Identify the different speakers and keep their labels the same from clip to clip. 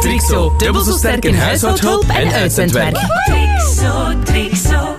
Speaker 1: Trixo. Dubbel zo sterk in huishoudhulp en uitzendwerk.
Speaker 2: Trixo, Trixo.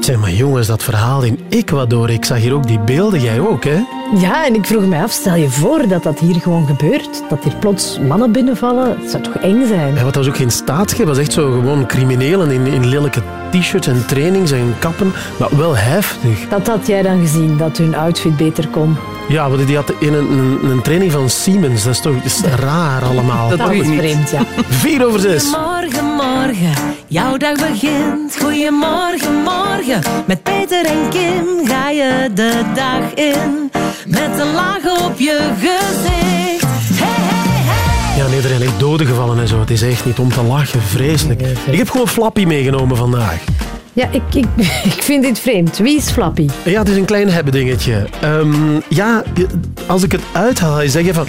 Speaker 3: Zeg maar jongens, dat verhaal in Ecuador, ik zag hier ook die beelden, jij ook hè?
Speaker 4: Ja, en ik vroeg mij af, stel je voor dat dat hier gewoon gebeurt? Dat hier plots mannen binnenvallen? Het zou toch eng zijn?
Speaker 3: Ja, wat was ook geen staatsgreep, dat was echt zo gewoon criminelen in, in lelijke t-shirts en trainings en kappen, maar wel heftig.
Speaker 4: Dat had jij dan gezien, dat hun outfit beter kon.
Speaker 3: Ja, want die had in een, een, een training van Siemens, dat is toch dat is raar allemaal.
Speaker 4: Dat is vreemd, ja.
Speaker 3: Vier over zes.
Speaker 2: Morgen, morgen, jouw dag begint. Goedemorgen, morgen. Met Peter en Kim ga je de dag in. Met een laag op je gezicht. Hey, hey, hey.
Speaker 3: Ja, nee, er zijn echt doden gevallen en zo. Het is echt niet om te lachen, vreselijk. Ik heb gewoon Flappy meegenomen vandaag.
Speaker 4: Ja, ik, ik, ik vind dit vreemd. Wie is Flappy?
Speaker 3: Ja, het is een klein hebbedingetje. Ehm ja, als ik het uithaal, dan zeg je van...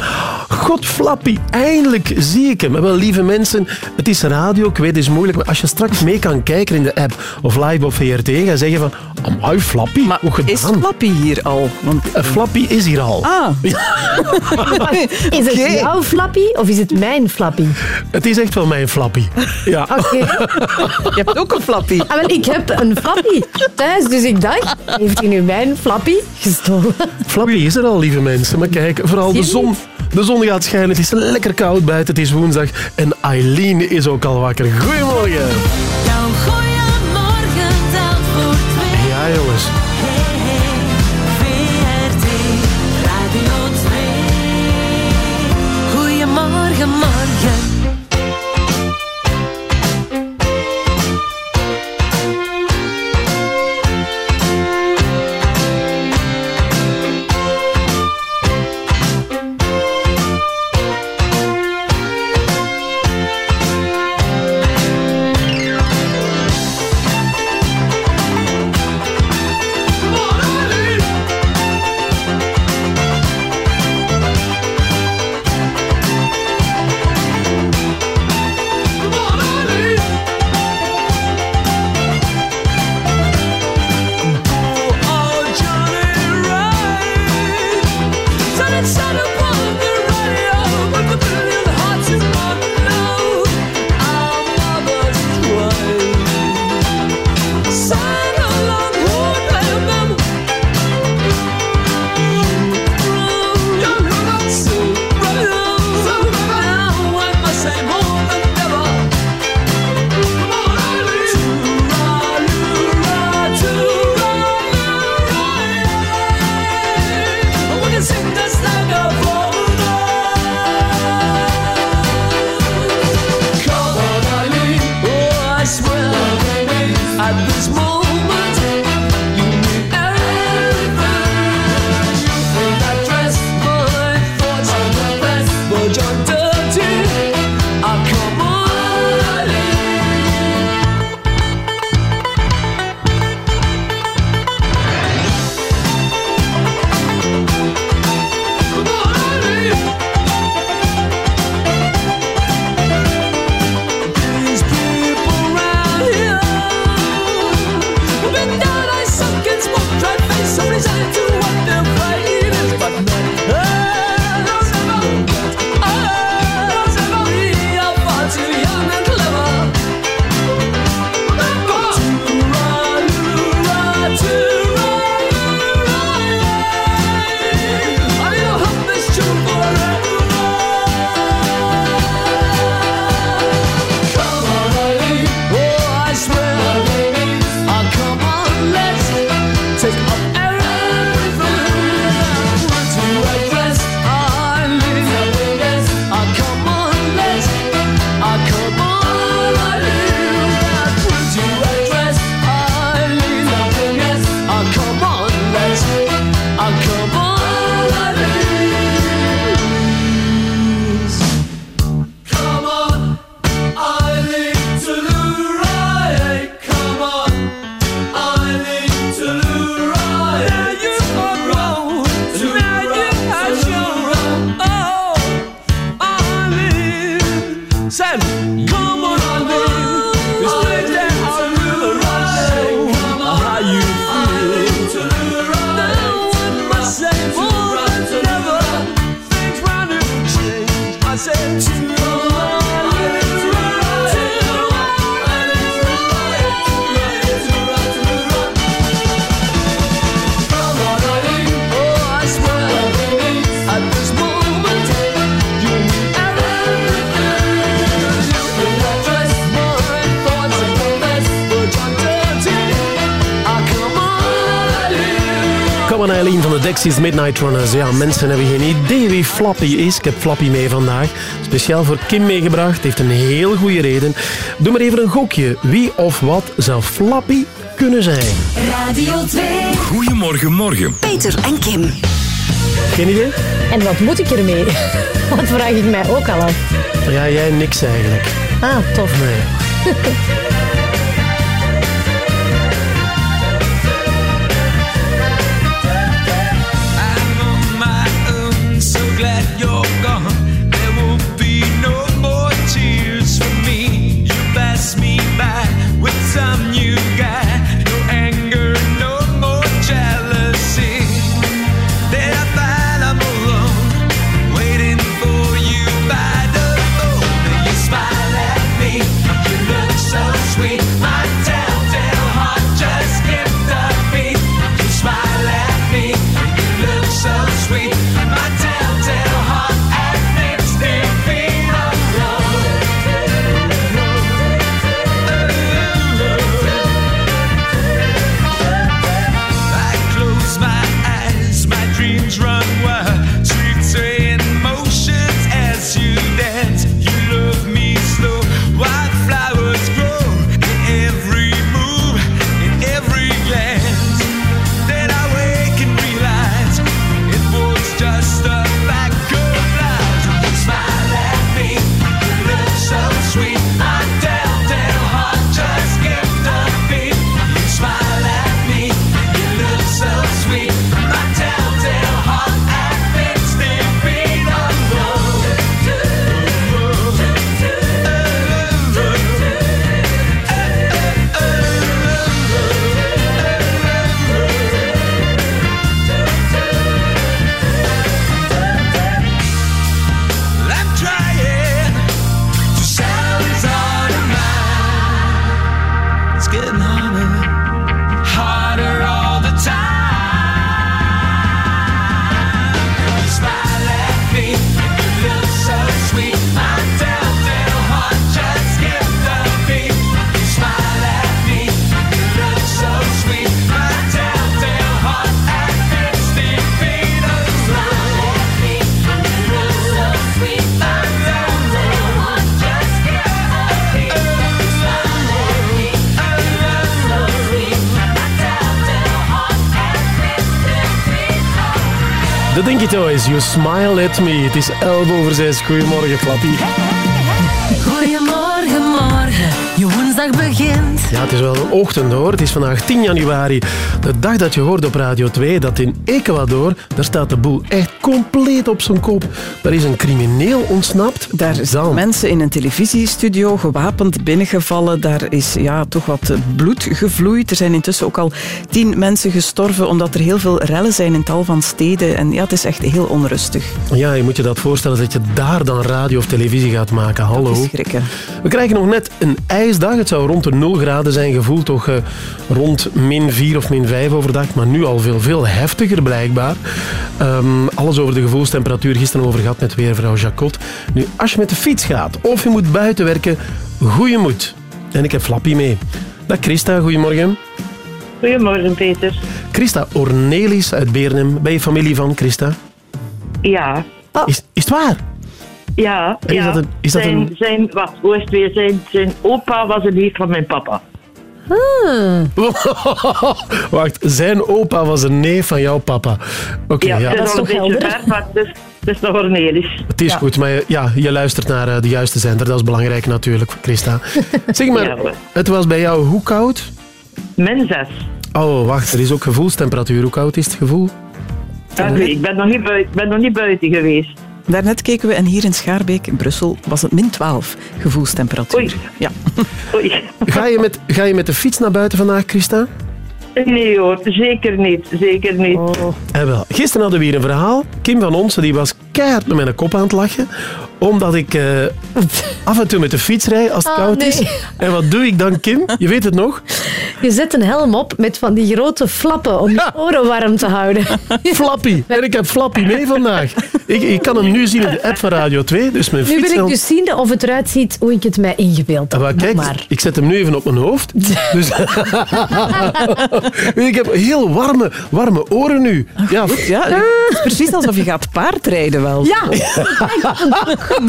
Speaker 3: God, Flappy, eindelijk zie ik hem. Maar Wel, lieve mensen, het is radio, ik weet, het is moeilijk. Maar als je straks mee kan kijken in de app of live op VRT, ga je zeggen van... Amai, Flappy,
Speaker 5: Maar
Speaker 3: hoe gedaan?
Speaker 5: is Flappy hier al? Want,
Speaker 3: Eh, Flappy is hier al.
Speaker 5: ah,
Speaker 4: Is het jouw Flappy of is het mijn Flappy?
Speaker 3: Het is echt wel mijn Flappy. Ja.
Speaker 4: Oké.
Speaker 5: je hebt ook een Flappy.
Speaker 4: Ah, wel, ik heb een Flappy thuis, dus ik dacht, heeft hij nu mijn Flappy gestolen?
Speaker 3: Flappy is er al, lieve mensen. Maar kijk, vooral de zon. De zon gaat schijnen, het is lekker koud buiten, het is woensdag. En Eileen is ook al wakker. Goedemorgen. Ja, mensen hebben geen idee wie Flappy is. Ik heb Flappy mee vandaag. Speciaal voor Kim meegebracht. Heeft een heel goede reden. Doe maar even een gokje. Wie of wat zou Flappy kunnen zijn?
Speaker 2: Radio 2.
Speaker 6: Goedemorgen, morgen.
Speaker 2: Peter en Kim.
Speaker 3: Geen idee?
Speaker 4: En wat moet ik ermee? Dat vraag ik mij ook al af.
Speaker 3: Ja, jij niks eigenlijk.
Speaker 4: Ah, tof.
Speaker 3: Nee. Dinky Toys, You Smile At Me. Het is 11 over 6. Goedemorgen, Flappy.
Speaker 2: Goedemorgen, morgen. Je woensdag begint.
Speaker 3: Ja, het is wel een ochtend hoor. Het is vandaag 10 januari. De dag dat je hoort op Radio 2 dat in Ecuador, daar staat de boel echt compleet op zijn kop. Daar is een crimineel ontsnapt.
Speaker 5: Daar zijn mensen in een televisiestudio gewapend binnengevallen. Daar is ja, toch wat bloed gevloeid. Er zijn intussen ook al tien mensen gestorven omdat er heel veel rellen zijn in tal van steden. En ja, het is echt heel onrustig.
Speaker 3: Ja, je moet je dat voorstellen dat je daar dan radio of televisie gaat maken. Hallo.
Speaker 5: Schrikken.
Speaker 3: We krijgen nog net een ijsdag. Het zou rond de 0 graden zijn gevoeld, toch eh, rond min 4 of min 5 overdag. Maar nu al veel, veel heftiger blijkbaar. Ehm, alles over de gevoelstemperatuur gisteren over gehad met weervrouw Jacot. Nu, als je met de fiets gaat of je moet buiten werken, goeie moed. En ik heb Flappy mee. Dag Christa, goedemorgen.
Speaker 7: Goedemorgen, Peter.
Speaker 3: Christa Ornelis uit Beernem. Ben je familie van Christa?
Speaker 7: Ja,
Speaker 3: Is, is het waar?
Speaker 7: ja,
Speaker 3: Is
Speaker 7: ja.
Speaker 3: dat een- is dat
Speaker 7: zijn,
Speaker 3: een-
Speaker 7: zijn, wacht, hoe is het weer? Zijn, zijn opa was een neef van mijn papa.
Speaker 3: Wacht, zijn opa was een neef van jouw papa. Oké,
Speaker 7: Ja,
Speaker 4: Dat
Speaker 7: is
Speaker 4: toch helder?
Speaker 7: ver, maar het het is nog Cornelis.
Speaker 3: Het is goed, maar je, ja, je luistert naar eh, de juiste zender. Dat is belangrijk natuurlijk, Christa. Zeg maar,
Speaker 7: Ja,
Speaker 3: het was bij jou hoe koud?
Speaker 7: Min 6.
Speaker 3: Oh, wacht, er is ook gevoelstemperatuur. Hoe koud is het gevoel?
Speaker 7: Ja, ik ben nog niet buiten, ben nog niet buiten geweest.
Speaker 5: Daarnet keken we en hier in Schaarbeek, in Brussel, was het min 12 gevoelstemperatuur.
Speaker 7: Oei.
Speaker 5: Ja.
Speaker 7: Oei.
Speaker 3: Ga je, met, ga je met de fiets naar buiten vandaag, Christa?
Speaker 7: Nee hoor, zeker niet. Zeker niet.
Speaker 3: Eh, wel. Gisteren hadden we hier een verhaal. Kim van Onsen die was keihard met mijn kop aan het lachen. Omdat ik eh, af en toe met de fiets rijd als het
Speaker 4: Ah,
Speaker 3: koud is. En wat doe ik dan, Kim? Je weet het nog?
Speaker 4: Je zet een helm op met van die grote flappen om je oren warm te houden.
Speaker 3: Flappy. En ik heb Flappy mee vandaag. Ik, ik kan hem nu zien in de app van Radio 2. Dus mijn
Speaker 4: Nu wil ik dus zien of het eruit ziet hoe ik het mij ingebeeld
Speaker 3: Ah,
Speaker 4: heb.
Speaker 3: maar kijk,
Speaker 4: maar.
Speaker 3: ik zet hem nu even op mijn hoofd. Dus ik heb heel warme, warme oren nu. Ja,
Speaker 5: Ja, het is precies alsof je gaat paardrijden wel.
Speaker 4: Ja,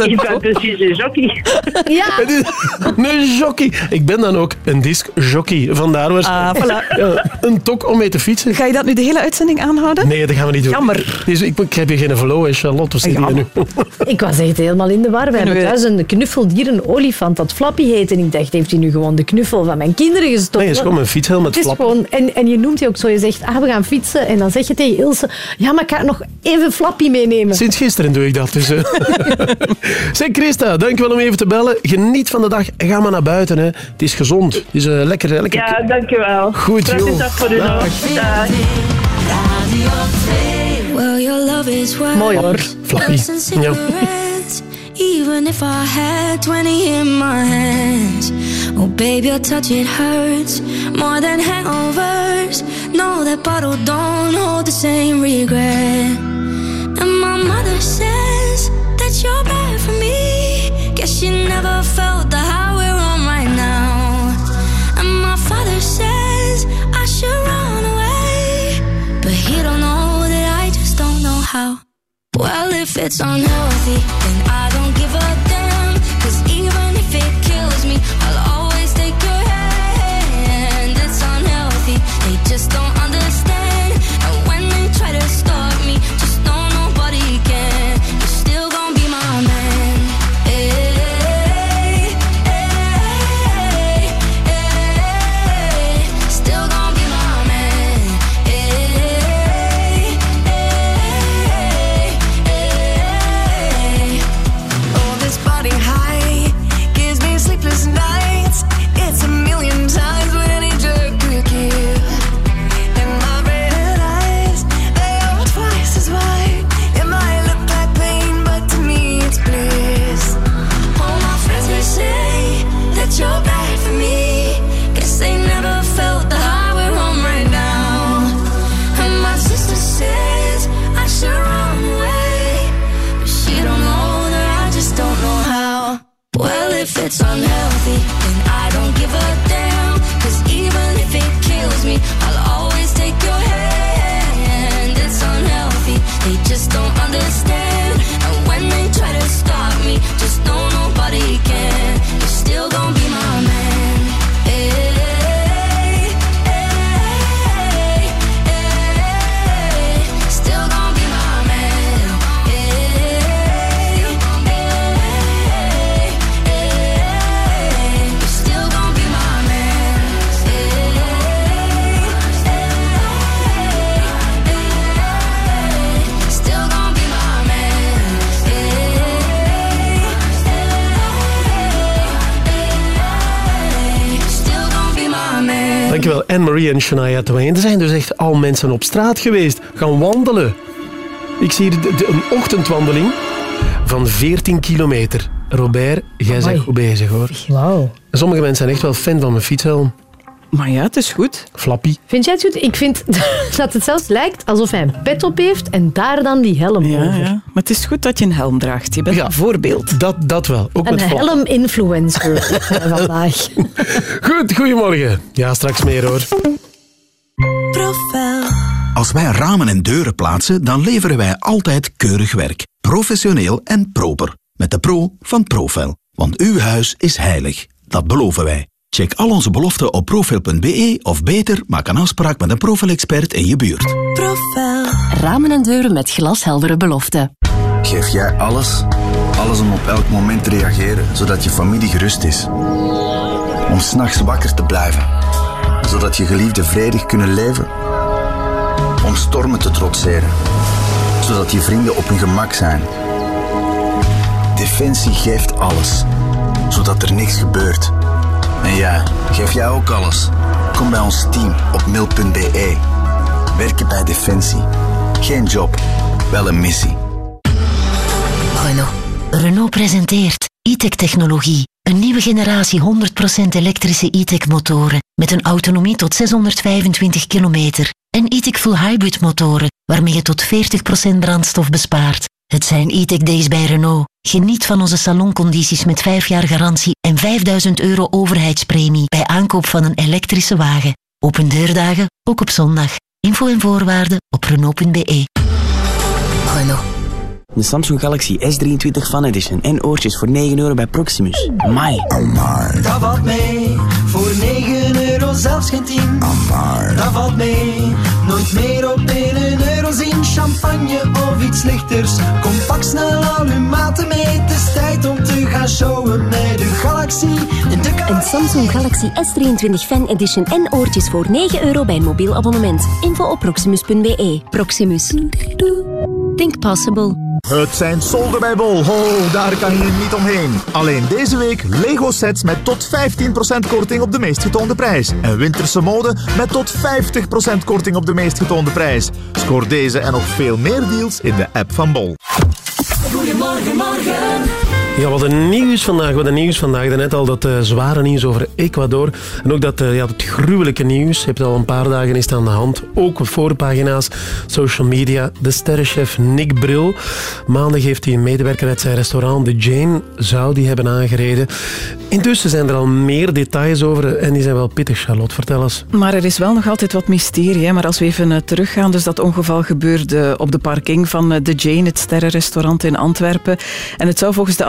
Speaker 7: Ik ben precies een jockey.
Speaker 4: ja.
Speaker 3: Een jockey. Ik ben dan ook een disc-jockey. Vandaar waarschijnlijk.
Speaker 5: Ah, voilà.
Speaker 3: Ja, een tok om mee te fietsen.
Speaker 5: Ga je dat nu de hele uitzending aanhouden?
Speaker 3: Nee, dat gaan we niet doen.
Speaker 5: Jammer.
Speaker 3: Dus ik, ik heb hier geen flow, hè, Charlotte.
Speaker 5: Ja.
Speaker 3: nu?
Speaker 4: Ik was echt helemaal in de war. We hebben thuis een knuffeldier, een olifant, dat Flappy heet. En ik dacht, heeft hij nu gewoon de knuffel van mijn kinderen gestolen?
Speaker 3: Nee, het is gewoon een fietshelm met
Speaker 4: Het is
Speaker 3: flap.
Speaker 4: gewoon, en, en je noemt die ook zo. Je zegt, ah, we gaan fietsen. En dan zeg je tegen Ilse, ja, maar ik ga nog even Flappy meenemen.
Speaker 3: Sinds gisteren doe ik dat. Dus, eh. zeg Christa, dankjewel om even te bellen. Geniet van de dag en ga maar naar buiten. Hè. Het is gezond. Het is eh, lekker, lekker.
Speaker 7: Ja, dankjewel.
Speaker 3: Goed,
Speaker 7: Prettige
Speaker 3: joh.
Speaker 7: dag voor u nog.
Speaker 3: Dag.
Speaker 7: Dag.
Speaker 8: Well, your love is what
Speaker 4: Mooi hoor.
Speaker 3: Flappy. Ja.
Speaker 8: Even if I had 20 in my hands. Oh, baby, your touch, it hurts more than hangovers. No, that bottle don't hold the same regret. And my mother says that you're bad for me. Guess she never felt the high we're on right now. And my father says I should run away. But he don't know that I just don't know how. Well, if it's unhealthy, then I don't give a damn. Cause even if it kills me, I'll always take your hand. It's unhealthy, they just don't
Speaker 3: Anne-Marie en Shania Twain. Er zijn dus echt al mensen op straat geweest. Gaan wandelen. Ik zie hier de- de- een ochtendwandeling van 14 kilometer. Robert, jij bent goed bezig hoor.
Speaker 4: Wauw.
Speaker 3: Sommige mensen zijn echt wel fan van mijn fietshelm.
Speaker 5: Maar ja, het is goed.
Speaker 3: Flappy.
Speaker 4: Vind jij het goed? Ik vind dat het zelfs lijkt alsof hij een pet op heeft en daar dan die helm
Speaker 5: Ja,
Speaker 4: over.
Speaker 5: ja. Maar het is goed dat je een helm draagt. Je bent
Speaker 3: Ja.
Speaker 5: een voorbeeld.
Speaker 3: Dat, dat wel. Ook
Speaker 4: Een helm-influencer eh, vandaag.
Speaker 3: Goed, goedemorgen. Ja, straks meer hoor.
Speaker 9: Profel.
Speaker 10: Als wij ramen en deuren plaatsen, dan leveren wij altijd keurig werk. Professioneel en proper. Met de pro van Profel. Want uw huis is heilig. Dat beloven wij. Check al onze beloften op profel.be of beter, maak een afspraak met een Profel-expert in je buurt.
Speaker 9: Profel.
Speaker 11: Ramen en deuren met glasheldere beloften.
Speaker 12: Geef jij alles? Alles om op elk moment te reageren, zodat je familie gerust is. Om s'nachts wakker te blijven, zodat je geliefden vredig kunnen leven. Om stormen te trotseren, zodat je vrienden op hun gemak zijn. Defensie geeft alles, zodat er niks gebeurt. En ja, geef jij ook alles? Kom bij ons team op mil.be. Werken bij Defensie. Geen job, wel een missie.
Speaker 11: Renault.
Speaker 13: Renault presenteert e-tech technologie. Een nieuwe generatie 100% elektrische e-tech motoren met een autonomie tot 625 kilometer. En e-tech full hybrid motoren waarmee je tot 40% brandstof bespaart. Het zijn e-tech days bij Renault. Geniet van onze saloncondities met 5 jaar garantie en 5000 euro overheidspremie bij aankoop van een elektrische wagen. Open deurdagen, ook op zondag. Info en voorwaarden op Renault.be. Renault.
Speaker 14: De Samsung Galaxy S23 Fan Edition en oortjes voor 9 euro bij Proximus. Mai.
Speaker 15: Dat valt mee, voor 9 euro zelfs geen 10. Dat valt mee, nooit meer op 1 euro zien. Champagne of iets lichters. Kom pak snel al uw maten mee. Het is tijd om te gaan showen met de Galaxy. In de
Speaker 11: Een Samsung Galaxy S23 Fan Edition en oortjes voor 9 euro bij een mobiel abonnement. Info op proximus.be. Proximus. Think possible.
Speaker 16: Het zijn solden bij Bol. Ho, daar kan je niet omheen. Alleen deze week Lego sets met tot 15% korting op de meest getoonde prijs. En winterse mode met tot 50% korting op de meest getoonde prijs. Scoor deze en nog veel meer deals in de app van Bol.
Speaker 17: Goedemorgen, morgen.
Speaker 3: Ja, wat een nieuws vandaag. Wat een nieuws vandaag. Daarnet al dat eh, zware nieuws over Ecuador. En ook dat, eh, ja, dat gruwelijke nieuws. Je hebt al een paar dagen is aan de hand. Ook voorpagina's, social media. De sterrenchef Nick Bril. Maandag heeft hij een medewerker uit zijn restaurant, de Jane, zou die hebben aangereden. Intussen zijn er al meer details over en die zijn wel pittig, Charlotte. Vertel eens.
Speaker 5: Maar er is wel nog altijd wat mysterie. Hè? Maar als we even eh, teruggaan, dus dat ongeval gebeurde op de parking van The Jane, het sterrenrestaurant in Antwerpen. En het zou volgens de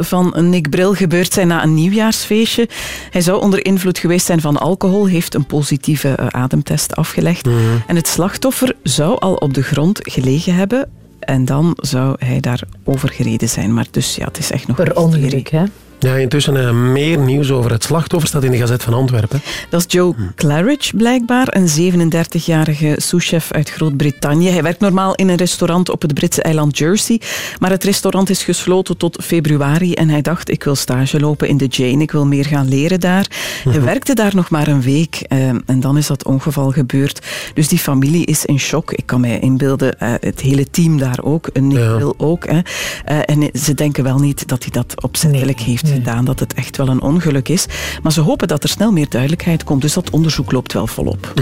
Speaker 5: van Nick Bril gebeurd zijn na een nieuwjaarsfeestje. Hij zou onder invloed geweest zijn van alcohol, heeft een positieve eh, ademtest afgelegd.
Speaker 3: Mhm.
Speaker 5: En het slachtoffer zou al op de grond gelegen hebben. En dan zou hij daar overgereden zijn. Maar dus ja, het is echt nog
Speaker 18: Per ongeluk, hè?
Speaker 3: Ja, intussen eh, meer nieuws over het slachtoffer staat in de Gazet van Antwerpen.
Speaker 5: Dat is Joe Claridge blijkbaar, een 37-jarige souschef uit Groot-Brittannië. Hij werkt normaal in een restaurant op het Britse eiland Jersey, maar het restaurant is gesloten tot februari en hij dacht, ik wil stage lopen in de Jane, ik wil meer gaan leren daar. Hij werkte daar nog maar een week eh, en dan is dat ongeval gebeurd. Dus die familie is in shock. Ik kan mij inbeelden, eh, het hele team daar ook, Nick Will ook. Hè. Eh, en ze denken wel niet dat hij dat opzettelijk heeft gedaan, dat het echt wel een ongeluk is. Maar ze hopen dat er snel meer duidelijkheid komt, dus dat onderzoek loopt wel volop.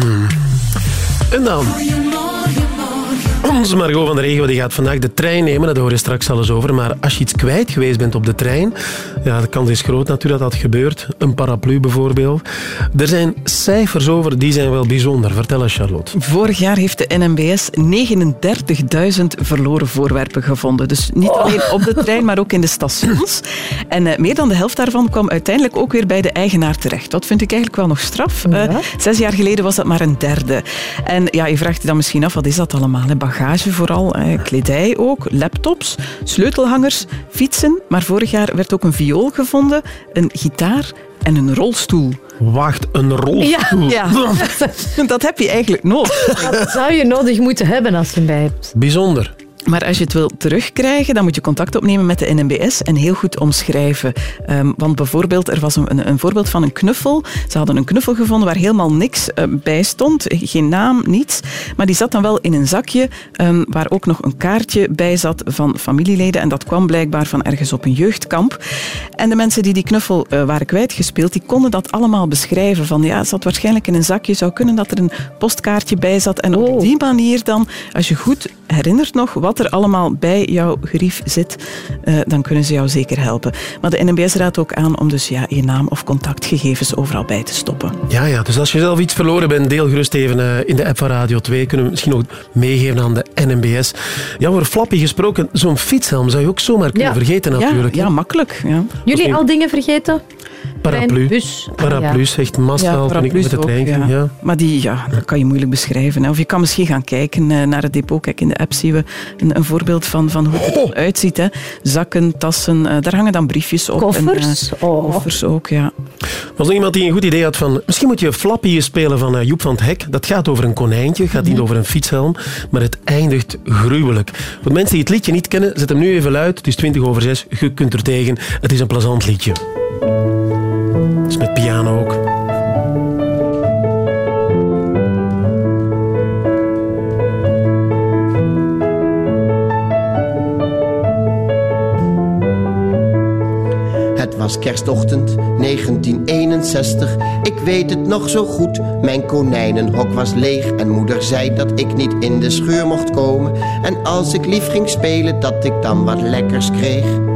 Speaker 3: En dan... Onze Margot van de Regio die gaat vandaag de trein nemen. Daar hoor je straks alles over. Maar als je iets kwijt geweest bent op de trein, ja, de kans is groot natuurlijk dat dat gebeurt. Een paraplu bijvoorbeeld. Er zijn cijfers over, die zijn wel bijzonder. Vertel eens, Charlotte.
Speaker 5: Vorig jaar heeft de NMBS 39.000 verloren voorwerpen gevonden. Dus niet alleen op de trein, maar ook in de stations. En eh, meer dan de helft daarvan kwam uiteindelijk ook weer bij de eigenaar terecht. Dat vind ik eigenlijk wel nog straf. Eh, zes jaar geleden was dat maar een derde. En ja, je vraagt je dan misschien af, wat is dat allemaal? hè? Bagage vooral, hè, kledij ook, laptops, sleutelhangers, fietsen. Maar vorig jaar werd ook een viool gevonden, een gitaar en een rolstoel.
Speaker 3: Wacht, een rolstoel?
Speaker 5: Ja, ja. dat heb je eigenlijk nodig.
Speaker 18: Dat zou je nodig moeten hebben als je hem bij hebt.
Speaker 3: Bijzonder.
Speaker 5: Maar als je het wil terugkrijgen, dan moet je contact opnemen met de NMBS en heel goed omschrijven. Ehm, want bijvoorbeeld, er was een, een voorbeeld van een knuffel. Ze hadden een knuffel gevonden waar helemaal niks eh, bij stond. Geen naam, niets. Maar die zat dan wel in een zakje ehm, waar ook nog een kaartje bij zat van familieleden. En dat kwam blijkbaar van ergens op een jeugdkamp. En de mensen die die knuffel eh, waren kwijtgespeeld, die konden dat allemaal beschrijven. Van ja, het zat waarschijnlijk in een zakje. Zou kunnen dat er een postkaartje bij zat. En op die manier dan, als je goed herinnert nog wat er allemaal bij jouw gerief zit, eh, dan kunnen ze jou zeker helpen. Maar de NMBS raadt ook aan om dus ja, je naam of contactgegevens overal bij te stoppen.
Speaker 3: Ja, ja, dus als je zelf iets verloren bent, deel gerust even eh, in de app van Radio 2. Kunnen we misschien ook meegeven aan de NMBS. Ja, over Flappy gesproken, zo'n fietshelm zou je ook zomaar kunnen
Speaker 18: Ja.
Speaker 3: vergeten natuurlijk.
Speaker 5: Ja, makkelijk. Ja.
Speaker 18: Jullie al dingen vergeten?
Speaker 3: Paraplu.
Speaker 18: Bus. Ah,
Speaker 3: Paraplu,
Speaker 18: ja.
Speaker 3: zegt Mastel toen ik met de trein ging.
Speaker 5: ja.
Speaker 3: Ja.
Speaker 5: Maar die ja, dat kan je moeilijk beschrijven. Hè. Of je kan misschien gaan kijken eh, naar het depot. Kijk, in de app zien we een, een voorbeeld van, van hoe het
Speaker 3: Oh.
Speaker 5: er uitziet. Hè. Zakken, tassen, eh, daar hangen dan briefjes op.
Speaker 18: Koffers?
Speaker 5: En, eh, Koffers ook, ja.
Speaker 3: Was er iemand die een goed idee had van... Misschien moet je Flappy spelen van eh, Joep van het Hek. Dat gaat over een konijntje, gaat niet over een fietshelm. Maar het eindigt gruwelijk. Voor mensen die het liedje niet kennen, zet hem nu even luid. Het is 20 over 6, je kunt er tegen. Het is een plezant liedje. Is met piano ook.
Speaker 19: Het was kerstochtend 1961, ik weet het nog zo goed. Mijn konijnenhok was leeg en moeder zei dat ik niet in de scheur mocht komen. En als ik lief ging spelen, dat ik dan wat lekkers kreeg.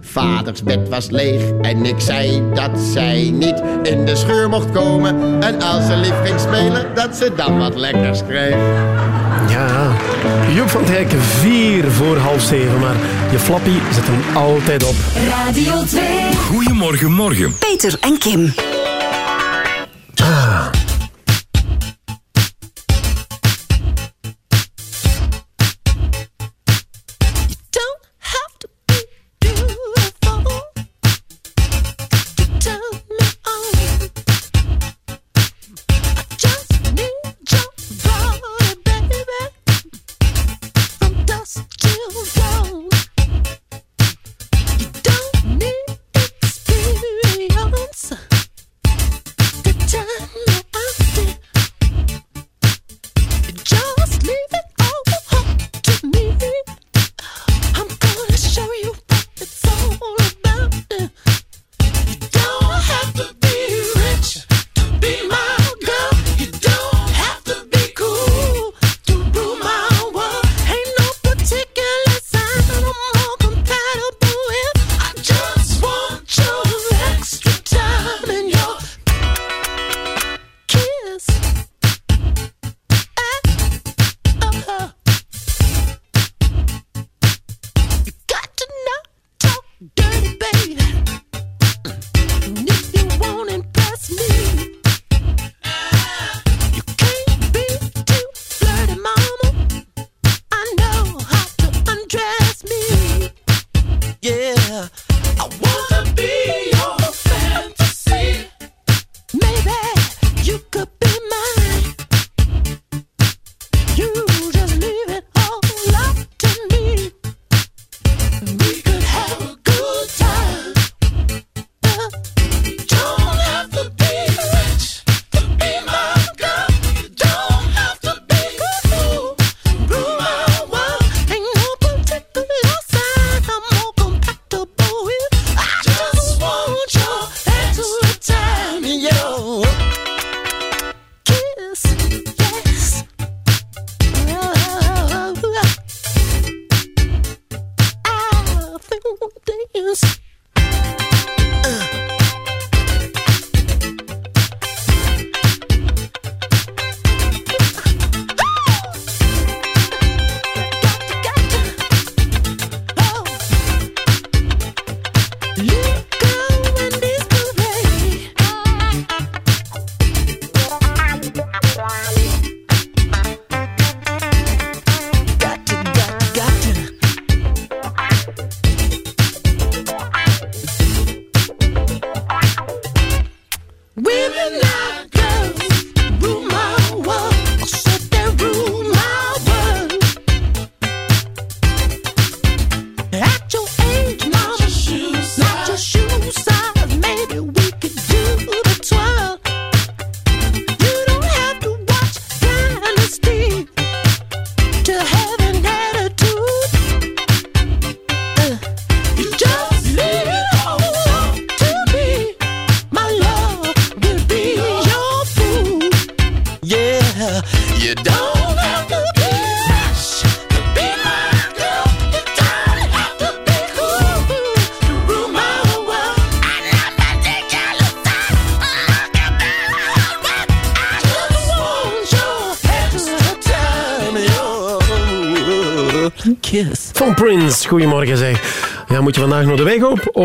Speaker 19: Vaders bed was leeg en ik zei dat zij niet in de scheur mocht komen. En als ze lief ging spelen, dat ze dan wat lekkers kreeg.
Speaker 3: Ja, Joep van het Hek, vier voor half zeven. Maar je Flappy zet hem altijd op.
Speaker 20: Radio 2.
Speaker 21: Goedemorgen, morgen.
Speaker 20: Peter en Kim.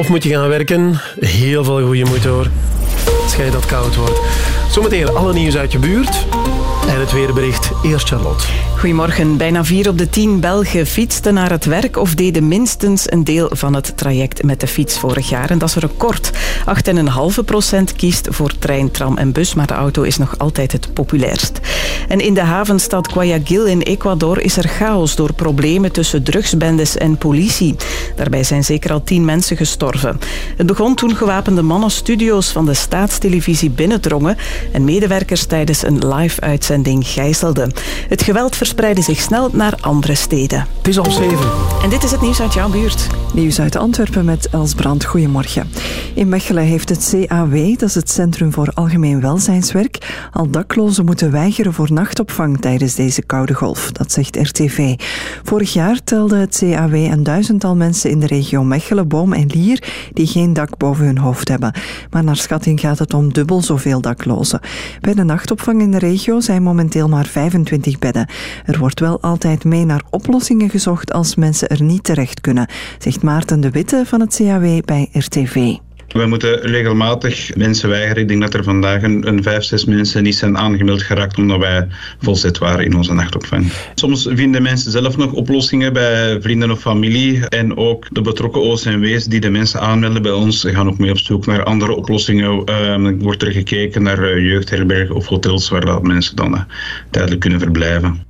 Speaker 3: Of moet je gaan werken? Heel veel goede moed hoor. Jij dat koud wordt. Zometeen alle nieuws uit je buurt. En het weerbericht. Eerst Charlotte.
Speaker 5: Goedemorgen. Bijna vier op de tien Belgen fietsten naar het werk of deden minstens een deel van het traject met de fiets vorig jaar. En dat is een record. 8,5 procent kiest voor trein, tram en bus, maar de auto is nog altijd het populairst. En in de havenstad Guayaquil in Ecuador is er chaos door problemen tussen drugsbendes en politie. Daarbij zijn zeker al tien mensen gestorven. Het begon toen gewapende mannen studio's van de staatstelevisie binnendrongen en medewerkers tijdens een live-uitzending gijzelden. Het geweld verspreidde zich snel naar andere steden.
Speaker 3: Het is al zeven.
Speaker 5: En dit is het nieuws uit jouw buurt.
Speaker 22: Nieuws uit Antwerpen met Els Brand. Goedemorgen. In Mechelen heeft het CAW, dat is het Centrum voor Algemeen Welzijnswerk, al daklozen moeten weigeren voor nachtopvang tijdens deze koude golf. Dat zegt RTV. Vorig jaar telde het CAW een duizendtal mensen in de regio Mechelen, Boom en Lier die geen dak boven hun hoofd hebben. Maar naar schatting gaat het om dubbel zoveel daklozen. Bij de nachtopvang in de regio zijn momenteel maar 25 bedden. Er wordt wel altijd mee naar oplossingen gezocht als mensen er niet terecht kunnen, zegt Maarten de Witte van het CAW bij RTV.
Speaker 23: We moeten regelmatig mensen weigeren. Ik denk dat er vandaag een, een vijf, zes mensen niet zijn aangemeld geraakt omdat wij volzet waren in onze nachtopvang. Soms vinden mensen zelf nog oplossingen bij vrienden of familie. En ook de betrokken OCMW's die de mensen aanmelden bij ons gaan ook mee op zoek naar andere oplossingen. Uh, wordt er gekeken naar uh, jeugdherbergen of hotels waar dat mensen dan uh, tijdelijk kunnen verblijven.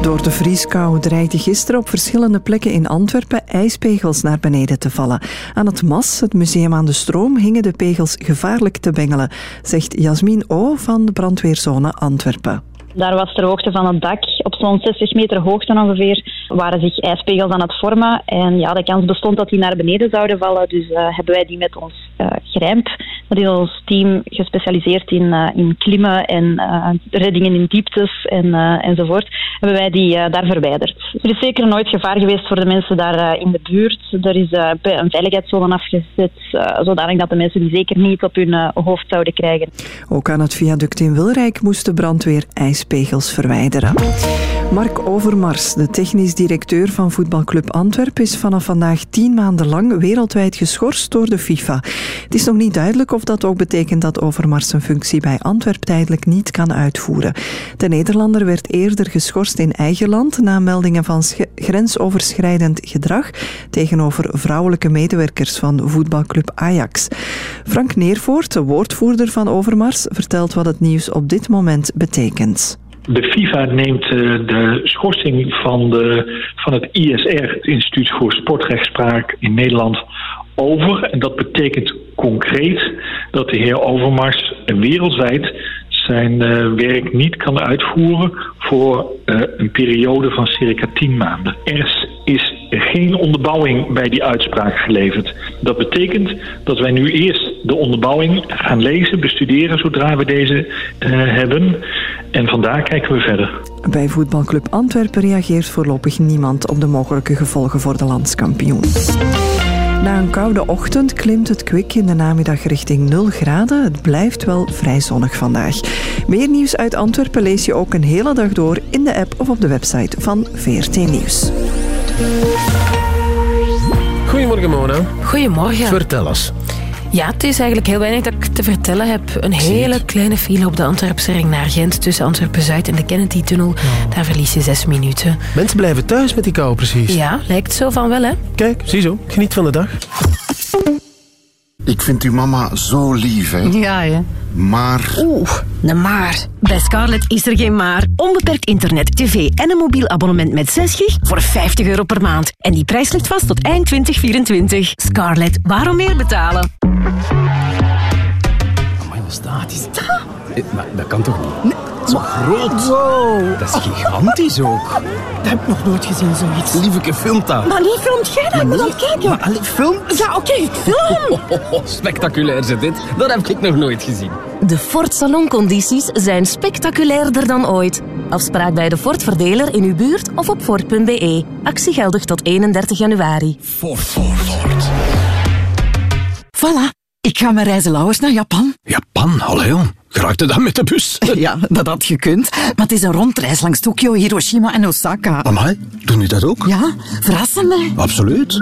Speaker 22: Door de vrieskou dreigde gisteren op verschillende plekken in Antwerpen ijspegels naar beneden te vallen. Aan het MAS, het museum aan de stroom, hingen de pegels gevaarlijk te bengelen, zegt Jasmin O. van de brandweerzone Antwerpen.
Speaker 24: Daar was ter hoogte van het dak, op zo'n 60 meter hoogte ongeveer, waren zich ijspegels aan het vormen. En ja, de kans bestond dat die naar beneden zouden vallen. Dus uh, hebben wij die met ons uh, grijmp, dat is ons team gespecialiseerd in, uh, in klimmen en reddingen in dieptes en, enzovoort, hebben wij die daar verwijderd. Er is zeker nooit gevaar geweest voor de mensen daar in de buurt. Er is een veiligheidszone afgezet, zodanig dat de mensen die zeker niet op hun hoofd zouden krijgen.
Speaker 22: Ook aan het viaduct in Wilrijk moest de brandweer ijspegels verwijderen. Mark Overmars, de technisch directeur van voetbalclub Antwerpen, is vanaf vandaag tien maanden lang wereldwijd geschorst door de FIFA. Het is nog niet duidelijk of dat ook betekent dat Overmars zijn functie bij Antwerp tijdelijk niet kan uitvoeren. De Nederlander werd eerder geschorst in eigen land na meldingen van grensoverschrijdend gedrag tegenover vrouwelijke medewerkers van voetbalclub Ajax. Frank Neervoort, de woordvoerder van Overmars, vertelt wat het nieuws op dit moment betekent.
Speaker 25: De FIFA neemt de schorsing van, de, van het ISR, het Instituut voor Sportrechtspraak in Nederland, over. En dat betekent concreet dat de heer Overmars wereldwijd zijn uh, werk niet kan uitvoeren voor uh, een periode van circa 10 maanden. Er is geen onderbouwing bij die uitspraak geleverd. Dat betekent dat wij nu eerst de onderbouwing gaan lezen, bestuderen zodra we deze uh, hebben. En vandaar kijken we verder.
Speaker 22: Bij voetbalclub Antwerpen reageert voorlopig niemand op de mogelijke gevolgen voor de landskampioen. Na een koude ochtend klimt het kwik in de namiddag richting 0 graden. Het blijft wel vrij zonnig vandaag. Meer nieuws uit Antwerpen lees je ook een hele dag door in de app of op de website van VRT Nieuws.
Speaker 3: Goedemorgen Mona.
Speaker 26: Goedemorgen.
Speaker 3: Vertel eens.
Speaker 26: Ja, het is eigenlijk heel weinig dat ik te vertellen heb. Een hele kleine file op de Antwerpse ring naar Gent tussen Antwerpen-Zuid en de Kennedy-tunnel. Daar verlies je zes minuten.
Speaker 3: Mensen blijven thuis met die kou precies.
Speaker 26: Ja, lijkt zo van wel hè.
Speaker 3: Kijk, ziezo. Geniet van de dag.
Speaker 12: Ik vind uw mama zo lief, hè.
Speaker 26: Ja, hè.
Speaker 12: Maar...
Speaker 11: Oeh, een maar. Bij Scarlett is er geen maar. Onbeperkt internet, tv en een mobiel abonnement met 6 gig voor 50 euro per maand. En die prijs ligt vast tot eind 2024. Scarlett, waarom meer betalen?
Speaker 10: Amai, wat staat is dat? Maar dat kan toch niet? Zo groot.
Speaker 26: Wow.
Speaker 10: Dat is gigantisch ook.
Speaker 26: Dat heb ik nog nooit gezien, zoiets.
Speaker 10: Lieveke, filmt dat.
Speaker 26: Maar niet filmt jij dat? Ik moet kijken.
Speaker 10: Maar allee, film.
Speaker 26: Ja, oké, okay, film.
Speaker 10: spectaculair zit dit. Dat heb ik nog nooit gezien.
Speaker 11: De Ford Saloncondities zijn spectaculairder dan ooit. Afspraak bij de Ford Verdeler in uw buurt of op Ford.be. Actie geldig tot 31 januari.
Speaker 10: Ford, Ford, Ford.
Speaker 27: Voilà, ik ga met reizen Lauwers naar Japan.
Speaker 10: Japan, hallo. Geraakte dan met de bus?
Speaker 28: Ja, dat had gekund. Maar het is een rondreis langs Tokio, Hiroshima en Osaka.
Speaker 10: Amai, doen u dat ook?
Speaker 28: Ja, verrassen mij.
Speaker 10: Absoluut.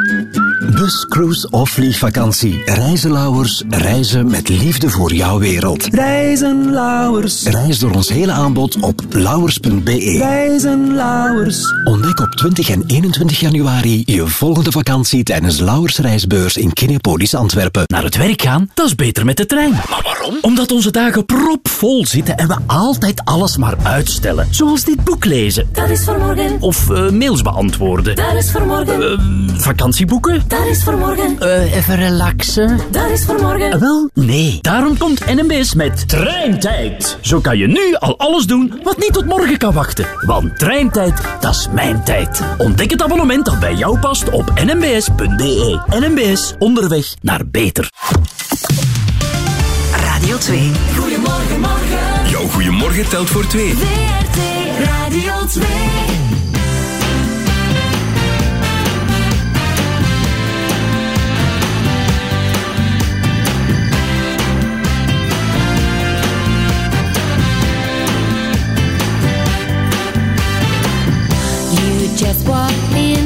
Speaker 10: Bus, cruise of vliegvakantie. Reizenlauwers reizen met liefde voor jouw wereld.
Speaker 17: Reizenlauwers.
Speaker 10: Reis door ons hele aanbod op lauwers.be.
Speaker 17: Reizenlauwers.
Speaker 10: Ontdek op 20 en 21 januari je volgende vakantie tijdens Lauwers Reisbeurs in Kinepolis Antwerpen.
Speaker 29: Naar het werk gaan, dat is beter met de trein. Maar waarom? Omdat onze dagen propvol zitten en we altijd alles maar uitstellen. Zoals dit boek lezen.
Speaker 17: Dat is voor morgen.
Speaker 29: Of eh, mails beantwoorden.
Speaker 17: Dat is voor morgen.
Speaker 29: Eh, vakantieboeken.
Speaker 17: Dat is voor morgen.
Speaker 29: Eh, even relaxen.
Speaker 17: Dat is voor morgen.
Speaker 29: Wel, nee. Daarom komt NMBS met Treintijd. Zo kan je nu al alles doen wat niet tot morgen kan wachten. Want Treintijd, dat is mijn tijd. Ontdek het abonnement dat bij jou past op nmbs.be. NMBS, onderweg naar beter.
Speaker 20: Radio 2.
Speaker 17: Goedemorgen, morgen.
Speaker 21: Jouw goeiemorgen telt voor twee.
Speaker 17: WRT Radio 2.
Speaker 30: You just walk in,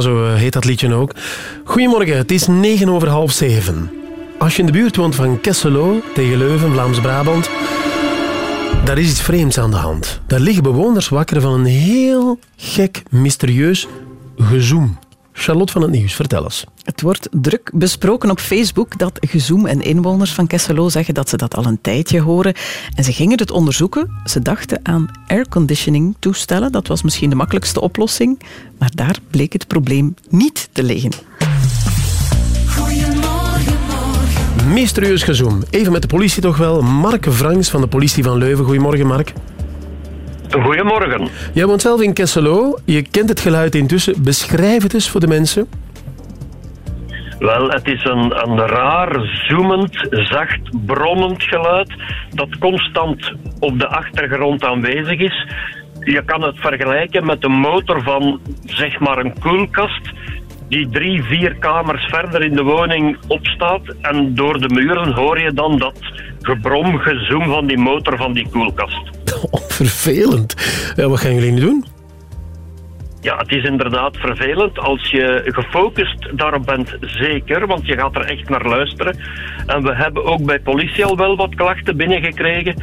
Speaker 3: Zo eh, heet dat liedje ook. Goedemorgen, het is negen over half zeven. Als je in de buurt woont van Kesselo, tegen Leuven, Vlaams-Brabant, daar is iets vreemds aan de hand. Daar liggen bewoners wakker van een heel gek, mysterieus gezoem. Charlotte van het Nieuws, vertel eens.
Speaker 5: Het wordt druk besproken op Facebook dat Gezoem en inwoners van Kesselo zeggen dat ze dat al een tijdje horen. En ze gingen het onderzoeken. Ze dachten aan airconditioning toestellen. Dat was misschien de makkelijkste oplossing. Maar daar bleek het probleem niet te liggen.
Speaker 3: Mysterieus gezoom. Even met de politie toch wel. Mark Franks van de politie van Leuven. Goedemorgen, Mark.
Speaker 31: Goedemorgen.
Speaker 3: Jij woont zelf in Kesselo. Je kent het geluid intussen. Beschrijf het eens voor de mensen.
Speaker 31: Wel, het is een, een raar, zoemend, zacht, brommend geluid dat constant op de achtergrond aanwezig is. Je kan het vergelijken met de motor van, zeg maar, een koelkast die drie, vier kamers verder in de woning opstaat en door de muren hoor je dan dat gebrom, gezoem van die motor van die koelkast.
Speaker 3: Oh, vervelend. Ja, wat gaan jullie nu doen?
Speaker 31: Ja, het is inderdaad vervelend als je gefocust daarop bent, zeker, want je gaat er echt naar luisteren. En we hebben ook bij politie al wel wat klachten binnengekregen.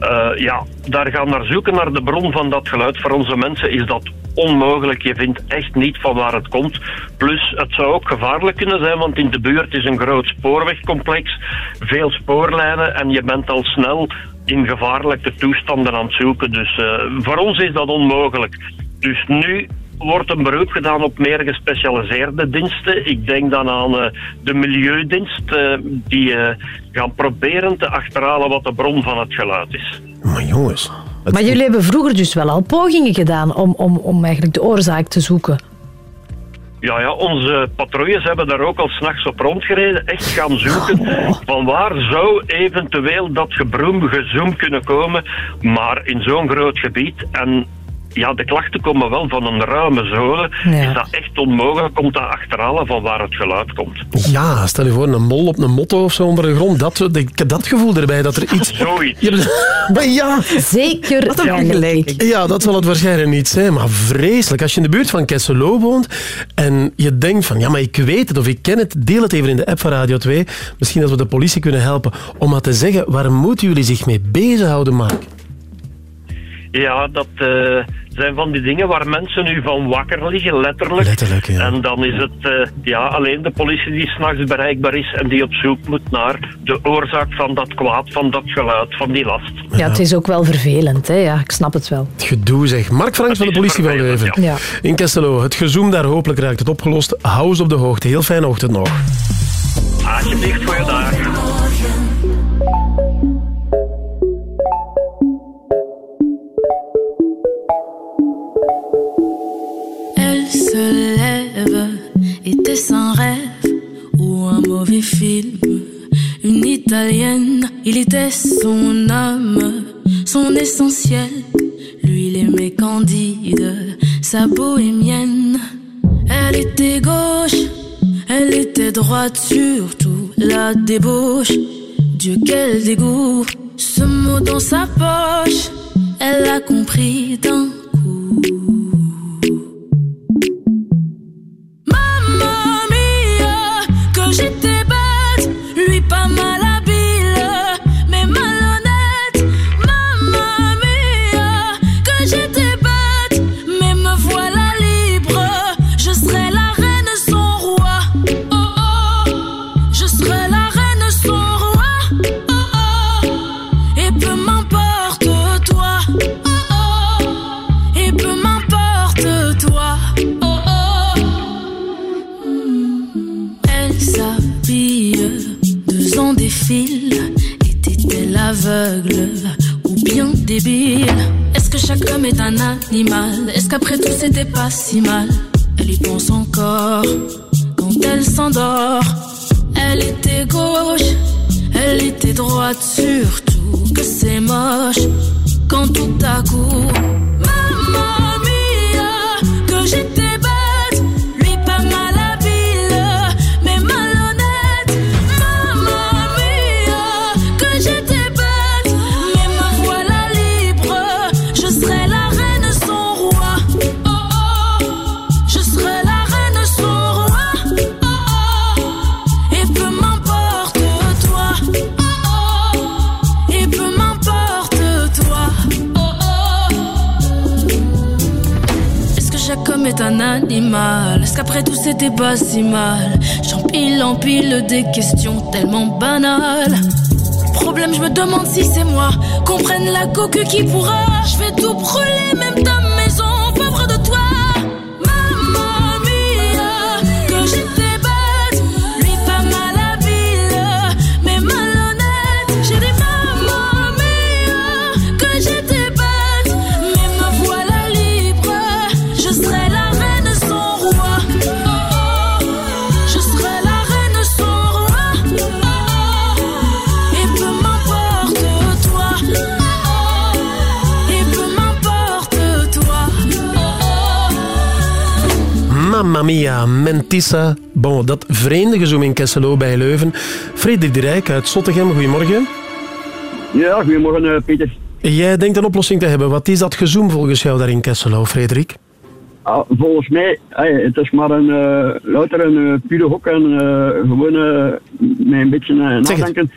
Speaker 31: Eh, ja, daar gaan naar zoeken naar de bron van dat geluid. Voor onze mensen is dat onmogelijk. Je vindt echt niet van waar het komt. Plus, het zou ook gevaarlijk kunnen zijn, want in de buurt is een groot spoorwegcomplex, veel spoorlijnen en je bent al snel in gevaarlijke toestanden aan het zoeken. Dus eh, voor ons is dat onmogelijk. Dus nu wordt een beroep gedaan op meer gespecialiseerde diensten. Ik denk dan aan eh, de milieudienst, eh, die gaan proberen te achterhalen wat de bron van het geluid is.
Speaker 3: Maar jongens...
Speaker 18: Maar jullie hebben vroeger dus wel al pogingen gedaan om, om, om eigenlijk de oorzaak te zoeken.
Speaker 31: Ja, ja, onze patrouilles hebben daar ook al s'nachts op rondgereden. Echt gaan zoeken van waar zou eventueel dat gebroem, gezoem kunnen komen. Maar in zo'n groot gebied en ja, de klachten komen wel van een ruime zone. Is dat echt onmogelijk om te achterhalen van waar het geluid komt.
Speaker 3: Ja, stel je voor een mol op een motto of zo onder de grond. Dat, ik heb dat gevoel erbij dat er iets...
Speaker 31: Zoiets.
Speaker 3: Ja, maar ja.
Speaker 18: Zeker.
Speaker 3: Wat een vergelijking. Ja, dat zal het waarschijnlijk niet zijn, maar vreselijk. Als je in de buurt van Kesselo woont en je denkt van, ja, maar ik weet het of ik ken het, deel het even in de app van Radio 2. Misschien dat we de politie kunnen helpen om maar te zeggen, waar moeten jullie zich mee bezighouden, Mark?
Speaker 31: Ja, dat eh, zijn van die dingen waar mensen nu van wakker liggen, letterlijk.
Speaker 3: Letterlijk, ja.
Speaker 31: En dan is het eh, ja, alleen de politie die s'nachts bereikbaar is en die op zoek moet naar de oorzaak van dat kwaad, van dat geluid, van die last.
Speaker 18: Ja, het is ook wel vervelend, hè? Ja, ik snap het wel.
Speaker 3: Het gedoe zeg. Mark Franks van de politie van Leuven.
Speaker 18: Ja.
Speaker 3: In Kesselo, het gezoem daar, hopelijk raakt het opgelost. Hou eens op de hoogte. Heel fijne ochtend nog.
Speaker 31: Alsjeblieft, goeiedag.
Speaker 8: Lève, était-ce un rêve ou un mauvais film Une italienne, il était son âme, son essentiel. Lui, il aimait Candide, sa bohémienne. Elle était gauche, elle était droite, surtout la débauche. Dieu, quel dégoût, ce mot dans sa poche, elle a compris d'un Mamma Est-ce qu'après tout c'était pas si mal? Elle y pense encore quand elle s'endort. Elle était gauche, elle était droite, surtout que c'est moche quand tout à coup. Mamma mia, que j'étais est un animal qu'après tout c'était pas si mal? J'empile, empile des questions tellement banales. Problème, je me demande si c'est moi. Qu'on prenne la coque qui pourra. Je vais tout brûler, Mamma mia,
Speaker 3: Mentissa. Bon, dat vreemde gezoem in Kesselo bij Leuven. Frederik de Rijk uit Zottegem, goedemorgen.
Speaker 32: Ja, goedemorgen eh, Peter.
Speaker 3: Jij denkt een oplossing te hebben. Wat is dat gezoem volgens jou daar in Kesselo, Frederik?
Speaker 32: Ah, volgens mij, hey, het is maar een, eh, louter een uh, pure hok en eh, gewoon eh, met een beetje eh, nadenken.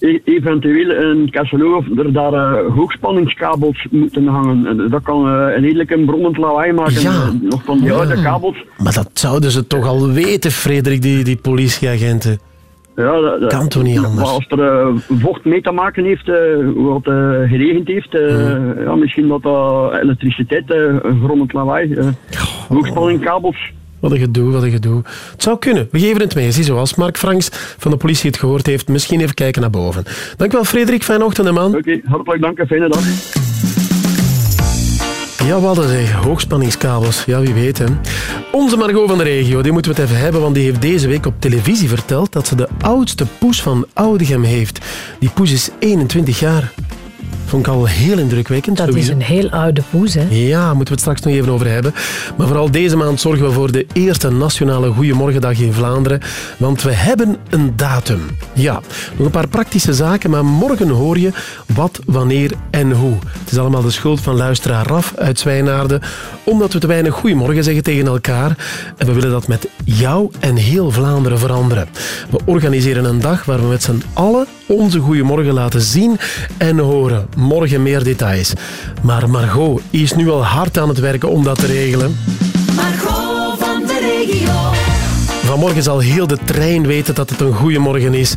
Speaker 32: E- eventueel in Kesselo er daar eh, hoogspanningskabels moeten hangen. En Dat kan eh, een redelijk een brommend lawaai maken.
Speaker 3: Ja.
Speaker 32: Eh, Nog van die
Speaker 3: Ja.
Speaker 32: oude kabels.
Speaker 3: Maar dat zouden ze toch al weten, Frederik, die, die politieagenten.
Speaker 32: Ja, dat,
Speaker 3: Kan toch niet anders?
Speaker 32: Als er vocht mee te maken heeft, het eh, geregend heeft,
Speaker 3: Hmm.
Speaker 32: ja, misschien dat dat elektriciteit, een grommend lawaai, eh, hoogspanningskabels.
Speaker 3: Wat een gedoe, wat een gedoe. Het zou kunnen. We geven het mee. Zie zoals Mark Franks van de politie het gehoord heeft. Misschien even kijken naar boven. Dankjewel, Frederik. Fijne ochtend, man.
Speaker 32: Oké, hartelijk dank en fijne dag.
Speaker 3: Ja, wat zeg. Hoogspanningskabels. Ja, wie weet, hè. Onze Margot van de regio, die moeten we het even hebben, want die heeft deze week op televisie verteld dat ze de oudste poes van Oudegem heeft. Die poes is 21 jaar. Vond ik al heel indrukwekkend.
Speaker 4: Dat is een heel oude poes, hè.
Speaker 3: Ja, moeten we het straks nog even over hebben. Maar vooral deze maand zorgen we voor de eerste nationale Goeiemorgendag in Vlaanderen. Want we hebben een datum. Ja, nog een paar praktische zaken, maar morgen hoor je wat, wanneer en hoe. Het is allemaal de schuld van luisteraar Raf uit Zwijnaarden, omdat we te weinig Goeiemorgen zeggen tegen elkaar. En we willen dat met jou en heel Vlaanderen veranderen. We organiseren een dag waar we met z'n allen onze Goeiemorgen laten zien en horen. Morgen meer details. Maar Margot is nu al hard aan het werken om dat te regelen.
Speaker 30: Margot van de regio.
Speaker 3: Vanmorgen zal heel de trein weten dat het een goede morgen is.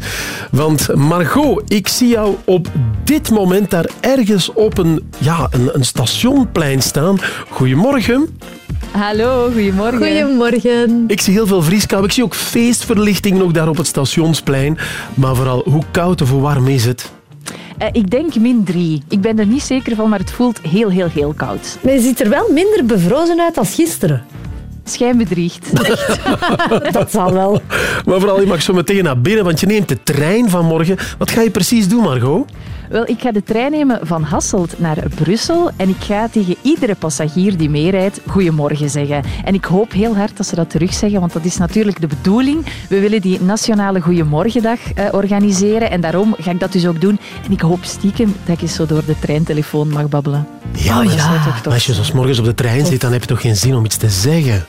Speaker 3: Want Margot, ik zie jou op dit moment daar ergens op een, ja, een, een stationplein staan. Goedemorgen.
Speaker 1: Hallo, goedemorgen.
Speaker 4: Goedemorgen.
Speaker 3: Ik zie heel veel vrieskou. Ik zie ook feestverlichting nog daar op het stationsplein. Maar vooral, hoe koud of hoe warm is het?
Speaker 1: Eh, ik denk min 3. Ik ben er niet zeker van, maar het voelt heel, heel, heel koud.
Speaker 4: Maar je ziet er wel minder bevrozen uit als gisteren.
Speaker 1: Schijnbedriegt.
Speaker 4: dat zal wel.
Speaker 3: Maar vooral, je mag zo meteen naar binnen, want je neemt de trein vanmorgen. Wat ga je precies doen, Margot?
Speaker 1: Wel, ik ga de trein nemen van Hasselt naar Brussel en ik ga tegen iedere passagier die meerijdt goedemorgen zeggen. En ik hoop heel hard dat ze dat terugzeggen, want dat is natuurlijk de bedoeling. We willen die nationale Goedemorgendag eh, organiseren en daarom ga ik dat dus ook doen. En ik hoop stiekem dat ik eens zo door de treintelefoon mag babbelen.
Speaker 3: Ja,
Speaker 1: Oh, ja.
Speaker 3: maar als je zo 's morgens op de trein zit, dan heb je toch geen zin om iets te zeggen?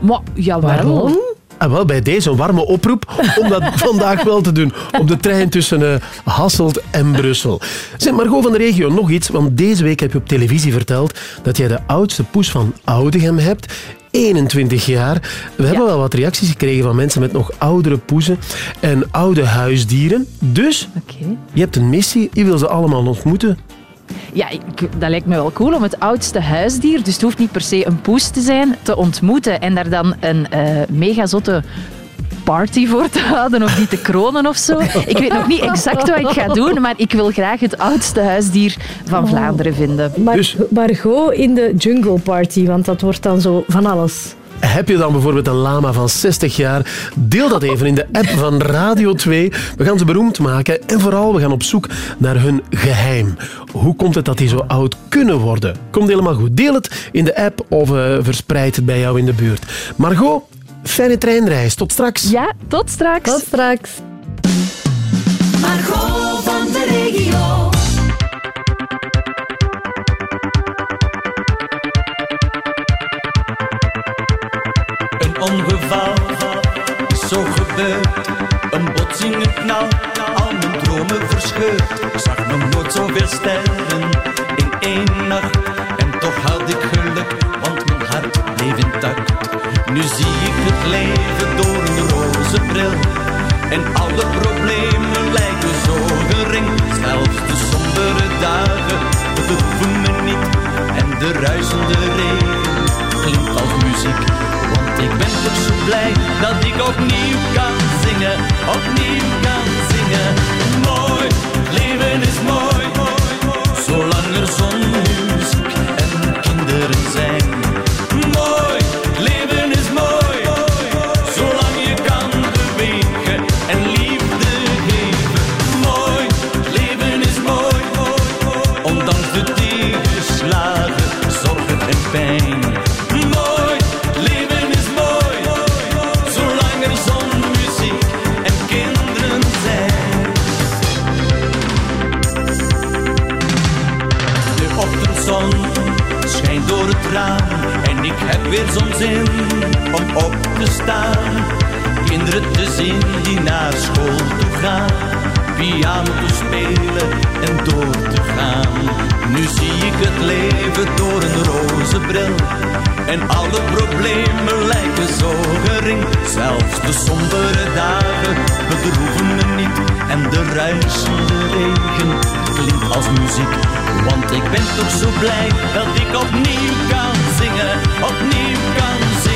Speaker 1: Maar, jawel.
Speaker 3: Ah, wel, bij deze een warme oproep om dat vandaag wel te doen. Op de trein tussen eh, Hasselt en Brussel. Zeg, Margot van de regio, nog iets. Want deze week heb je op televisie verteld dat jij de oudste poes van Oudegem hebt. 21 jaar. We hebben wel wat reacties gekregen van mensen met nog oudere poezen en oude huisdieren. Dus je hebt een missie, je wil ze allemaal ontmoeten.
Speaker 1: Ja, ik, dat lijkt me wel cool om het oudste huisdier, dus het hoeft niet per se een poes te zijn, te ontmoeten en daar dan een eh mega zotte party voor te houden of die te kronen of zo. Ik weet nog niet exact wat ik ga doen, maar ik wil graag het oudste huisdier van Vlaanderen vinden.
Speaker 4: Maar, Margot in de jungle party, want dat wordt dan zo van alles.
Speaker 3: Heb je dan bijvoorbeeld een lama van 60 jaar? Deel dat even in de app van Radio 2. We gaan ze beroemd maken en vooral we gaan op zoek naar hun geheim. Hoe komt het dat die zo oud kunnen worden? Komt helemaal goed. Deel het in de app of eh, verspreid het bij jou in de buurt. Margot, fijne treinreis. Tot straks.
Speaker 1: Ja, tot straks.
Speaker 4: Tot straks.
Speaker 30: Margot
Speaker 33: ongeval zo gebeurd. Een botsing, een knal, al mijn dromen verscheurd. Ik zag nog nooit zoveel sterren in één nacht. En toch had ik geluk, want mijn hart bleef intact. Nu zie ik het leven door een roze bril. En alle problemen lijken zo gering. Zelfs de sombere dagen bedroeven me niet. En de ruisende regen klinkt als muziek. Ik ben toch zo blij dat ik opnieuw kan zingen. Opnieuw kan zingen. Mooi, leven is mooi. Kinderen te zien die naar school toe gaan, piano te spelen en door te gaan. Nu zie ik het leven door een roze bril. En alle problemen lijken zo gering. Zelfs de sombere dagen bedroeven me niet. En de ruisende regen klinkt als muziek. Want ik ben toch zo blij dat ik opnieuw kan zingen. Opnieuw kan zingen.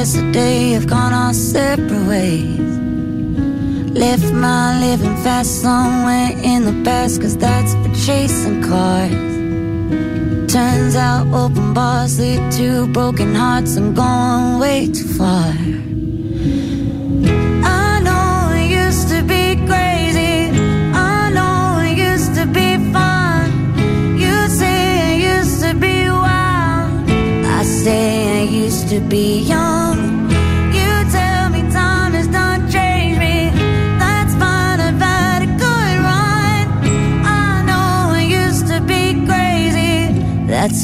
Speaker 34: Yesterday have gone our separate ways. Left my living fast somewhere in the past, cause that's for chasing cars. Turns out open bars lead to broken hearts. I'm going way too far. I know it used to be crazy. I know it used to be fun. You say it used to be wild. I say I used to be young.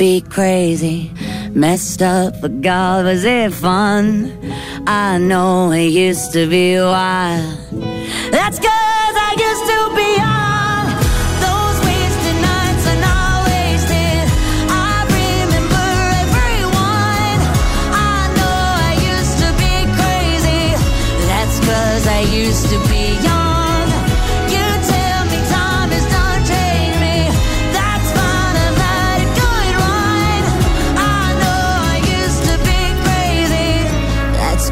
Speaker 34: Be crazy, messed up, but God, was it fun? I know it used to be wild. That's cause I used to be young. Those wasted nights are not wasted. I remember everyone. I know I used to be crazy. That's cause I used to be young.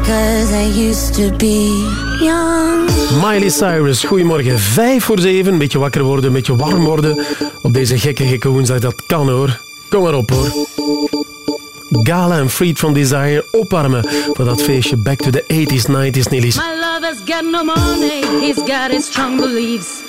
Speaker 34: Cause I used to be young.
Speaker 3: Miley Cyrus, goedemorgen. Vijf voor zeven, een beetje wakker worden, een beetje warm worden. Op deze gekke, gekke woensdag, dat kan hoor. Kom maar op hoor. Gala en Freed from Desire opwarmen voor dat feestje Back to the 80s, 90s, Nillies.
Speaker 8: My lover's got no money, he's got his strong beliefs.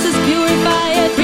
Speaker 8: purify it,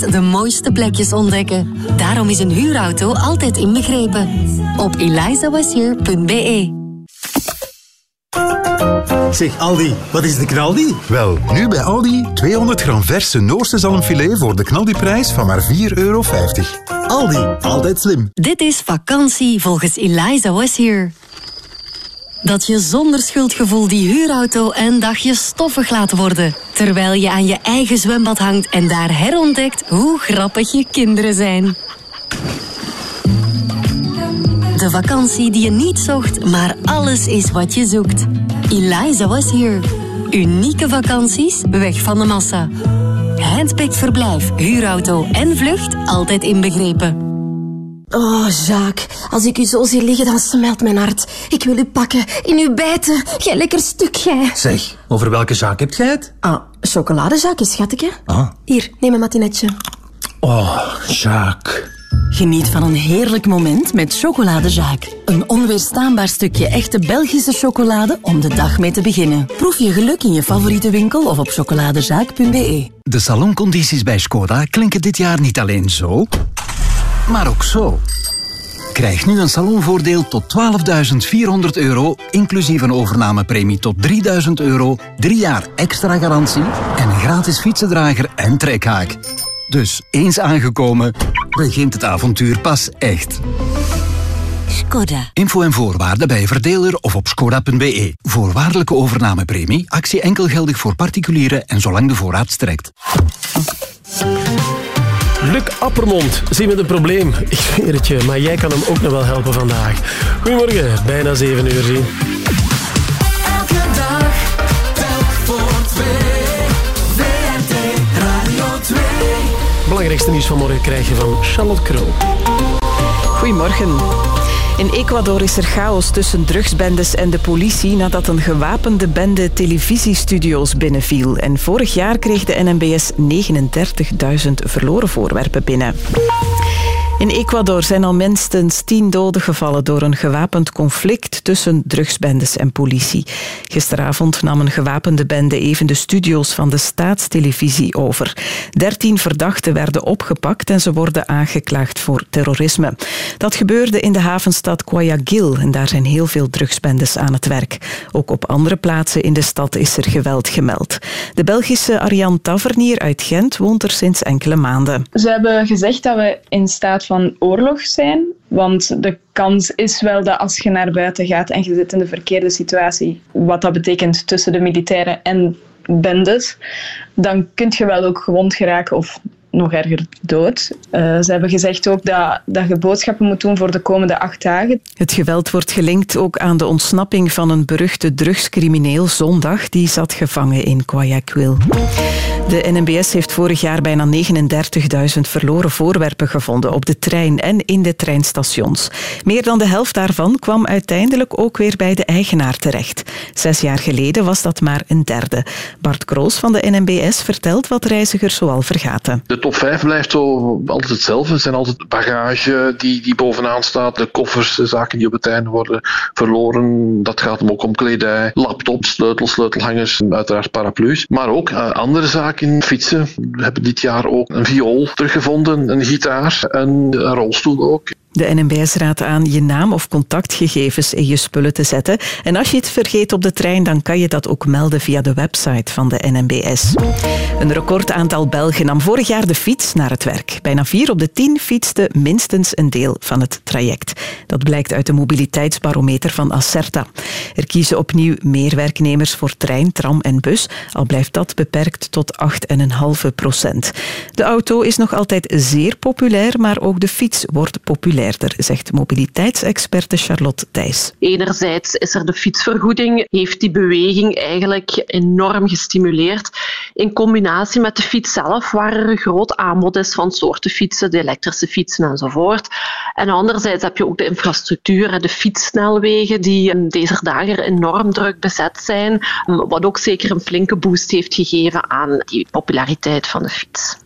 Speaker 11: de mooiste plekjes ontdekken. Daarom is een huurauto altijd inbegrepen. Op elizawashere.be
Speaker 35: Zeg Aldi, wat is de knaldi? Wel, nu bij Aldi 200 gram verse Noorse zalmfilet voor de knaldiprijs van maar 4,50 euro. Aldi, altijd slim.
Speaker 11: Dit is vakantie volgens Eliza Was Here. Dat je zonder schuldgevoel die huurauto een dagje stoffig laat worden. Terwijl je aan je eigen zwembad hangt en daar herontdekt hoe grappig je kinderen zijn. De vakantie die je niet zocht, maar alles is wat je zoekt. Eliza was here. Unieke vakanties, weg van de massa. Handpicked verblijf, huurauto en vlucht altijd inbegrepen.
Speaker 36: Oh, Jacques, als ik u zo zie liggen, dan smelt mijn hart. Ik wil u pakken, in uw bijten. Jij lekker stuk, jij.
Speaker 37: Zeg, over welke zaak heb jij het?
Speaker 36: Ah, chocoladezaakje, schatje.
Speaker 37: Ah.
Speaker 36: Hier, neem een matinetje.
Speaker 37: Oh, Jacques.
Speaker 38: Geniet van een heerlijk moment met Chocoladezaak. Een onweerstaanbaar stukje echte Belgische chocolade om de dag mee te beginnen. Proef je geluk in je favoriete winkel of op chocoladezaak.be.
Speaker 10: De saloncondities bij Skoda klinken dit jaar niet alleen zo, maar ook zo. Krijg nu een salonvoordeel tot 12.400 euro, inclusief een overnamepremie tot 3.000 euro, drie jaar extra garantie en een gratis fietsendrager en trekhaak. Dus eens aangekomen, begint het avontuur pas echt.
Speaker 38: Skoda.
Speaker 10: Info en voorwaarden bij verdeler of op skoda.be. Voorwaardelijke overnamepremie, actie enkel geldig voor particulieren en zolang de voorraad strekt.
Speaker 3: Luc Appermond, zie met een probleem. Ik zweer het je, maar jij kan hem ook nog wel helpen vandaag. Goedemorgen, bijna 7 uur zien.
Speaker 17: Elke dag, telk voor twee. VRT Radio 2.
Speaker 3: Belangrijkste nieuws van morgen krijg je van Charlotte Krul.
Speaker 5: Goedemorgen. In Ecuador is er chaos tussen drugsbendes en de politie nadat een gewapende bende televisiestudio's binnenviel. En vorig jaar kreeg de NMBS 39.000 verloren voorwerpen binnen. In Ecuador zijn al minstens tien doden gevallen door een gewapend conflict tussen drugsbendes en politie. Gisteravond nam een gewapende bende even de studio's van de staatstelevisie over. Dertien verdachten werden opgepakt en ze worden aangeklaagd voor terrorisme. Dat gebeurde in de havenstad Guayaquil en daar zijn heel veel drugsbendes aan het werk. Ook op andere plaatsen in de stad is er geweld gemeld. De Belgische Ariane Tavernier uit Gent woont er sinds enkele maanden.
Speaker 39: Ze hebben gezegd dat we in staat van oorlog zijn. Want de kans is wel dat als je naar buiten gaat en je zit in de verkeerde situatie, wat dat betekent tussen de militairen en bendes, dan kun je wel ook gewond geraken of nog erger dood. Eh, ze hebben gezegd ook dat, dat je boodschappen moet doen voor de komende acht dagen.
Speaker 5: Het geweld wordt gelinkt ook aan de ontsnapping van een beruchte drugscrimineel zondag. Die zat gevangen in Guayaquil. De NMBS heeft vorig jaar bijna 39.000 verloren voorwerpen gevonden op de trein en in de treinstations. Meer dan de helft daarvan kwam uiteindelijk ook weer bij de eigenaar terecht. Zes jaar geleden was dat maar een derde. Bart Kroos van de NMBS vertelt wat reizigers zoal vergaten.
Speaker 40: De top 5 blijft zo altijd hetzelfde. Het zijn altijd bagage die, die bovenaan staat, de koffers, de zaken die op het einde worden verloren. Dat gaat hem ook om kledij, laptops, sleutels, sleutelhangers, uiteraard paraplu's. Maar ook eh, andere zaken, fietsen. We hebben dit jaar ook een viool teruggevonden, een gitaar en een rolstoel ook.
Speaker 5: De NMBS raadt aan je naam of contactgegevens in je spullen te zetten. En als je het vergeet op de trein, dan kan je dat ook melden via de website van de NMBS. Een record aantal Belgen nam vorig jaar de fiets naar het werk. Bijna vier op de tien fietsten minstens een deel van het traject. Dat blijkt uit de mobiliteitsbarometer van Acerta. Er kiezen opnieuw meer werknemers voor trein, tram en bus, al blijft dat beperkt tot 8,5 procent. De auto is nog altijd zeer populair, maar ook de fiets wordt populairder, zegt mobiliteitsexperte Charlotte Thijs.
Speaker 41: Enerzijds is er de fietsvergoeding, heeft die beweging eigenlijk enorm gestimuleerd. In combinatie met de fiets zelf, waar er een groot aanbod is van soorten fietsen, de elektrische fietsen enzovoort. En anderzijds heb je ook de infrastructuur, hè, de fietssnelwegen, die deze dagen enorm druk bezet zijn, wat ook zeker een flinke boost heeft gegeven aan die populariteit van de fiets.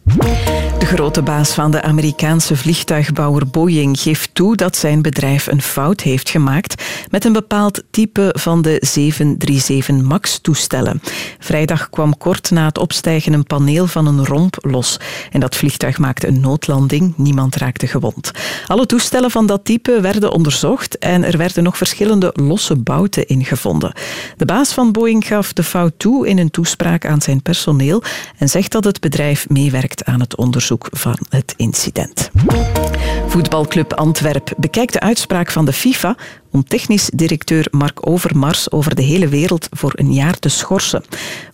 Speaker 5: De grote baas van de Amerikaanse vliegtuigbouwer Boeing geeft toe dat zijn bedrijf een fout heeft gemaakt met een bepaald type van de 737 MAX-toestellen. Vrijdag kwam kort na het opstijgen een paneel van een romp los. En dat vliegtuig maakte een noodlanding. Niemand raakte gewond. Alle toestellen van dat type werden onderzocht en er werden nog verschillende losse bouten in gevonden. De baas van Boeing gaf de fout toe in een toespraak aan zijn personeel en zegt dat het bedrijf meewerkt aan het onderzoek van het incident. Voetbalclub Antwerp bekijkt de uitspraak van de FIFA technisch directeur Mark Overmars over de hele wereld voor een jaar te schorsen.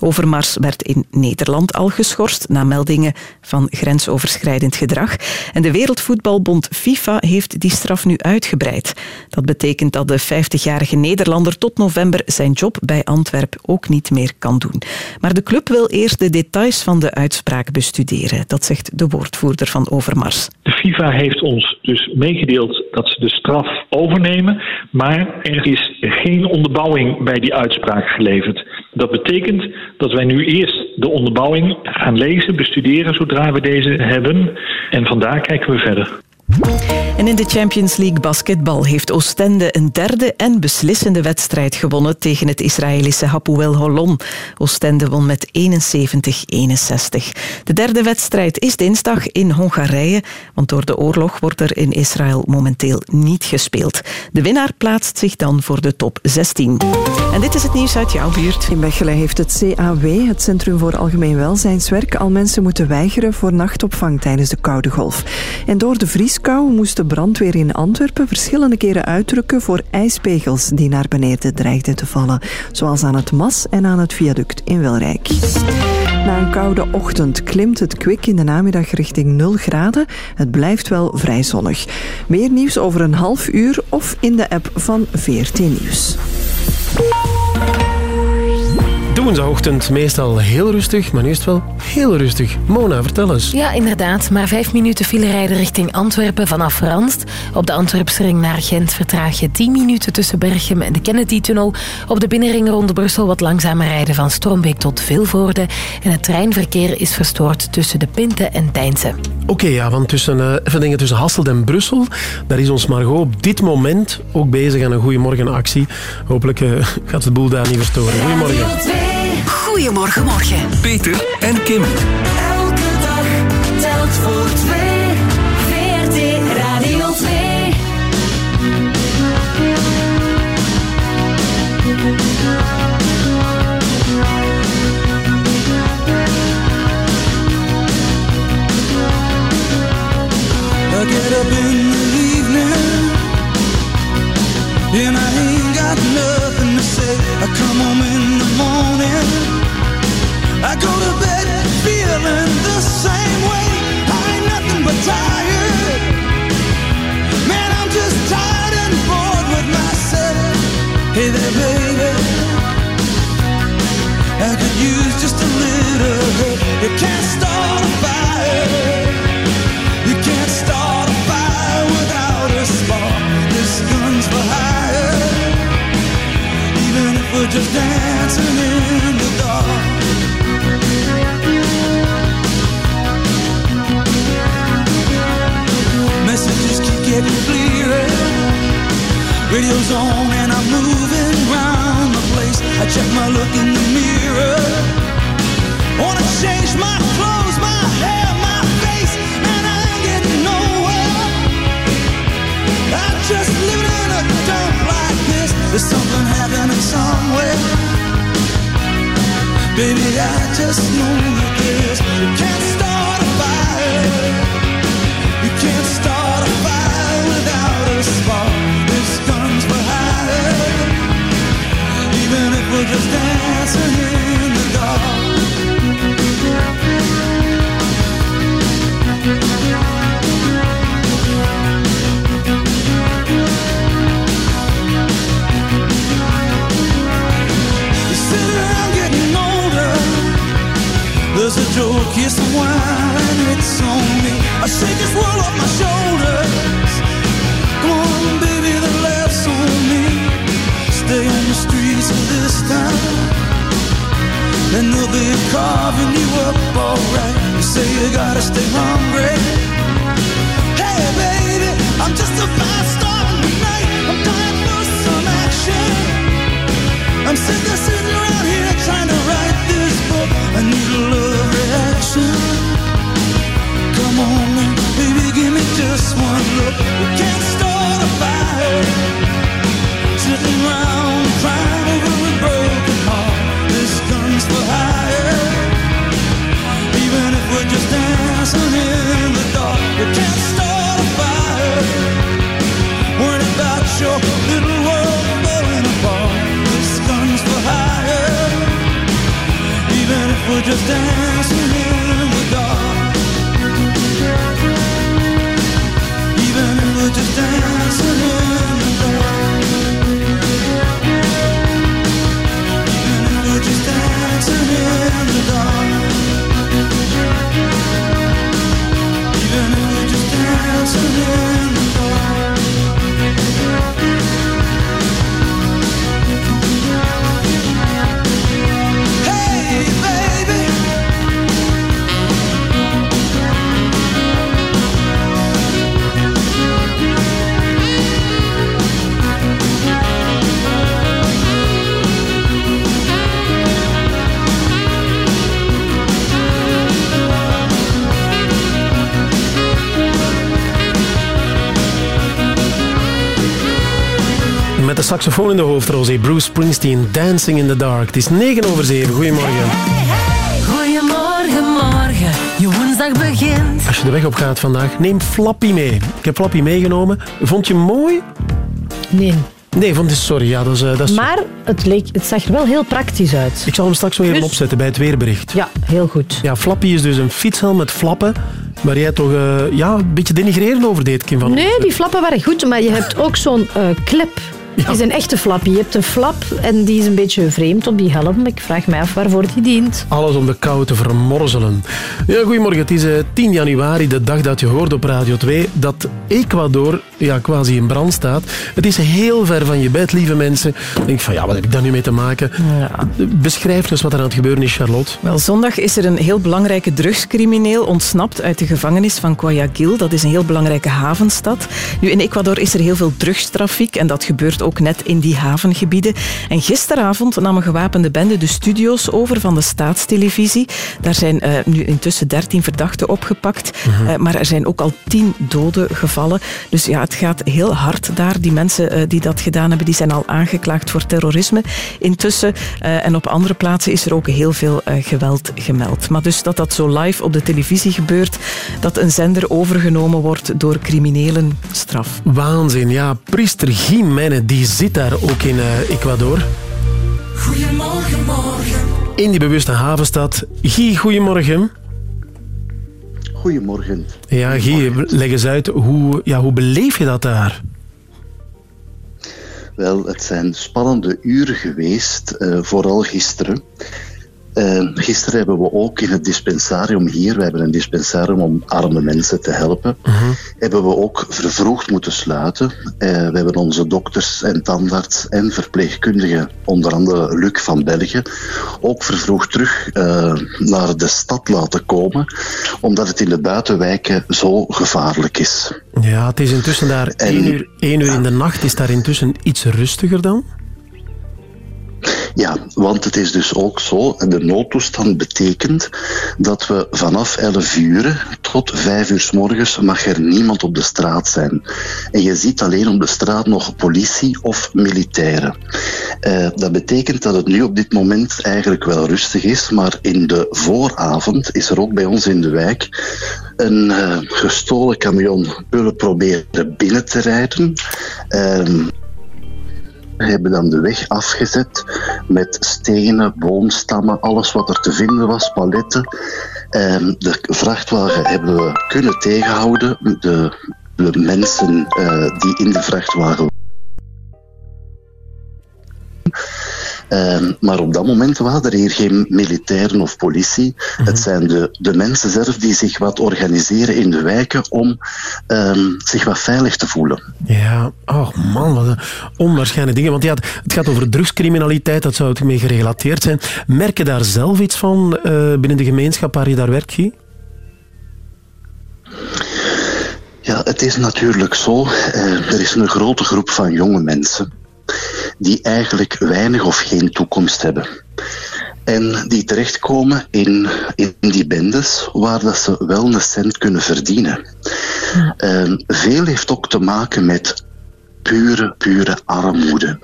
Speaker 5: Overmars werd in Nederland al geschorst na meldingen van grensoverschrijdend gedrag. En de Wereldvoetbalbond FIFA heeft die straf nu uitgebreid. Dat betekent dat de 50-jarige Nederlander tot november zijn job bij Antwerp ook niet meer kan doen. Maar de club wil eerst de details van de uitspraak bestuderen. Dat zegt de woordvoerder van Overmars.
Speaker 25: De FIFA heeft ons dus meegedeeld dat ze de straf overnemen, maar er is geen onderbouwing bij die uitspraak geleverd. Dat betekent dat wij nu eerst de onderbouwing gaan lezen, bestuderen zodra we deze hebben en vandaar kijken we verder.
Speaker 5: En in de Champions League basketbal heeft Oostende een derde en beslissende wedstrijd gewonnen tegen het Israëlische Hapoel Holon. Oostende won met 71-61. De derde wedstrijd is dinsdag in Hongarije, want door de oorlog wordt er in Israël momenteel niet gespeeld. De winnaar plaatst zich dan voor de top 16. En dit is het nieuws uit jouw buurt.
Speaker 22: In Mechelen heeft het CAW, het Centrum voor Algemeen Welzijnswerk, al mensen moeten weigeren voor nachtopvang tijdens de koude golf. En door de vrieskou moest de brandweer in Antwerpen verschillende keren uitdrukken voor ijspegels die naar beneden dreigden te vallen, zoals aan het Mas en aan het viaduct in Wilrijk. Na een koude ochtend klimt het kwik in de namiddag richting 0 graden. Het blijft wel vrij zonnig. Meer nieuws over een half uur of in de app van VRT Nieuws.
Speaker 3: Woensdagochtend meestal heel rustig, maar nu is het wel heel rustig. Mona, vertel eens.
Speaker 26: Ja, inderdaad. Maar vijf minuten file rijden richting Antwerpen vanaf Ranst. Op de Antwerpsring naar Gent vertraag je 10 minuten tussen Berchem en de Kennedy-tunnel. Op de binnenring rond Brussel wat langzamer rijden van Strombeek tot Vilvoorde. En het treinverkeer is verstoord tussen de Pinte en Deinze.
Speaker 3: Oké, ja, want tussen, eh, even dingen tussen Hasselt en Brussel, daar is ons Margot op dit moment ook bezig aan een Goedemorgen-actie. Hopelijk eh, gaat het boel daar niet verstoren. Goedemorgen.
Speaker 30: Goedemorgen, morgen.
Speaker 6: Peter en Kim.
Speaker 30: Elke dag telt voor
Speaker 17: just dancing in the dark. Messages keep getting. Radio's on and I'm the place. I check my look in the mirror. Wanna change my clothes, my hair, my face, and I ain't getting nowhere. I'm just living in a dump like this. There's something happening somewhere. Baby, I just know that this. You can't start a fire. You can't start a fire without a spark. This gun's for hire. Even if we're just dancing in the dark. Joke, yes, a wine, it's on me. I shake this world off my shoulders. Come on, baby, the laughs on me. Stay on the streets of this town. And they'll be carving you up alright. You say you gotta stay hungry. Hey, baby, I'm just about starting tonight. I'm dying for some action. I'm sick of sitting around here trying to write this book. I need a love reaction. Come on, now, baby, give me just one look. We can't start a fire. Sitting around crying over we're just dancing in the dark. Even if we're just dancing in the dark. Even if we're just dancing in the dark. Even if we're just dancing in the dark.
Speaker 3: Saxofoon in de hoofdrol, Bruce Springsteen, Dancing in the Dark. Het is 9 over 7. Goedemorgen.
Speaker 30: Goedemorgen, morgen. Je woensdag begint.
Speaker 3: Als je de weg op gaat vandaag, neem Flappy mee. Ik heb Flappy meegenomen. Vond je hem mooi?
Speaker 4: Nee.
Speaker 3: Nee, vond sorry. Ja, dat is, eh, dat is...
Speaker 4: Maar het, leek, het zag er wel heel praktisch uit.
Speaker 3: Ik zal hem straks even
Speaker 4: Dus-
Speaker 3: opzetten bij het weerbericht.
Speaker 4: Ja, heel goed.
Speaker 3: Ja, Flappy is dus een fietshelm met flappen, waar jij toch eh, ja, een beetje denigrerend over deed, Kim van
Speaker 4: Nee, die flappen waren goed, maar je hebt ook zo'n eh, klep
Speaker 18: Het is een echte flap. Je hebt een flap en die is een beetje vreemd op die helm. Ik vraag mij af waarvoor die dient.
Speaker 3: Alles om de kou te vermorzelen. Ja, goedemorgen. Het is eh, 10 januari, de dag dat je hoort op Radio 2 dat Ecuador ja, quasi in brand staat. Het is heel ver van je bed, lieve mensen. Dan denk van, ja, wat heb ik daar nu mee te maken? Beschrijf eens wat er aan het gebeuren is, Charlotte.
Speaker 5: Wel, zondag is er een heel belangrijke drugscrimineel ontsnapt uit de gevangenis van Guayaquil. Dat is een heel belangrijke havenstad. Nu, in Ecuador is er heel veel drugstrafiek en dat gebeurt ook net in die havengebieden. En gisteravond nam een gewapende bende de studio's over van de staatstelevisie. Daar zijn eh, nu intussen 13 verdachten opgepakt,
Speaker 42: Mhm.
Speaker 5: Eh, maar er zijn ook al 10 doden gevallen. Dus ja, het gaat heel hard daar. Die mensen eh, die dat gedaan hebben, die zijn al aangeklaagd voor terrorisme. Intussen, eh, en op andere plaatsen, is er ook heel veel eh, geweld gemeld. Maar dus dat dat zo live op de televisie gebeurt, dat een zender overgenomen wordt door criminelen, straf.
Speaker 3: Waanzin, ja. Priester Jiménez, die zit daar ook in eh, Ecuador.
Speaker 17: Goedemorgen, morgen.
Speaker 3: In die bewuste havenstad. Guy, goedemorgen.
Speaker 43: Goedemorgen.
Speaker 3: Ja, Guy, leg eens uit, hoe, ja, hoe beleef je dat daar?
Speaker 43: Wel, het zijn spannende uren geweest, eh, vooral gisteren. Eh, gisteren hebben we ook in het dispensarium hier, we hebben een dispensarium om arme mensen te helpen, hebben we ook vervroegd moeten sluiten. Eh, we hebben onze dokters en tandarts en verpleegkundigen, onder andere Luc van België, ook vervroegd terug eh, naar de stad laten komen, omdat het in de buitenwijken zo gevaarlijk is.
Speaker 3: Ja, het is intussen daar één uur, één uur in de nacht. Is daar intussen iets rustiger dan?
Speaker 43: Ja, want het is dus ook zo, de noodtoestand betekent dat we vanaf 11 uur tot 5 uur s morgens mag er niemand op de straat zijn. En je ziet alleen op de straat nog politie of militairen. Eh, dat betekent dat het nu op dit moment eigenlijk wel rustig is, maar in de vooravond is er ook bij ons in de wijk een eh, gestolen camion willen proberen binnen te rijden. Ehm, hebben dan de weg afgezet met stenen, boomstammen, alles wat er te vinden was, paletten. En de vrachtwagen hebben we kunnen tegenhouden. De, de mensen eh, die in de vrachtwagen Ehm, maar op dat moment waren er hier geen militairen of politie. Het zijn de, de mensen zelf die zich wat organiseren in de wijken om ehm, zich wat veilig te voelen.
Speaker 3: Ja, oh man, wat een onwaarschijnlijke dingen. Want ja, het- het gaat over drugscriminaliteit, dat zou het mee gerelateerd zijn. Merk je daar zelf iets van eh, binnen de gemeenschap waar je daar werkt, Guy?
Speaker 43: Ja, het is natuurlijk zo. eh, er is een grote groep van jonge mensen die eigenlijk weinig of geen toekomst hebben. En die terechtkomen in, in die bendes waar dat ze wel een cent kunnen verdienen. Eh, veel heeft ook te maken met pure, pure armoede.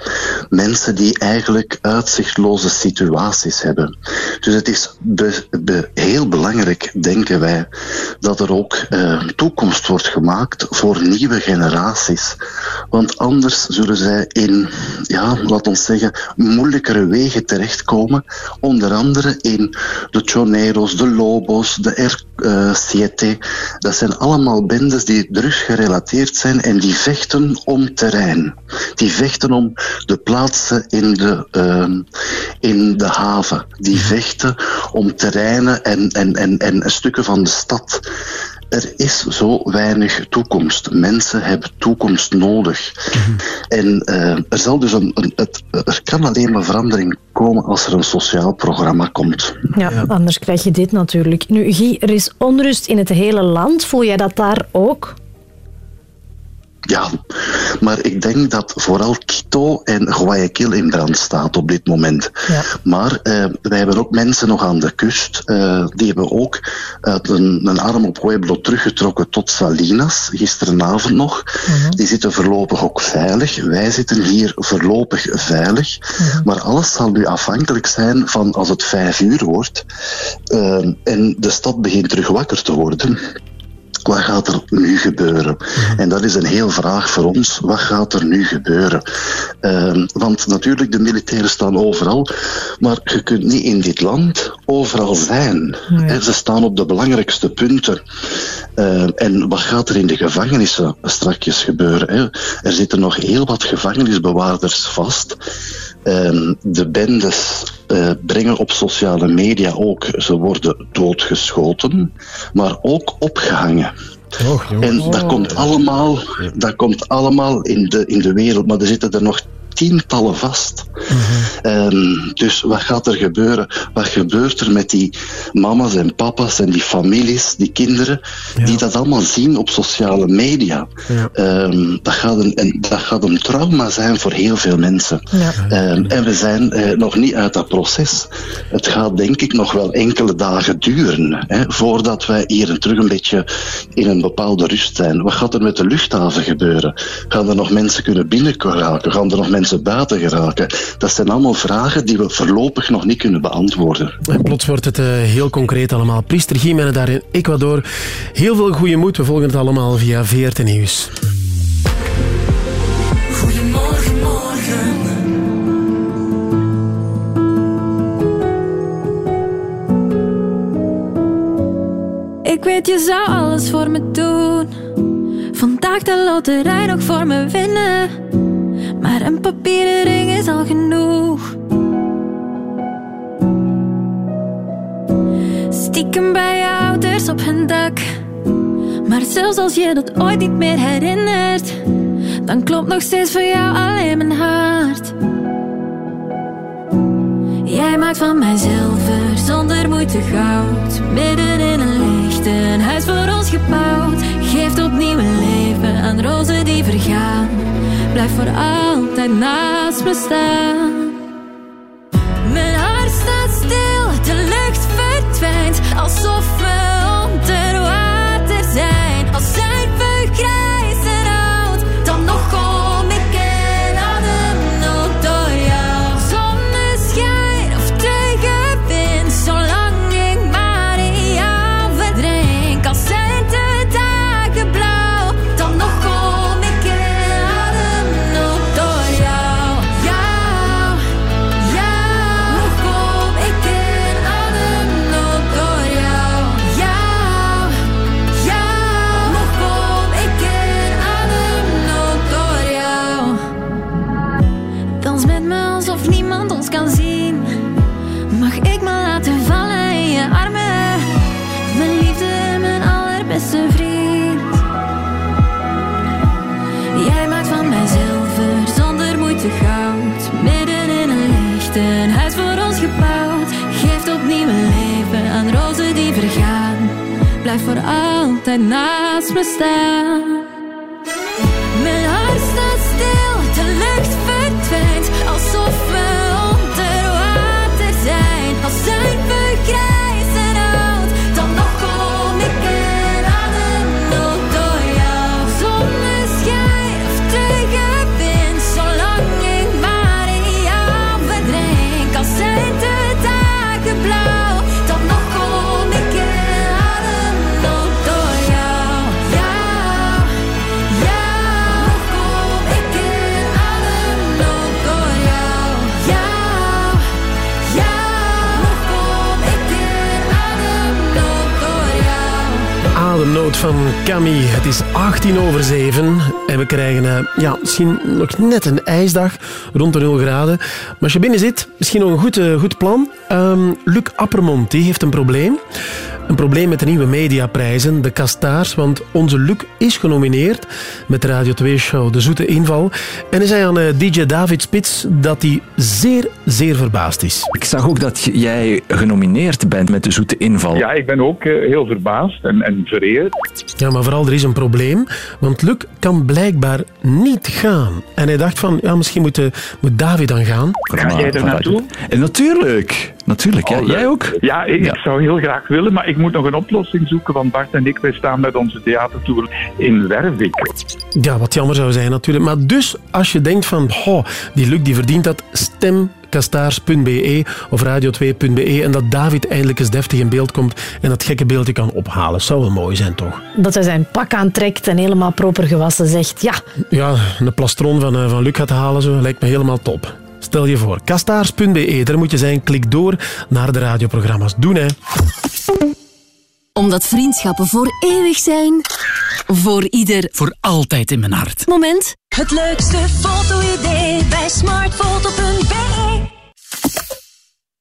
Speaker 43: Mensen die eigenlijk uitzichtloze situaties hebben. Dus het is be- heel belangrijk, denken wij, dat er ook eh, toekomst wordt gemaakt voor nieuwe generaties. Want anders zullen zij in, ja, laat ons zeggen, moeilijkere wegen terechtkomen. Onder andere in de Choneros, de Lobos, de R7. Dat zijn allemaal bendes die drugsgerelateerd zijn en die vechten om terrein. Die vechten om de plaatsen in de, ehm, in de haven. Die vechten om terreinen en, en, en, en stukken van de stad. Er is zo weinig toekomst. Mensen hebben toekomst nodig. En eh, er, zal dus een, een, het, er kan alleen maar verandering komen als er een sociaal programma komt.
Speaker 18: Ja, anders krijg je dit natuurlijk. Nu, Guy, er is onrust in het hele land. Voel jij dat daar ook?
Speaker 43: Ja, maar ik denk dat vooral Quito en Guayaquil in brand staat op dit moment. Maar eh, wij hebben ook mensen nog aan de kust. eh, die hebben ook uit een, een arm op Pueblo teruggetrokken tot Salinas, gisterenavond nog. Die zitten voorlopig ook veilig. Wij zitten hier voorlopig veilig. Maar alles zal nu afhankelijk zijn van als het vijf uur wordt eh, en de stad begint terug wakker te worden. Wat gaat er nu gebeuren? En dat is een heel vraag voor ons. Wat gaat er nu gebeuren? Ehm, want natuurlijk, de militairen staan overal. Maar je kunt niet in dit land overal zijn. Ze staan op de belangrijkste punten. Eh, en wat gaat er in de gevangenissen strakjes gebeuren? Hè? Er zitten nog heel wat gevangenisbewaarders vast. Ehm, de bendes eh, brengen op sociale media ook, ze worden doodgeschoten, maar ook opgehangen. en dat komt allemaal, dat komt allemaal in, de, in de wereld, maar er zitten er nog tientallen vast. Ehm, dus wat gaat er gebeuren? Wat gebeurt er met die mama's en papa's en die families, die kinderen, die dat allemaal zien op sociale media? Ehm, dat, gaat een, en dat gaat een trauma zijn voor heel veel mensen. Ehm, en we zijn eh, nog niet uit dat proces. Het gaat denk ik nog wel enkele dagen duren hè, voordat wij hier terug een beetje in een bepaalde rust zijn. Wat gaat er met de luchthaven gebeuren? Gaan er nog mensen kunnen binnenraken? Gaan er nog mensen buiten geraken? Dat zijn allemaal vragen die we voorlopig nog niet kunnen beantwoorden.
Speaker 3: En plots wordt het eh, heel concreet allemaal. Priester Jiménez daar in Ecuador. Heel veel goede moed. We volgen het allemaal via VRT Nieuws.
Speaker 44: Goedemorgen, morgen.
Speaker 8: Ik weet, je zou alles voor me doen. Vandaag de loterij nog voor me winnen. Maar een papieren ring is al genoeg. Stiekem bij je ouders op hun dak. Maar zelfs als je dat ooit niet meer herinnert, dan klopt nog steeds voor jou alleen mijn hart. Jij maakt van mij zilver zonder moeite goud. Midden in een licht, een huis voor ons gebouwd. Geeft opnieuw een leven aan rozen die vergaan. Blijf voor altijd naast me staan. Mijn hart staat stil, de lucht verdwijnt. Alsof voor altijd naast me staan.
Speaker 3: Van Camille. Het is 18 over 7 en we krijgen eh, ja, misschien nog net een ijsdag rond de 0 graden. Maar als je binnen zit, misschien nog een goed, eh, goed plan. Ehm, Luc Appermond die heeft een probleem. Een probleem met de nieuwe mediaprijzen, de Kastaars. Want onze Luc is genomineerd met de Radio 2-show De Zoete Inval. En hij zei aan eh, DJ David Spits dat hij zeer, zeer verbaasd is.
Speaker 45: Ik zag ook dat jij genomineerd bent met de zoete inval.
Speaker 46: Ja, ik ben ook eh, heel verbaasd en, en vereerd.
Speaker 3: Ja, maar vooral er is een probleem, want Luc kan blijkbaar niet gaan. En hij dacht van, ja, misschien moet, eh, moet David dan gaan.
Speaker 46: Ga jij er naartoe?
Speaker 45: En natuurlijk, natuurlijk. Ja, jij
Speaker 46: leuk.
Speaker 45: ook?
Speaker 46: Ja, ik, zou heel graag willen, maar ik moet nog een oplossing zoeken, want Bart en ik wij staan met onze theatertour in Wervik.
Speaker 3: Ja, wat jammer zou zijn natuurlijk. Maar dus, als je denkt van, oh, die Luc die verdient dat, stem kastaars.be of radio2.be en dat David eindelijk eens deftig in beeld komt en dat gekke beeldje kan ophalen. Zou wel mooi zijn, toch?
Speaker 4: Dat hij zijn pak aantrekt en helemaal proper gewassen zegt, ja,
Speaker 3: Ja, een plastron van, eh, van Luc gaat halen, zo, lijkt me helemaal top. Stel je voor, kastaars.be, daar moet je zijn. Klik door naar de radioprogramma's. Doen, hè.
Speaker 13: Omdat vriendschappen voor eeuwig zijn. Voor ieder.
Speaker 47: Voor altijd in mijn hart.
Speaker 13: Moment.
Speaker 8: Het leukste foto-idee bij smartfoto.be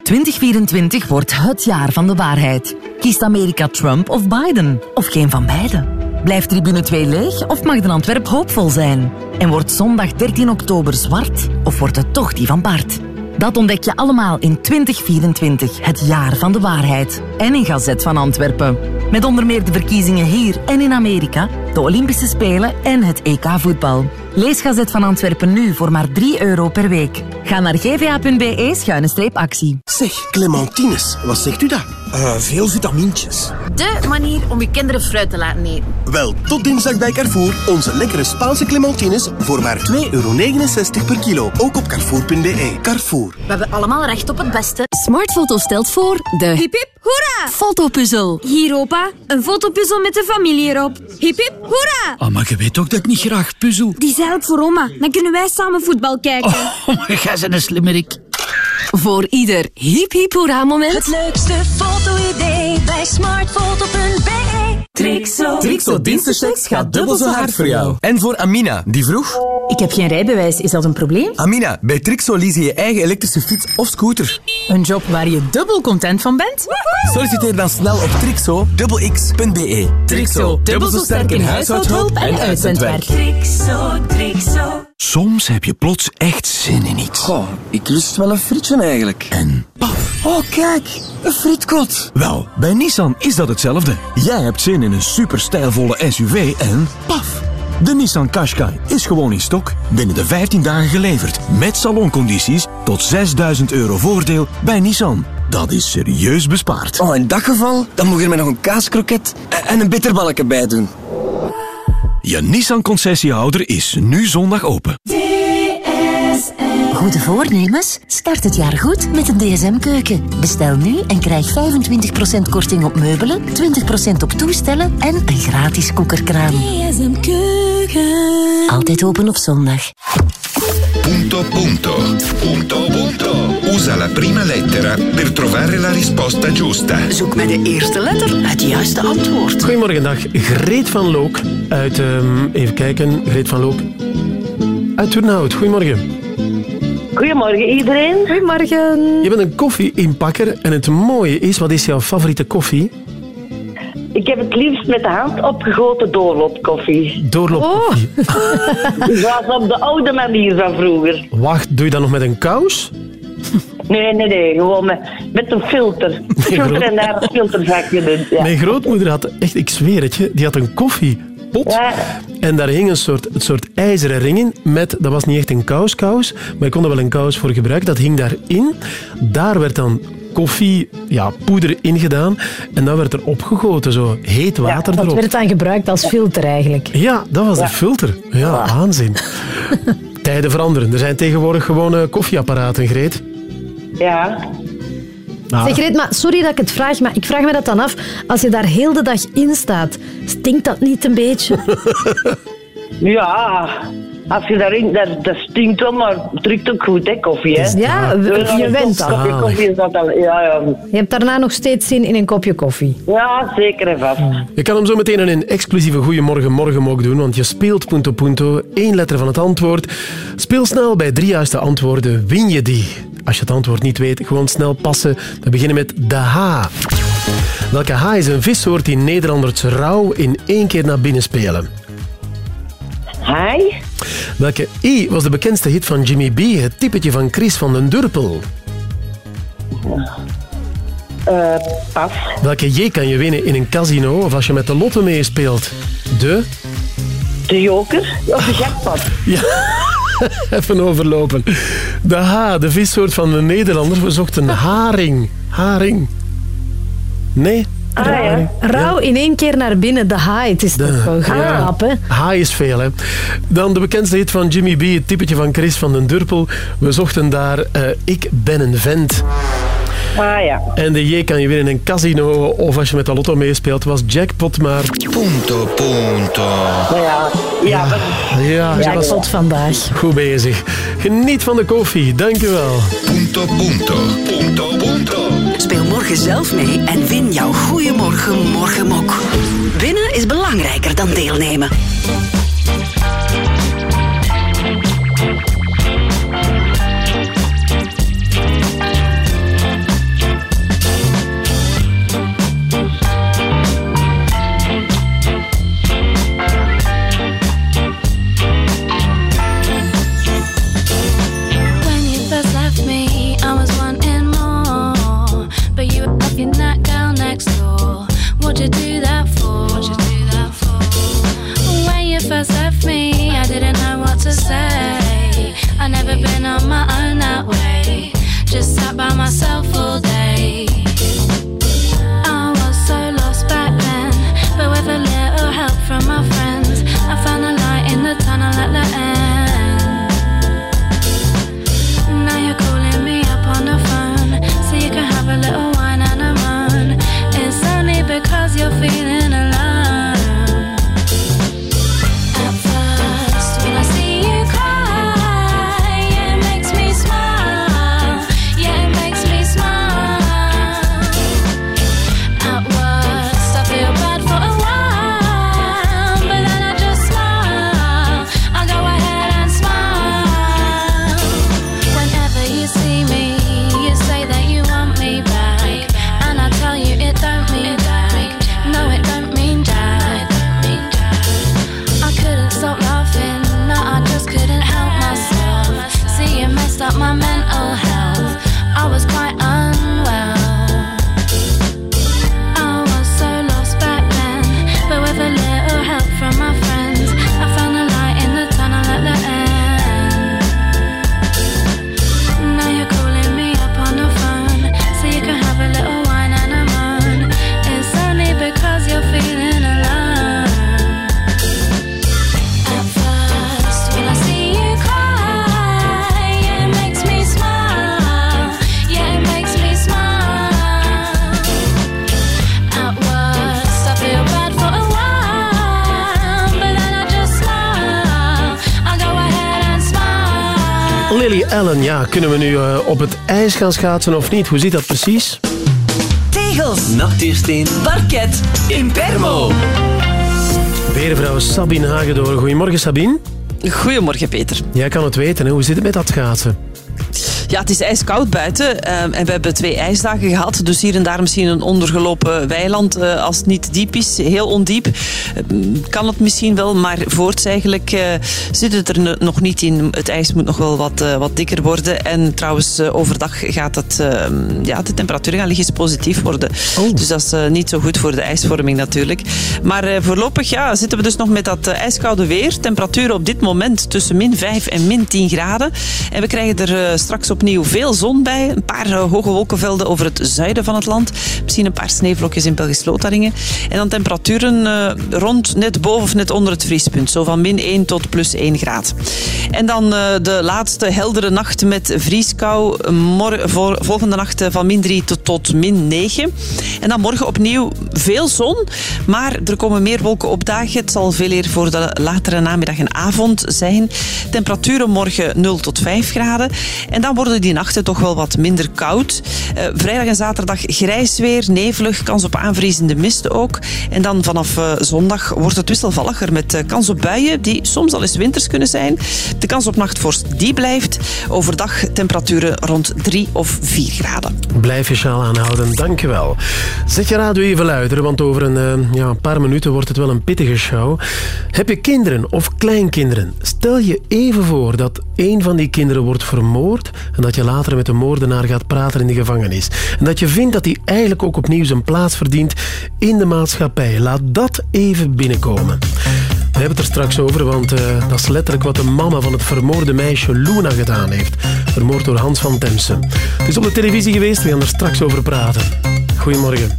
Speaker 30: 2024 wordt het jaar van de waarheid. Kiest Amerika Trump of Biden? Of geen van beiden? Blijft tribune 2 leeg of mag de Antwerp hoopvol zijn? En wordt zondag 13 oktober zwart of wordt het toch die van Bart? Dat ontdek je allemaal in 2024, het jaar van de waarheid. En in Gazet van Antwerpen. Met onder meer de verkiezingen hier en in Amerika, de Olympische Spelen en het EK voetbal. Lees Gazet van Antwerpen nu voor maar 3 euro per week. Ga naar gva.be-actie.
Speaker 35: Zeg, clementines, wat zegt u dat?
Speaker 48: Eh, veel vitamintjes.
Speaker 1: De manier om je kinderen fruit te laten eten.
Speaker 35: Wel, tot dinsdag bij Carrefour. Onze lekkere Spaanse clementines voor maar 2,69 euro per kilo. Ook op carrefour.be. Carrefour.
Speaker 1: We hebben allemaal recht op het beste.
Speaker 13: Smartfoto stelt voor de
Speaker 1: Hip hip, hoera!
Speaker 13: fotopuzzel.
Speaker 1: Hier opa, een fotopuzzel met de familie erop. Hip hip, hoera!
Speaker 47: Ah, maar je weet toch dat ik niet graag puzzel?
Speaker 1: Die eigenlijk voor oma, dan kunnen wij samen voetbal kijken.
Speaker 47: Oh, jij bent een slimmerik.
Speaker 13: Voor ieder hip hip hoera moment.
Speaker 8: Het leukste foto-idee bij smartfoto.be Trixo.
Speaker 10: Trixo Dienstenchecks gaat dubbel zo hard voor jou. En voor Amina, die vroeg...
Speaker 4: Ik heb geen rijbewijs, is dat een probleem?
Speaker 10: Amina, bij Trixo lease je je eigen elektrische fiets of scooter.
Speaker 4: Een job waar je dubbel content van bent?
Speaker 10: Solliciteer dan snel op trixo.x.be.
Speaker 4: Trixo, dubbel zo sterk in huishoudhulp en uitzendwerk.
Speaker 8: Trixo, Trixo.
Speaker 10: Soms heb je plots echt zin in iets.
Speaker 35: Goh, ik lust wel een frietje eigenlijk.
Speaker 10: En paf.
Speaker 35: Oh, kijk, een frietkot.
Speaker 10: Wel, bij Nissan is dat hetzelfde. Jij hebt zin in een super stijlvolle SUV en paf. De Nissan Qashqai is gewoon in stok. Binnen de 15 dagen geleverd. Met saloncondities tot 6000 euro voordeel bij Nissan. Dat is serieus bespaard.
Speaker 35: Oh, in dat geval, dan moet je er mij nog een kaaskroket en een bitterbalken bij doen.
Speaker 10: Je Nissan-concessiehouder is nu zondag open.
Speaker 13: Goede voornemens? Start het jaar goed met een DSM-keuken. Bestel nu en krijg 25% korting op meubelen, 20% op toestellen en een gratis koekerkraan.
Speaker 8: DSM Keuken.
Speaker 13: Altijd open op zondag.
Speaker 6: Punto punto. Punto punto. Usa la prima lettera per trovare la risposta giusta.
Speaker 11: Zoek met de eerste letter het juiste antwoord.
Speaker 3: Goedemorgen, dag. Greet van Look uit... ehm, even kijken. Greet van Look uit Turnhout. Goedemorgen.
Speaker 7: Goedemorgen iedereen.
Speaker 4: Goedemorgen.
Speaker 3: Je bent een koffie-inpakker en het mooie is, wat is jouw favoriete koffie?
Speaker 7: Ik heb het liefst met de hand opgegoten doorloopkoffie.
Speaker 3: Doorloopkoffie.
Speaker 7: Zoals op de oude manier van vroeger.
Speaker 3: Wacht, doe je dat nog met een kous?
Speaker 7: Nee, nee, nee. Gewoon met, met een filter. Filter en daar een filterzakje in. Ja.
Speaker 3: Mijn grootmoeder had echt, ik zweer het je, die had een koffiepot. En daar hing een soort, een soort ijzeren ring in met, dat was niet echt een kouskous, maar ik kon er wel een kous voor gebruiken. Dat hing daarin. Daar werd dan koffie, ja, poeder ingedaan en dan werd er opgegoten, zo heet water
Speaker 4: Dat
Speaker 3: erop.
Speaker 4: werd dan gebruikt als filter eigenlijk.
Speaker 3: Ja, dat was de filter. Ja, waanzin. Tijden veranderen. Er zijn tegenwoordig gewoon eh, koffieapparaten, Greet.
Speaker 7: Ja.
Speaker 3: Nou,
Speaker 4: Zeg Reet, maar sorry dat ik het vraag, maar ik vraag me dat dan af. Als je daar heel de dag in staat, stinkt dat niet een beetje?
Speaker 7: Ja, als je daarin, dat, dat stinkt wel, maar het drukt ook goed, hè, koffie, hè.
Speaker 4: Ja, je went dan.
Speaker 7: Koffie, koffie is dat al, ja, ja.
Speaker 4: Je hebt daarna nog steeds zin in een kopje koffie.
Speaker 7: Ja, zeker en vast.
Speaker 3: Je kan hem zo meteen in een exclusieve Goeiemorgen Morgen ook doen, want je speelt punto punto, één letter van het antwoord. Speel snel bij drie juiste antwoorden, win je die. Als je het antwoord niet weet, gewoon snel passen. We beginnen met de H. Welke H is een vissoort die Nederlanders rauw in één keer naar binnen spelen?
Speaker 7: Hi.
Speaker 3: Welke I was de bekendste hit van Jimmy B, het typetje van Chris van den Durpel?
Speaker 7: Eh, pas.
Speaker 3: Welke J kan je winnen in een casino of als je met de lotto meespeelt? De?
Speaker 7: De joker of de jackpot?
Speaker 3: Ja, even overlopen. De H, de vissoort van de Nederlanders. We zochten haring. Haring. Nee?
Speaker 7: Ah, ja.
Speaker 4: Rauw in één keer naar binnen, de haai. Het is toch wel grap, hè?
Speaker 3: H is veel, hè. Dan de bekendste hit van Jimmy B, het typetje van Chris van den Durpel. We zochten daar eh, Ik ben een vent.
Speaker 7: Ah ja.
Speaker 3: En de J kan je winnen in een casino of als je met de lotto meespeelt, was jackpot maar...
Speaker 6: Punto punto.
Speaker 7: Nou ja, ja,
Speaker 3: Ja, was
Speaker 4: tot vandaag.
Speaker 3: goed bezig. Geniet van de koffie, dankjewel.
Speaker 6: Punto, punto, punto, punto.
Speaker 8: Speel morgen zelf mee en win jouw Goeiemorgen Morgenmok. Winnen is belangrijker dan deelnemen.
Speaker 3: Ja, kunnen we nu eh, op het ijs gaan schaatsen of niet? Hoe zit dat precies?
Speaker 8: Tegels.
Speaker 49: Nachtuursteen.
Speaker 8: Parket.
Speaker 49: Impermo.
Speaker 3: Berenvrouw Sabine Hagedoor. Goedemorgen Sabine.
Speaker 50: Goedemorgen Peter.
Speaker 3: Jij kan het weten, hè? hoe zit het met dat schaatsen?
Speaker 50: Ja, het is ijskoud buiten ehm, en we hebben twee ijsdagen gehad. Dus hier en daar misschien een ondergelopen weiland eh, als het niet diep is. Heel ondiep Ehm, kan het misschien wel, maar voorts eigenlijk eh, zit het er nog niet in. Het ijs moet nog wel wat, eh, wat dikker worden. En trouwens, overdag gaat het, ehm, ja, de temperatuur gaan lichtjes positief worden. Dus dat is niet zo goed voor de ijsvorming natuurlijk. Maar voorlopig ja, zitten we dus nog met dat ijskoude weer. Temperaturen op dit moment tussen min 5 en min 10 graden. En we krijgen er straks opnieuw veel zon bij. Een paar hoge wolkenvelden over het zuiden van het land. Misschien een paar sneeuwvlokjes in Belgisch-Lotharingen. En dan temperaturen eh, rond net boven of net onder het vriespunt. Zo van min 1 tot plus 1 graad. En dan eh, de laatste heldere nacht met vrieskou. Mor- voor- volgende nacht eh, van min 3 tot, tot min 9. En dan morgen opnieuw veel zon. Maar er komen meer wolken opdagen. Het zal veel eer voor de latere namiddag en avond zijn. Temperaturen morgen 0 tot 5 graden. En dan worden die nachten toch wel wat minder koud. Vrijdag en zaterdag grijs weer, nevelig, kans op aanvriezende mist ook. En dan vanaf eh, zondag wordt het wisselvalliger met eh, kans op buien die soms al eens winters kunnen zijn. De kans op nachtvorst die blijft. Overdag temperaturen rond 3 of 4 graden.
Speaker 3: Blijf je sjaal aanhouden, dankjewel. Zet je radio even luider, want over een, eh, ja, paar minuten wordt het wel een pittige show. Heb je kinderen of kleinkinderen? Stel je even voor dat een van die kinderen wordt vermoord en dat je later met de moordenaar gaat praten in de gevangenis. En dat je vindt dat hij eigenlijk ook opnieuw zijn plaats verdient in de maatschappij. Laat dat even binnenkomen. We hebben het er straks over, want eh, dat is letterlijk wat de mama van het vermoorde meisje Luna gedaan heeft. Vermoord door Hans van Temsen. Het is op de televisie geweest, we gaan er straks over praten. Goedemorgen.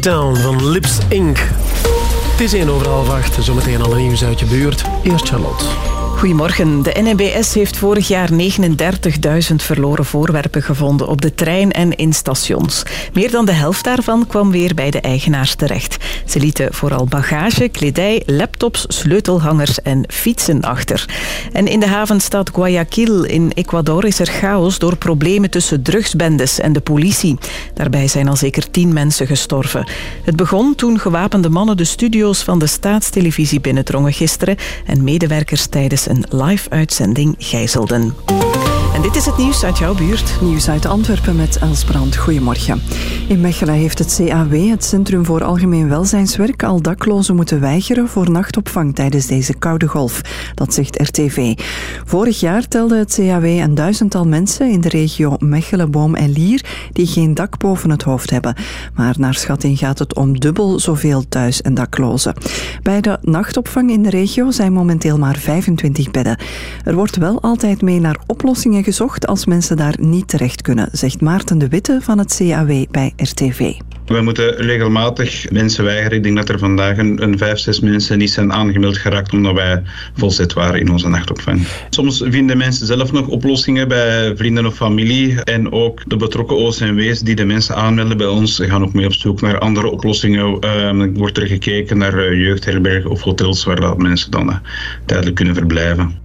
Speaker 3: Town van Lips Inc. Het is 1 over half 8. Zometeen alle nieuws uit je buurt. Eerst Charlotte.
Speaker 5: Goedemorgen. De NMBS heeft vorig jaar 39.000 verloren voorwerpen gevonden op de trein en in stations. Meer dan de helft daarvan kwam weer bij de eigenaars terecht. Ze lieten vooral bagage, kledij, laptops, sleutelhangers en fietsen achter. En in de havenstad Guayaquil in Ecuador is er chaos door problemen tussen drugsbendes en de politie. Daarbij zijn al zeker tien mensen gestorven. Het begon toen gewapende mannen de studio's van de staatstelevisie binnendrongen gisteren en medewerkers tijdens een live-uitzending gijzelden. Dit is het nieuws uit jouw buurt.
Speaker 22: Nieuws uit Antwerpen met Els Brand. Goedemorgen. In Mechelen heeft het CAW, het Centrum voor Algemeen Welzijnswerk, al daklozen moeten weigeren voor nachtopvang tijdens deze koude golf. Dat zegt RTV. Vorig jaar telde het CAW een duizendtal mensen in de regio Mechelen, Boom en Lier die geen dak boven het hoofd hebben. Maar naar schatting gaat het om dubbel zoveel thuis- en daklozen. Bij de nachtopvang in de regio zijn momenteel maar 25 bedden. Er wordt wel altijd mee naar oplossingen gezocht als mensen daar niet terecht kunnen, zegt Maarten de Witte van het CAW bij RTV.
Speaker 23: We moeten regelmatig mensen weigeren. Ik denk dat er vandaag een, een vijf, zes mensen niet zijn aangemeld geraakt omdat wij volzet waren in onze nachtopvang. Soms vinden mensen zelf nog oplossingen bij vrienden of familie. En ook de betrokken OCMW's die de mensen aanmelden bij ons gaan ook mee op zoek naar andere oplossingen. Uh, wordt er gekeken naar uh, jeugdherbergen of hotels waar dat mensen dan uh, tijdelijk kunnen verblijven.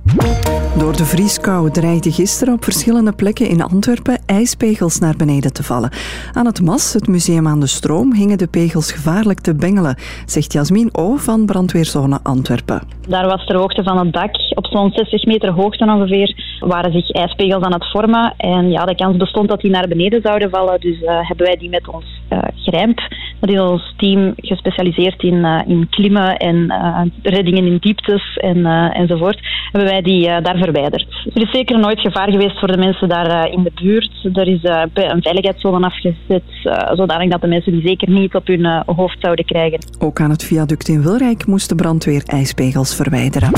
Speaker 22: Door de vrieskou dreigde gisteren op verschillende plekken in Antwerpen ijspegels naar beneden te vallen. Aan het MAS, het museum aan de stroom, hingen de pegels gevaarlijk te bengelen, zegt Jasmin O. van Brandweerzone Antwerpen.
Speaker 24: Daar was ter hoogte van het dak, op zo'n 60 meter hoogte ongeveer, waren zich ijspegels aan het vormen. En ja, de kans bestond dat die naar beneden zouden vallen. Dus uh, hebben wij die met ons uh, grijmp, ons team gespecialiseerd in, uh, in klimmen en reddingen in dieptes en, enzovoort, hebben wij die daar verwijderd. Er is zeker nooit gevaar geweest voor de mensen daar in de buurt. Er is een veiligheidszone afgezet, zodanig dat de mensen die zeker niet op hun hoofd zouden krijgen.
Speaker 22: Ook aan het viaduct in Wilrijk moest de brandweer ijspegels verwijderen.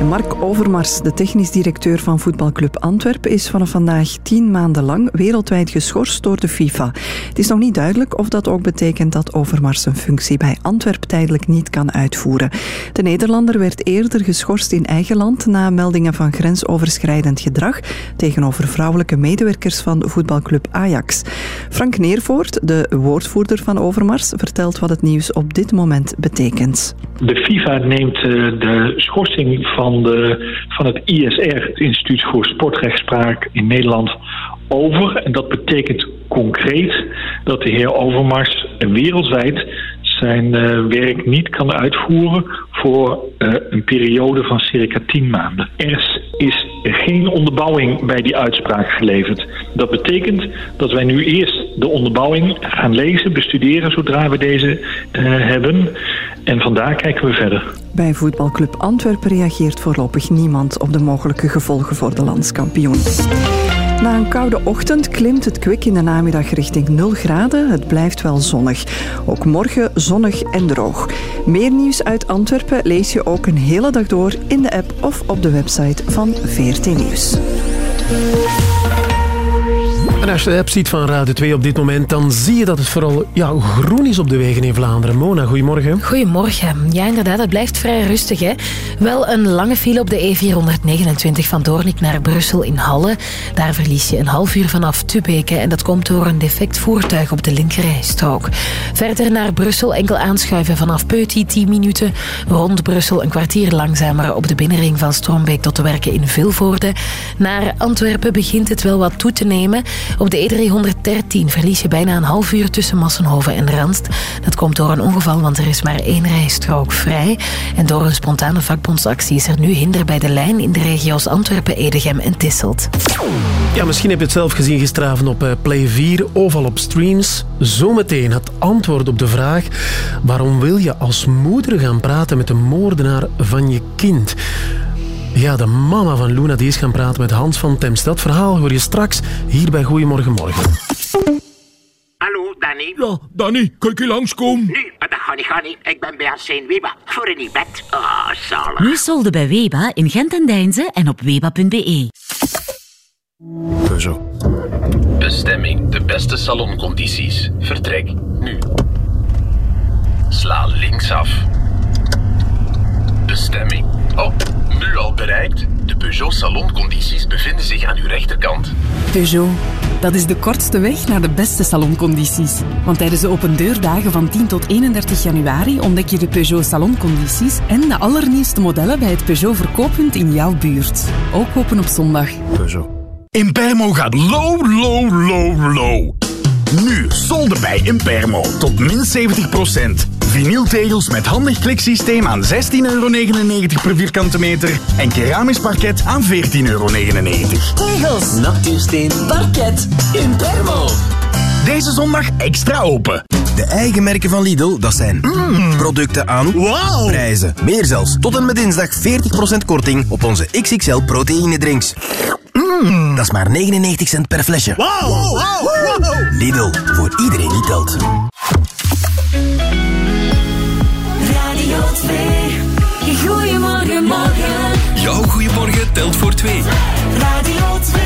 Speaker 22: En Mark Overmars, de technisch directeur van voetbalclub Antwerpen, is vanaf vandaag tien maanden lang wereldwijd geschorst door de FIFA. Het is nog niet duidelijk of dat ook betekent dat Overmars zijn functie bij Antwerpen tijdelijk niet kan uitvoeren. De Nederlander werd eerder geschorst in eigen land na meldingen van grensoverschrijdend gedrag tegenover vrouwelijke medewerkers van voetbalclub Ajax. Frank Neervoort, de woordvoerder van Overmars, vertelt wat het nieuws op dit moment betekent.
Speaker 25: De FIFA neemt de schorsing van, de, van het ISR, het Instituut voor Sportrechtspraak in Nederland, over. En dat betekent concreet dat de heer Overmars wereldwijd zijn uh, werk niet kan uitvoeren voor uh, een periode van circa 10 maanden. Er is geen onderbouwing bij die uitspraak geleverd. Dat betekent dat wij nu eerst de onderbouwing gaan lezen, bestuderen zodra we deze uh, hebben. En vandaar kijken we verder.
Speaker 22: Bij voetbalclub Antwerpen reageert voorlopig niemand op de mogelijke gevolgen voor de landskampioen. Na een koude ochtend klimt het kwik in de namiddag richting 0 graden. Het blijft wel zonnig. Ook morgen zonnig en droog. Meer nieuws uit Antwerpen lees je ook een hele dag door in de app of op de website van VRT Nieuws.
Speaker 3: En als je de app ziet van Radio 2 op dit moment, dan zie je dat het vooral ja, groen is op de wegen in Vlaanderen. Mona, goedemorgen.
Speaker 26: Goedemorgen. Ja, inderdaad, het blijft vrij rustig. Hè? Wel een lange file op de E429 van Doornik naar Brussel in Halle. Daar verlies je een half uur vanaf Tubeke en dat komt door een defect voertuig op de linkerrijstrook. Verder naar Brussel enkel aanschuiven vanaf Peuty 10 minuten. Rond Brussel een kwartier langzamer op de binnenring van Strombeek tot te werken in Vilvoorde. Naar Antwerpen begint het wel wat toe te nemen. Op de E313 verlies je bijna een half uur tussen Massenhoven en Randst. Dat komt door een ongeval, want er is maar één rijstrook vrij. En door een spontane vakbondsactie is er nu hinder bij de lijn in de regio's Antwerpen, Edegem en Tisselt.
Speaker 3: Ja, misschien heb je het zelf gezien gisteravond op eh, Play 4 of al op streams. Zometeen het antwoord op de vraag waarom wil je als moeder gaan praten met de moordenaar van je kind? Ja, de mama van Luna die is gaan praten met Hans van Tems. Dat verhaal hoor je straks hier bij Goedemorgen Morgen.
Speaker 51: Hallo, Danny.
Speaker 52: Ja, Danny, kan ik je langskomen?
Speaker 51: Nu, maar dat gaat niet, gaat niet. Ik ben bij Arsène Weba voor een nieuw bed. Oh, zalig.
Speaker 13: Nu solden bij Weba in Gent en Deinze en op weba.be.
Speaker 10: Bestemming, de beste saloncondities. Vertrek, nu.
Speaker 53: linksaf. Bestemming. Oh, nu al bereikt. De Peugeot saloncondities bevinden zich aan uw rechterkant.
Speaker 1: Peugeot. Dat is de kortste weg naar de beste saloncondities. Want tijdens de opendeurdagen van 10 tot 31 januari ontdek je de Peugeot saloncondities en de allernieuwste modellen bij het Peugeot verkooppunt in jouw buurt. Ook open op zondag.
Speaker 10: Peugeot. Impermo gaat low, low, low, low. Nu solden bij Impermo tot min 70%. Vinyltegels met handig kliksysteem aan 16,99 euro per vierkante meter en keramisch parket aan 14,99 euro.
Speaker 54: Tegels, natuursteen, parket, Impermo.
Speaker 10: Deze zondag extra open.
Speaker 55: De eigen merken van Lidl, dat zijn producten aan prijzen. Meer zelfs, tot en met dinsdag 40% korting op onze XXL proteïnedrinks. Dat is maar 99 cent per flesje. Lidl, voor iedereen die telt.
Speaker 30: Radio 2. Goedemorgen, morgen.
Speaker 6: Jouw goeiemorgen telt voor twee.
Speaker 30: Radio 2.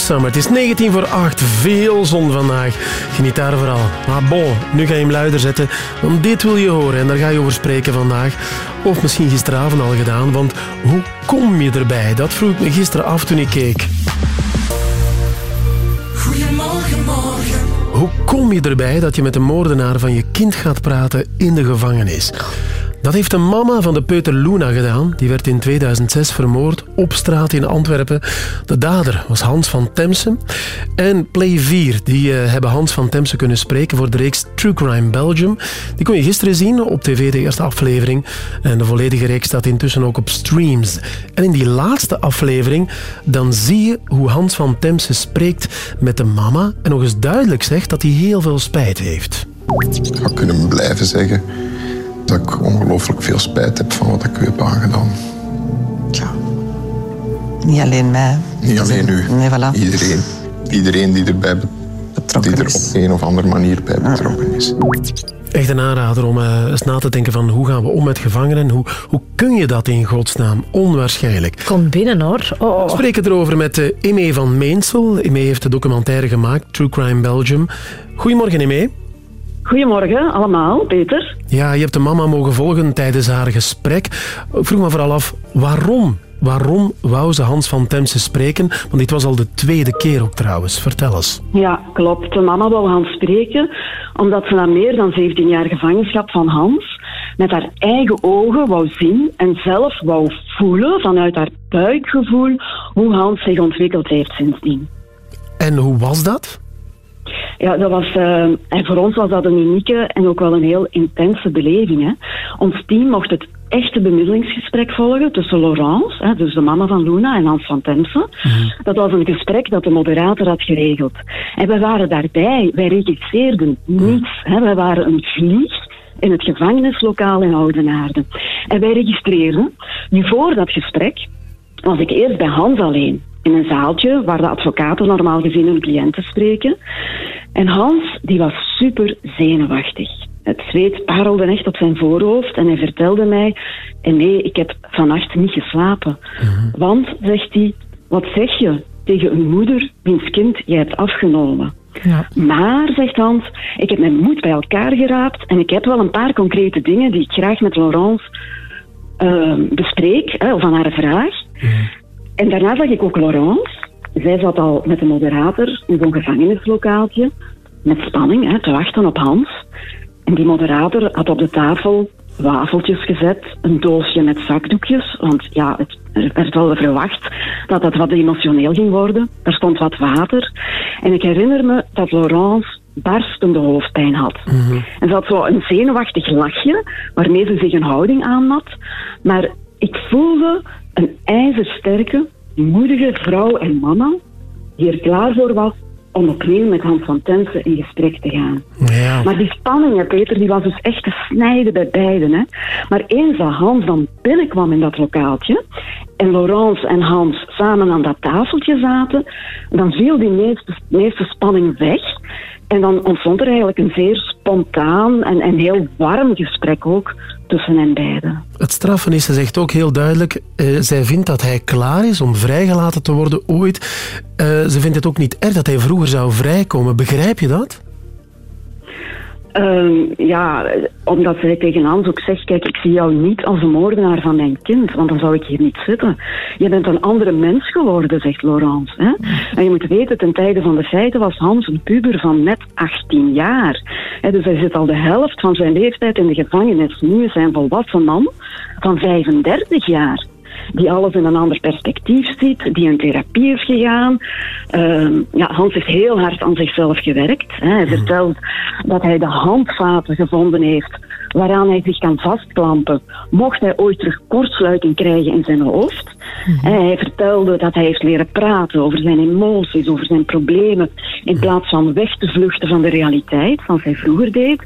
Speaker 3: Summer. Het is 19 voor 8, veel zon vandaag. Geniet daar vooral. Maar bon, nu ga je hem luider zetten, want dit wil je horen en daar ga je over spreken vandaag. Of misschien gisteravond al gedaan, want hoe kom je erbij? Dat vroeg ik me gisteren af toen ik keek.
Speaker 56: Goedemorgen, morgen.
Speaker 3: Hoe kom je erbij dat je met de moordenaar van je kind gaat praten in de gevangenis? Dat heeft de mama van de peuter Luna gedaan. Die werd in 2006 vermoord op straat in Antwerpen. De dader was Hans van Temse. En Play 4, die eh, hebben Hans van Temse kunnen spreken voor de reeks True Crime Belgium. Die kon je gisteren zien op tv, de eerste aflevering. En de volledige reeks staat intussen ook op streams. En in die laatste aflevering, dan zie je hoe Hans van Temse spreekt met de mama en nog eens duidelijk zegt dat hij heel veel spijt heeft.
Speaker 57: Ik ga kunnen blijven zeggen dat ik ongelooflijk veel spijt heb van wat ik u heb aangedaan.
Speaker 58: Niet alleen mij.
Speaker 57: Niet alleen u.
Speaker 58: Nee, voilà.
Speaker 57: Iedereen. Iedereen die, erbij be- die er op een of andere manier bij betrokken is.
Speaker 3: Echt een aanrader om eh, eens na te denken van hoe gaan we om met gevangenen? Hoe, hoe kun je dat in godsnaam? Onwaarschijnlijk.
Speaker 26: Kom binnen hoor. Oh.
Speaker 3: We spreken erover met uh, Ime van Meensel. Ime heeft de documentaire gemaakt, True Crime Belgium. Goedemorgen Ime.
Speaker 59: Goedemorgen allemaal, Peter.
Speaker 3: Ja, je hebt de mama mogen volgen tijdens haar gesprek. Ik vroeg me vooral af, waarom? Waarom wou ze Hans van Temse spreken? Want dit was al de tweede keer ook trouwens. Vertel eens.
Speaker 59: Ja, klopt. De mama wou Hans spreken omdat ze na meer dan 17 jaar gevangenschap van Hans met haar eigen ogen wou zien en zelf wou voelen vanuit haar buikgevoel hoe Hans zich ontwikkeld heeft sindsdien.
Speaker 3: En hoe was dat?
Speaker 59: Ja, dat was, eh, en voor ons was dat een unieke en ook wel een heel intense beleving. Hè. Ons team mocht het echte bemiddelingsgesprek volgen tussen Laurence, hè, dus de mama van Luna, en Hans van Temse. Dat was een gesprek dat de moderator had geregeld. En wij waren daarbij, wij regisseerden niets. Hè. Wij waren een vlieg in het gevangenislokaal in Oudenaarde. En wij registreerden. Nu, voor dat gesprek was ik eerst bij Hans alleen. In een zaaltje waar de advocaten normaal gezien hun cliënten spreken. En Hans, die was super zenuwachtig. Het zweet parelde echt op zijn voorhoofd en hij vertelde mij... En nee, ik heb vannacht niet geslapen. Want, zegt hij, wat zeg je tegen een moeder wiens kind jij hebt afgenomen? Maar, zegt Hans, ik heb mijn moed bij elkaar geraapt en ik heb wel een paar concrete dingen die ik graag met Laurence eh, bespreek, hè, of aan haar vraag. En daarna zag ik ook Laurence. Zij zat al met de moderator in zo'n gevangenislokaaltje, met spanning, hè, te wachten op Hans. En die moderator had op de tafel wafeltjes gezet, een doosje met zakdoekjes, want ja, het, er werd wel verwacht dat het wat emotioneel ging worden. Er stond wat water. En ik herinner me dat Laurence barstende hoofdpijn had. En ze had zo een zenuwachtig lachje, waarmee ze zich een houding aanmat. Maar ik voelde een ijzersterke, moedige vrouw en mama die er klaar voor was om opnieuw met Hans van Tense in gesprek te gaan.
Speaker 3: Ja.
Speaker 59: Maar die spanning, Peter, die was dus echt te snijden bij beiden. Hè. Maar eens dat Hans dan binnenkwam in dat lokaaltje en Laurence en Hans samen aan dat tafeltje zaten, dan viel die meeste, meeste spanning weg. En dan ontstond er eigenlijk een zeer spontaan en, heel warm gesprek ook tussen hen beiden.
Speaker 3: Het straffen is, ze zegt ook heel duidelijk, eh, zij vindt dat hij klaar is om vrijgelaten te worden ooit. Eh, ze vindt het ook niet erg dat hij vroeger zou vrijkomen. Begrijp je dat?
Speaker 59: Ehm, ja, omdat zij tegen Hans ook zegt, kijk, ik zie jou niet als de moordenaar van mijn kind, want dan zou ik hier niet zitten. Je bent een andere mens geworden, zegt Laurence. Hè? En je moet weten, ten tijde van de feiten was Hans een puber van net 18 jaar. Hè, dus hij zit al de helft van zijn leeftijd in de gevangenis. Nu is hij een volwassen man van 35 jaar die alles in een ander perspectief ziet, die in therapie is gegaan. Ehm, ja, Hans heeft heel hard aan zichzelf gewerkt. Hè. Hij vertelt dat hij de handvaten gevonden heeft waaraan hij zich kan vastklampen, mocht hij ooit terug kortsluiting krijgen in zijn hoofd. En Hij vertelde dat hij heeft leren praten over zijn emoties, over zijn problemen, in plaats van weg te vluchten van de realiteit, zoals hij vroeger deed.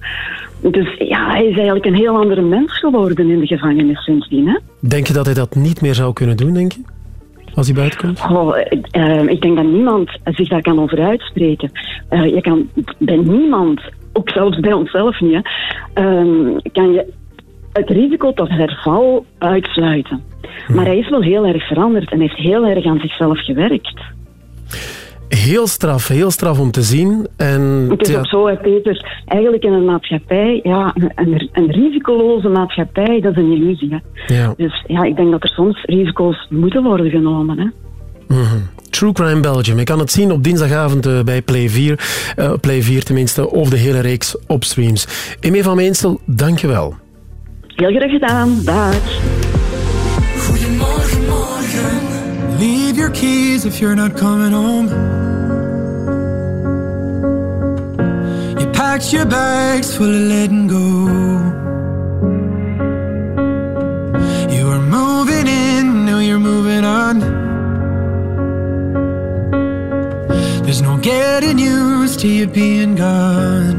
Speaker 59: Dus ja, hij is eigenlijk een heel andere mens geworden in de gevangenis sindsdien. Hè?
Speaker 3: Denk je dat hij dat niet meer zou kunnen doen, denk je? Als hij buiten komt?
Speaker 59: Ik, eh, ik denk dat niemand zich daar kan over uitspreken. Eh, je kan bij niemand, ook zelfs bij onszelf niet, hè, ehm, kan je het risico tot herval uitsluiten. Maar hij is wel heel erg veranderd en heeft heel erg aan zichzelf gewerkt.
Speaker 3: Heel straf, heel straf om te zien. En,
Speaker 59: Het is ook zo, hè, Peter, eigenlijk in een maatschappij, ja, een, een, een risicoloze maatschappij, dat is een illusie. Hè.
Speaker 3: ja.
Speaker 59: Dus ja, ik denk dat er soms risico's moeten worden genomen. Hè.
Speaker 3: Mhm. True Crime Belgium. Je kan het zien op dinsdagavond eh, bij Play 4. eh, Play 4 tenminste, of de hele reeks op streams. Emme van Meensel, dank je wel.
Speaker 59: Heel graag gedaan. Dag.
Speaker 56: Goedemorgen, morgen.
Speaker 60: Leave your keys if you're not coming home. You packed your bags full of letting go. You were moving in, now you're moving on. There's no getting used to you being gone.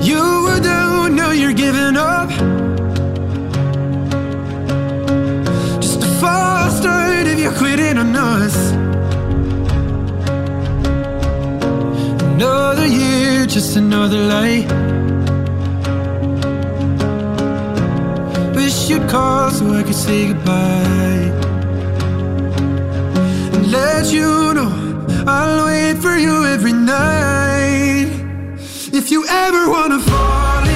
Speaker 60: You were down, now you're giving up. Just a false start if you're quitting on us. Another year, just another lie. Wish you'd call so I could say goodbye. Let you know I'll wait for you every night. If you ever wanna fall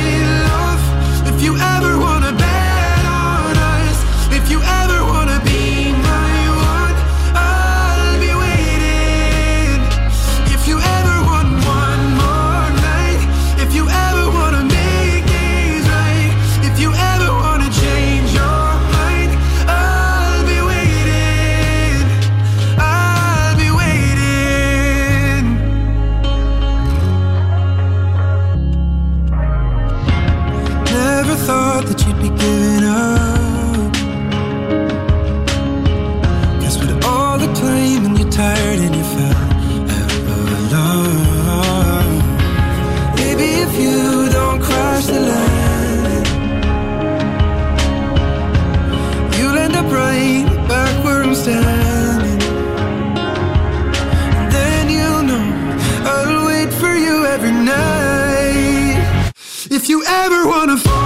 Speaker 60: you ever wanna fall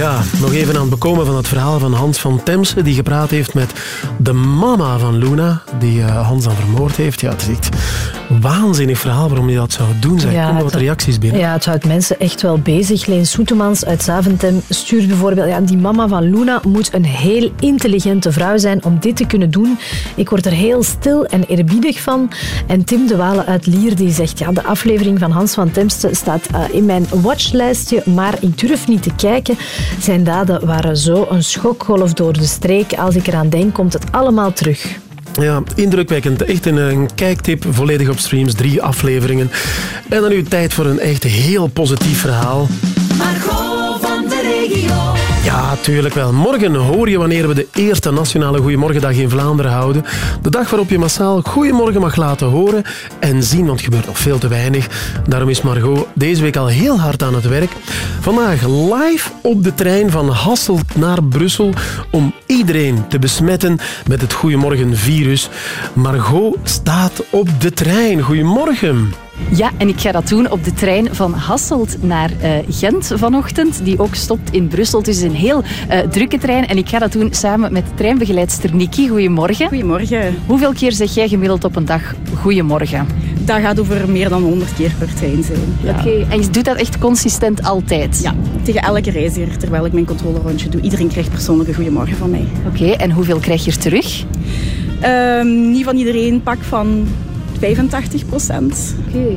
Speaker 3: Ja, nog even aan het bekomen van het verhaal van Hans van Temse, die gepraat heeft met de mama van Luna, die eh, Hans dan vermoord heeft. Ja, het waanzinnig verhaal waarom hij dat zou doen. Zeg,
Speaker 26: Ja,
Speaker 3: komen wat reacties binnen.
Speaker 26: Ja, het houdt mensen echt wel bezig. Leen Soetemans uit Zaventem stuurt bijvoorbeeld... Ja, die mama van Luna moet een heel intelligente vrouw zijn om dit te kunnen doen. Ik word er heel stil en eerbiedig van. En Tim de Walen uit Lier die zegt... Ja, de aflevering van Hans van Temste staat eh, in mijn watchlijstje, maar ik durf niet te kijken. Zijn daden waren zo een schokgolf door de streek. Als ik eraan denk, komt het allemaal terug.
Speaker 3: Ja, indrukwekkend. Echt een, kijktip, volledig op streams, drie afleveringen. En dan nu tijd voor een echt heel positief verhaal. Ja, tuurlijk wel. Morgen hoor je wanneer we de eerste nationale Goeiemorgendag in Vlaanderen houden. De dag waarop je massaal Goeiemorgen mag laten horen en zien, want het gebeurt nog veel te weinig. Daarom is Margot deze week al heel hard aan het werk. Vandaag live op de trein van Hasselt naar Brussel om iedereen te besmetten met het Goeiemorgen-virus. Margot staat op de trein. Goedemorgen.
Speaker 1: Ja, en ik ga dat doen op de trein van Hasselt naar eh, Gent vanochtend, die ook stopt in Brussel. Het is een heel eh, drukke trein en ik ga dat doen samen met treinbegeleidster Niki. Goedemorgen.
Speaker 58: Goedemorgen.
Speaker 1: Hoeveel keer zeg jij gemiddeld op een dag goedemorgen?
Speaker 58: Dat gaat over meer dan 100 keer per trein zijn. Ja.
Speaker 1: Oké, en je doet dat echt consistent altijd?
Speaker 58: Ja, tegen elke reiziger, terwijl ik mijn controlerondje doe. Iedereen krijgt persoonlijk een goedemorgen van mij.
Speaker 1: Oké, en hoeveel krijg je er terug?
Speaker 58: Ehm, niet van iedereen, pak van 85 procent.
Speaker 1: Oké.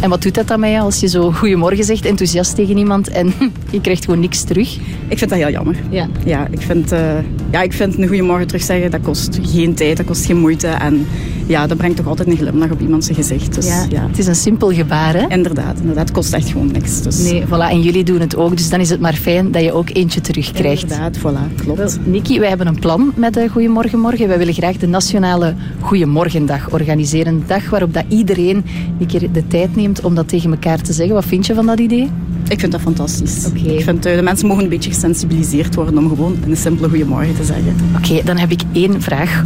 Speaker 1: En wat doet dat dan met je als je zo goedemorgen zegt, enthousiast tegen iemand en je krijgt gewoon niks terug?
Speaker 58: Ik vind dat heel jammer.
Speaker 1: Ja.
Speaker 58: Ja, ik vind, eh, ja, ik vind een goeiemorgen terugzeggen, dat kost geen tijd, dat kost geen moeite. En ja, dat brengt toch altijd een glimlach op iemands gezicht. Dus,
Speaker 1: Ja,
Speaker 58: ja.
Speaker 1: Het is een simpel gebaar, hè?
Speaker 58: Inderdaad, inderdaad, het kost echt gewoon niks. Dus.
Speaker 1: Nee, voilà. En jullie doen het ook, dus dan is het maar fijn dat je ook eentje terugkrijgt.
Speaker 58: Inderdaad, voilà, klopt.
Speaker 1: Niki, wij hebben een plan met de Goedemorgen Morgen. Wij willen graag de Nationale Goedemorgendag organiseren. Een dag waarop dat iedereen een keer de tijd neemt om dat tegen elkaar te zeggen. Wat vind je van dat idee?
Speaker 58: Ik vind dat fantastisch. Ik vind, eh, de mensen mogen een beetje gesensibiliseerd worden om gewoon een simpele goeiemorgen te zeggen.
Speaker 1: Oké, dan heb ik één vraag.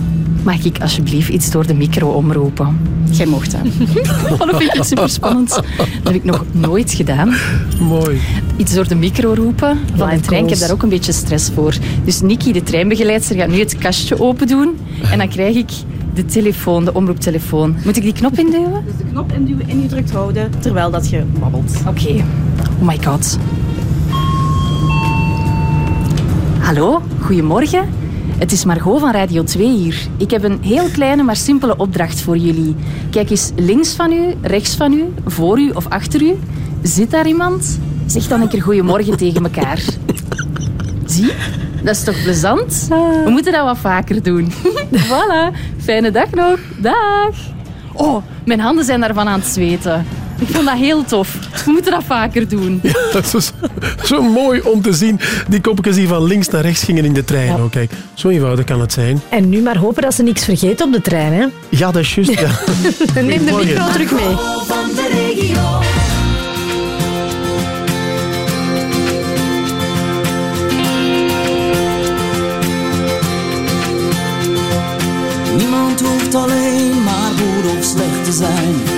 Speaker 1: Mag ik alsjeblieft iets door de micro omroepen?
Speaker 58: Jij mocht dat.
Speaker 1: Dat vind ik super spannend. Dat heb ik nog nooit gedaan.
Speaker 3: Mooi.
Speaker 1: Iets door de micro roepen van een trein. Ik heb daar ook een beetje stress voor. Dus Niki, de treinbegeleidster, gaat nu het kastje open doen. En dan krijg ik de telefoon, de omroeptelefoon. Moet ik die knop induwen?
Speaker 58: Dus de knop induwen, ingedrukt houden, terwijl dat je babbelt.
Speaker 1: Oké. Oh my god. Hallo, goedemorgen. Het is Margot van Radio 2 hier. Ik heb een heel kleine maar simpele opdracht voor jullie. Kijk eens links van u, rechts van u, voor u of achter u. Zit daar iemand? Zeg dan een keer goedemorgen tegen elkaar. Zie? Dat is toch plezant? We moeten dat wat vaker doen. voilà. Fijne dag nog. Dag. Oh, mijn handen zijn daarvan aan het zweten. Ik vond dat heel tof. We moeten dat vaker doen.
Speaker 3: Dat is zo mooi om te zien. Die kopjes die van links naar rechts gingen in de trein. Oh, kijk, zo eenvoudig kan het zijn.
Speaker 4: En nu maar hopen dat ze niks vergeten op de trein, hè?
Speaker 3: Ja, dat is juist. Ja.
Speaker 4: Neem de micro terug mee.
Speaker 30: van de regio.
Speaker 33: Niemand hoeft alleen maar goed of slecht te zijn.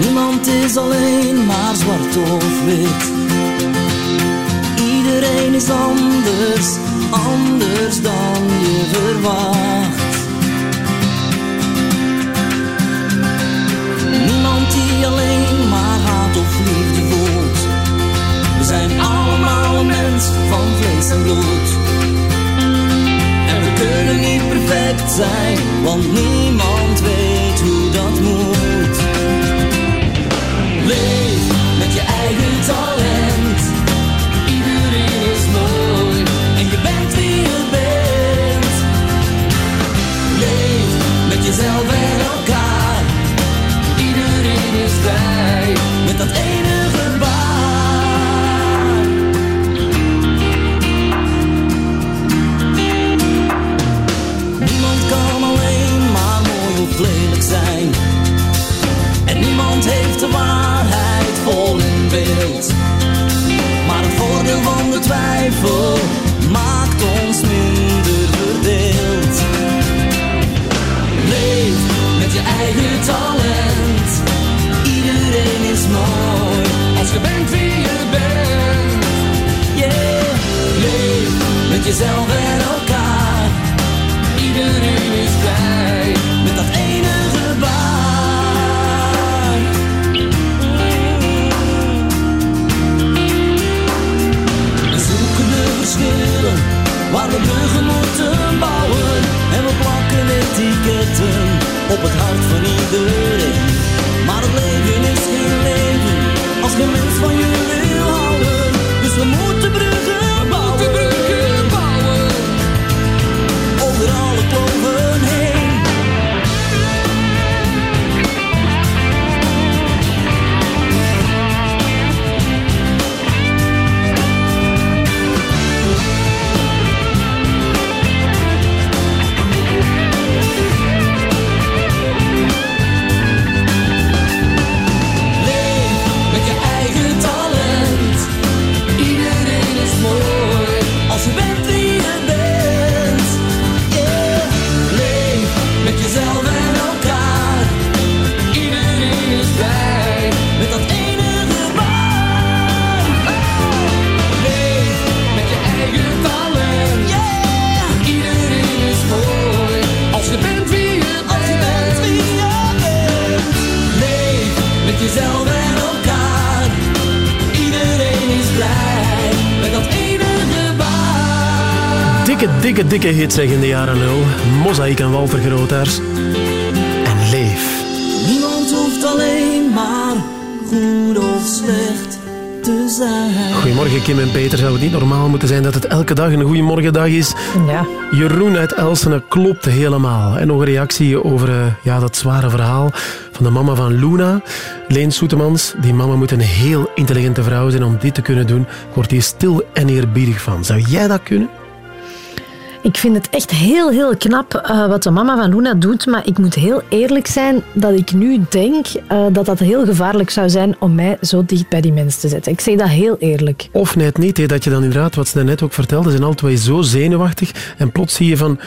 Speaker 33: Niemand is alleen maar zwart of wit. Iedereen is anders, anders dan je verwacht. Niemand die alleen maar haat of liefde voelt. We zijn allemaal mens van vlees en bloed. En we kunnen niet perfect zijn, want niemand weet en elkaar. Iedereen is vrij met dat ene gebaar. Niemand kan alleen maar mooi of lelijk zijn. En niemand heeft de waarheid vol in beeld. Maar het voordeel van de twijfel maakt ons minder eigen talent. Iedereen is mooi als je bent wie je bent. Yeah, leef met jezelf en elkaar. Iedereen is blij met dat ene gebaar. We zoeken de verschillen waar we bruggen moeten bouwen. En we plakken etiketten op het hart van iedereen. Maar het leven is geen leven als geen mens van je wil houden. Dus we moeten bruggen
Speaker 3: dikke, hits zeg in de jaren nul. Mozaïek en Walter Grootaars. En leef.
Speaker 33: alleen maar goed of slecht te zijn.
Speaker 3: Goedemorgen Kim en Peter. Zou het niet normaal moeten zijn dat het elke dag een goeiemorgendag is?
Speaker 4: Ja.
Speaker 3: Jeroen uit Elsene klopt helemaal. En nog een reactie over eh, ja, dat zware verhaal van de mama van Luna. Leen Soetemans. Die mama moet een heel intelligente vrouw zijn om dit te kunnen doen. Ik word hier stil en eerbiedig van. Zou jij dat kunnen?
Speaker 4: Ik vind het echt heel, heel knap eh, wat de mama van Luna doet. Maar ik moet heel eerlijk zijn dat ik nu denk eh, dat dat heel gevaarlijk zou zijn om mij zo dicht bij die mens te zetten. Ik zeg dat heel eerlijk.
Speaker 3: Of net niet, hè, dat je dan inderdaad, wat ze net ook vertelde, zijn altijd zo zenuwachtig. En plots zie je van,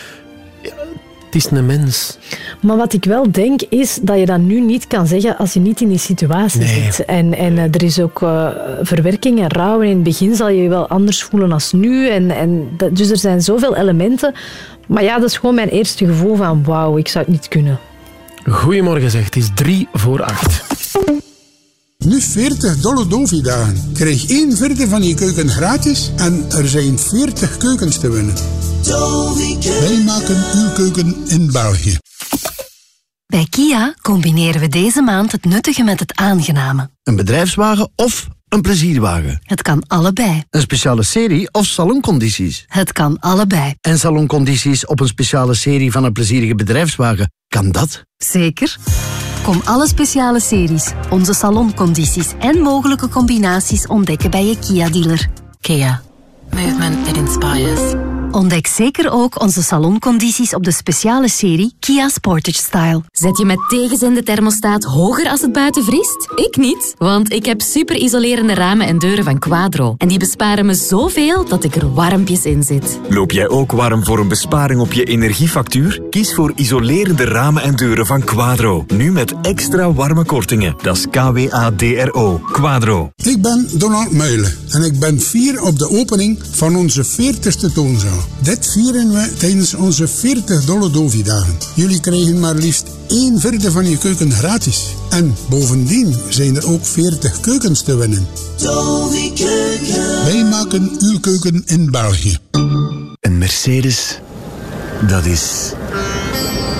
Speaker 3: het is een mens.
Speaker 4: Maar wat ik wel denk is dat je dat nu niet kan zeggen als je niet in die situatie
Speaker 3: Nee.
Speaker 4: zit. En, en eh, er is ook eh, verwerking en rouw. En in het begin zal je je wel anders voelen als nu. En, en dat- dus er zijn zoveel elementen. Maar ja, dat is gewoon mijn eerste gevoel van wauw, ik zou het niet kunnen.
Speaker 3: Goedemorgen zegt, het is drie voor acht.
Speaker 61: Nu 40 dolle Dovi-dagen. Krijg 1 vierde van je keuken gratis en er zijn 40 keukens te winnen. Wij maken uw keuken in België.
Speaker 11: Bij Kia combineren we deze maand het nuttige met het aangename.
Speaker 62: Een bedrijfswagen of een plezierwagen.
Speaker 11: Het kan allebei.
Speaker 62: Een speciale serie of saloncondities.
Speaker 11: Het kan allebei.
Speaker 62: En saloncondities op een speciale serie van een plezierige bedrijfswagen. Kan dat?
Speaker 11: Zeker. Kom alle speciale series, onze saloncondities en mogelijke combinaties ontdekken bij je Kia-dealer.
Speaker 63: Kia. Movement that inspires.
Speaker 11: Ontdek zeker ook onze saloncondities op de speciale serie Kia Sportage Style.
Speaker 64: Zet je met tegenzin de thermostaat hoger als het buiten vriest? Ik niet, want ik heb super isolerende ramen en deuren van Quadro. En die besparen me zoveel dat ik er warmpjes in zit.
Speaker 65: Loop jij ook warm voor een besparing op je energiefactuur? Kies voor isolerende ramen en deuren van Quadro. Nu met extra warme kortingen. Dat is K-W-A-D-R-O. Quadro.
Speaker 61: Ik ben Donald Muilen en ik ben fier op de opening van onze 40ste toonzaal. Dit vieren we tijdens onze 40 dolle Dovi-dagen. Jullie krijgen maar liefst 1 vierde van je keuken gratis. En bovendien zijn er ook 40 keukens te winnen.
Speaker 33: Dovi Keuken.
Speaker 61: Wij maken uw keuken in België.
Speaker 10: Een Mercedes, dat is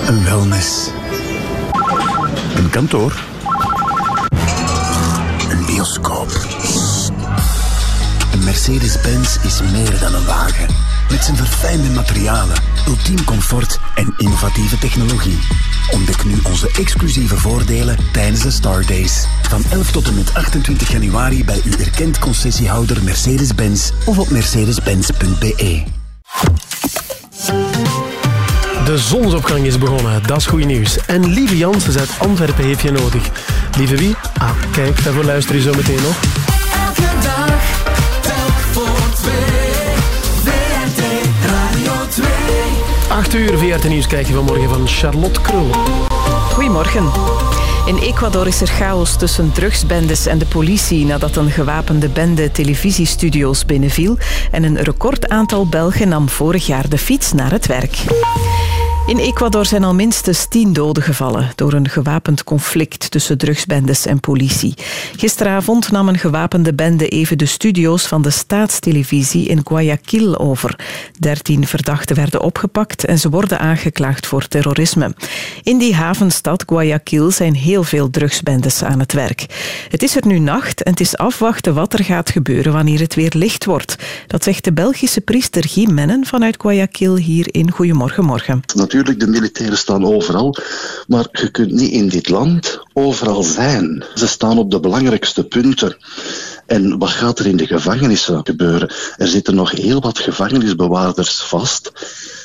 Speaker 10: een wellness. Een kantoor. Een bioscoop. Een Mercedes-Benz is meer dan een wagen. Met zijn verfijnde materialen, ultiem comfort en innovatieve technologie. Ontdek nu onze exclusieve voordelen tijdens de Star Days. Van 11 tot en met 28 januari bij uw erkend concessiehouder Mercedes-Benz of op mercedes-benz.be.
Speaker 3: De zonsopgang is begonnen, dat is goed nieuws. En Lieve Janssens uit Antwerpen heeft je nodig. Lieve wie? Ah, kijk, daarvoor luister je zo meteen nog.
Speaker 33: Elke dag, telk voor twee.
Speaker 3: 8 uur VRT Nieuws kijk je vanmorgen van Charlotte Krul.
Speaker 5: Goedemorgen. In Ecuador is er chaos tussen drugsbendes en de politie nadat een gewapende bende televisiestudio's binnenviel en een recordaantal Belgen nam vorig jaar de fiets naar het werk. In Ecuador zijn al minstens tien doden gevallen door een gewapend conflict tussen drugsbendes en politie. Gisteravond nam een gewapende bende even de studio's van de staatstelevisie in Guayaquil over. Dertien verdachten werden opgepakt en ze worden aangeklaagd voor terrorisme. In die havenstad Guayaquil zijn heel veel drugsbendes aan het werk. Het is er nu nacht en het is afwachten wat er gaat gebeuren wanneer het weer licht wordt. Dat zegt de Belgische priester Guy Mennen vanuit Guayaquil hier in Goedemorgen Morgen.
Speaker 43: Natuurlijk, de militairen staan overal, maar je kunt niet in dit land overal zijn. Ze staan op de belangrijkste punten. En wat gaat er in de gevangenissen gebeuren? Er zitten nog heel wat gevangenisbewaarders vast.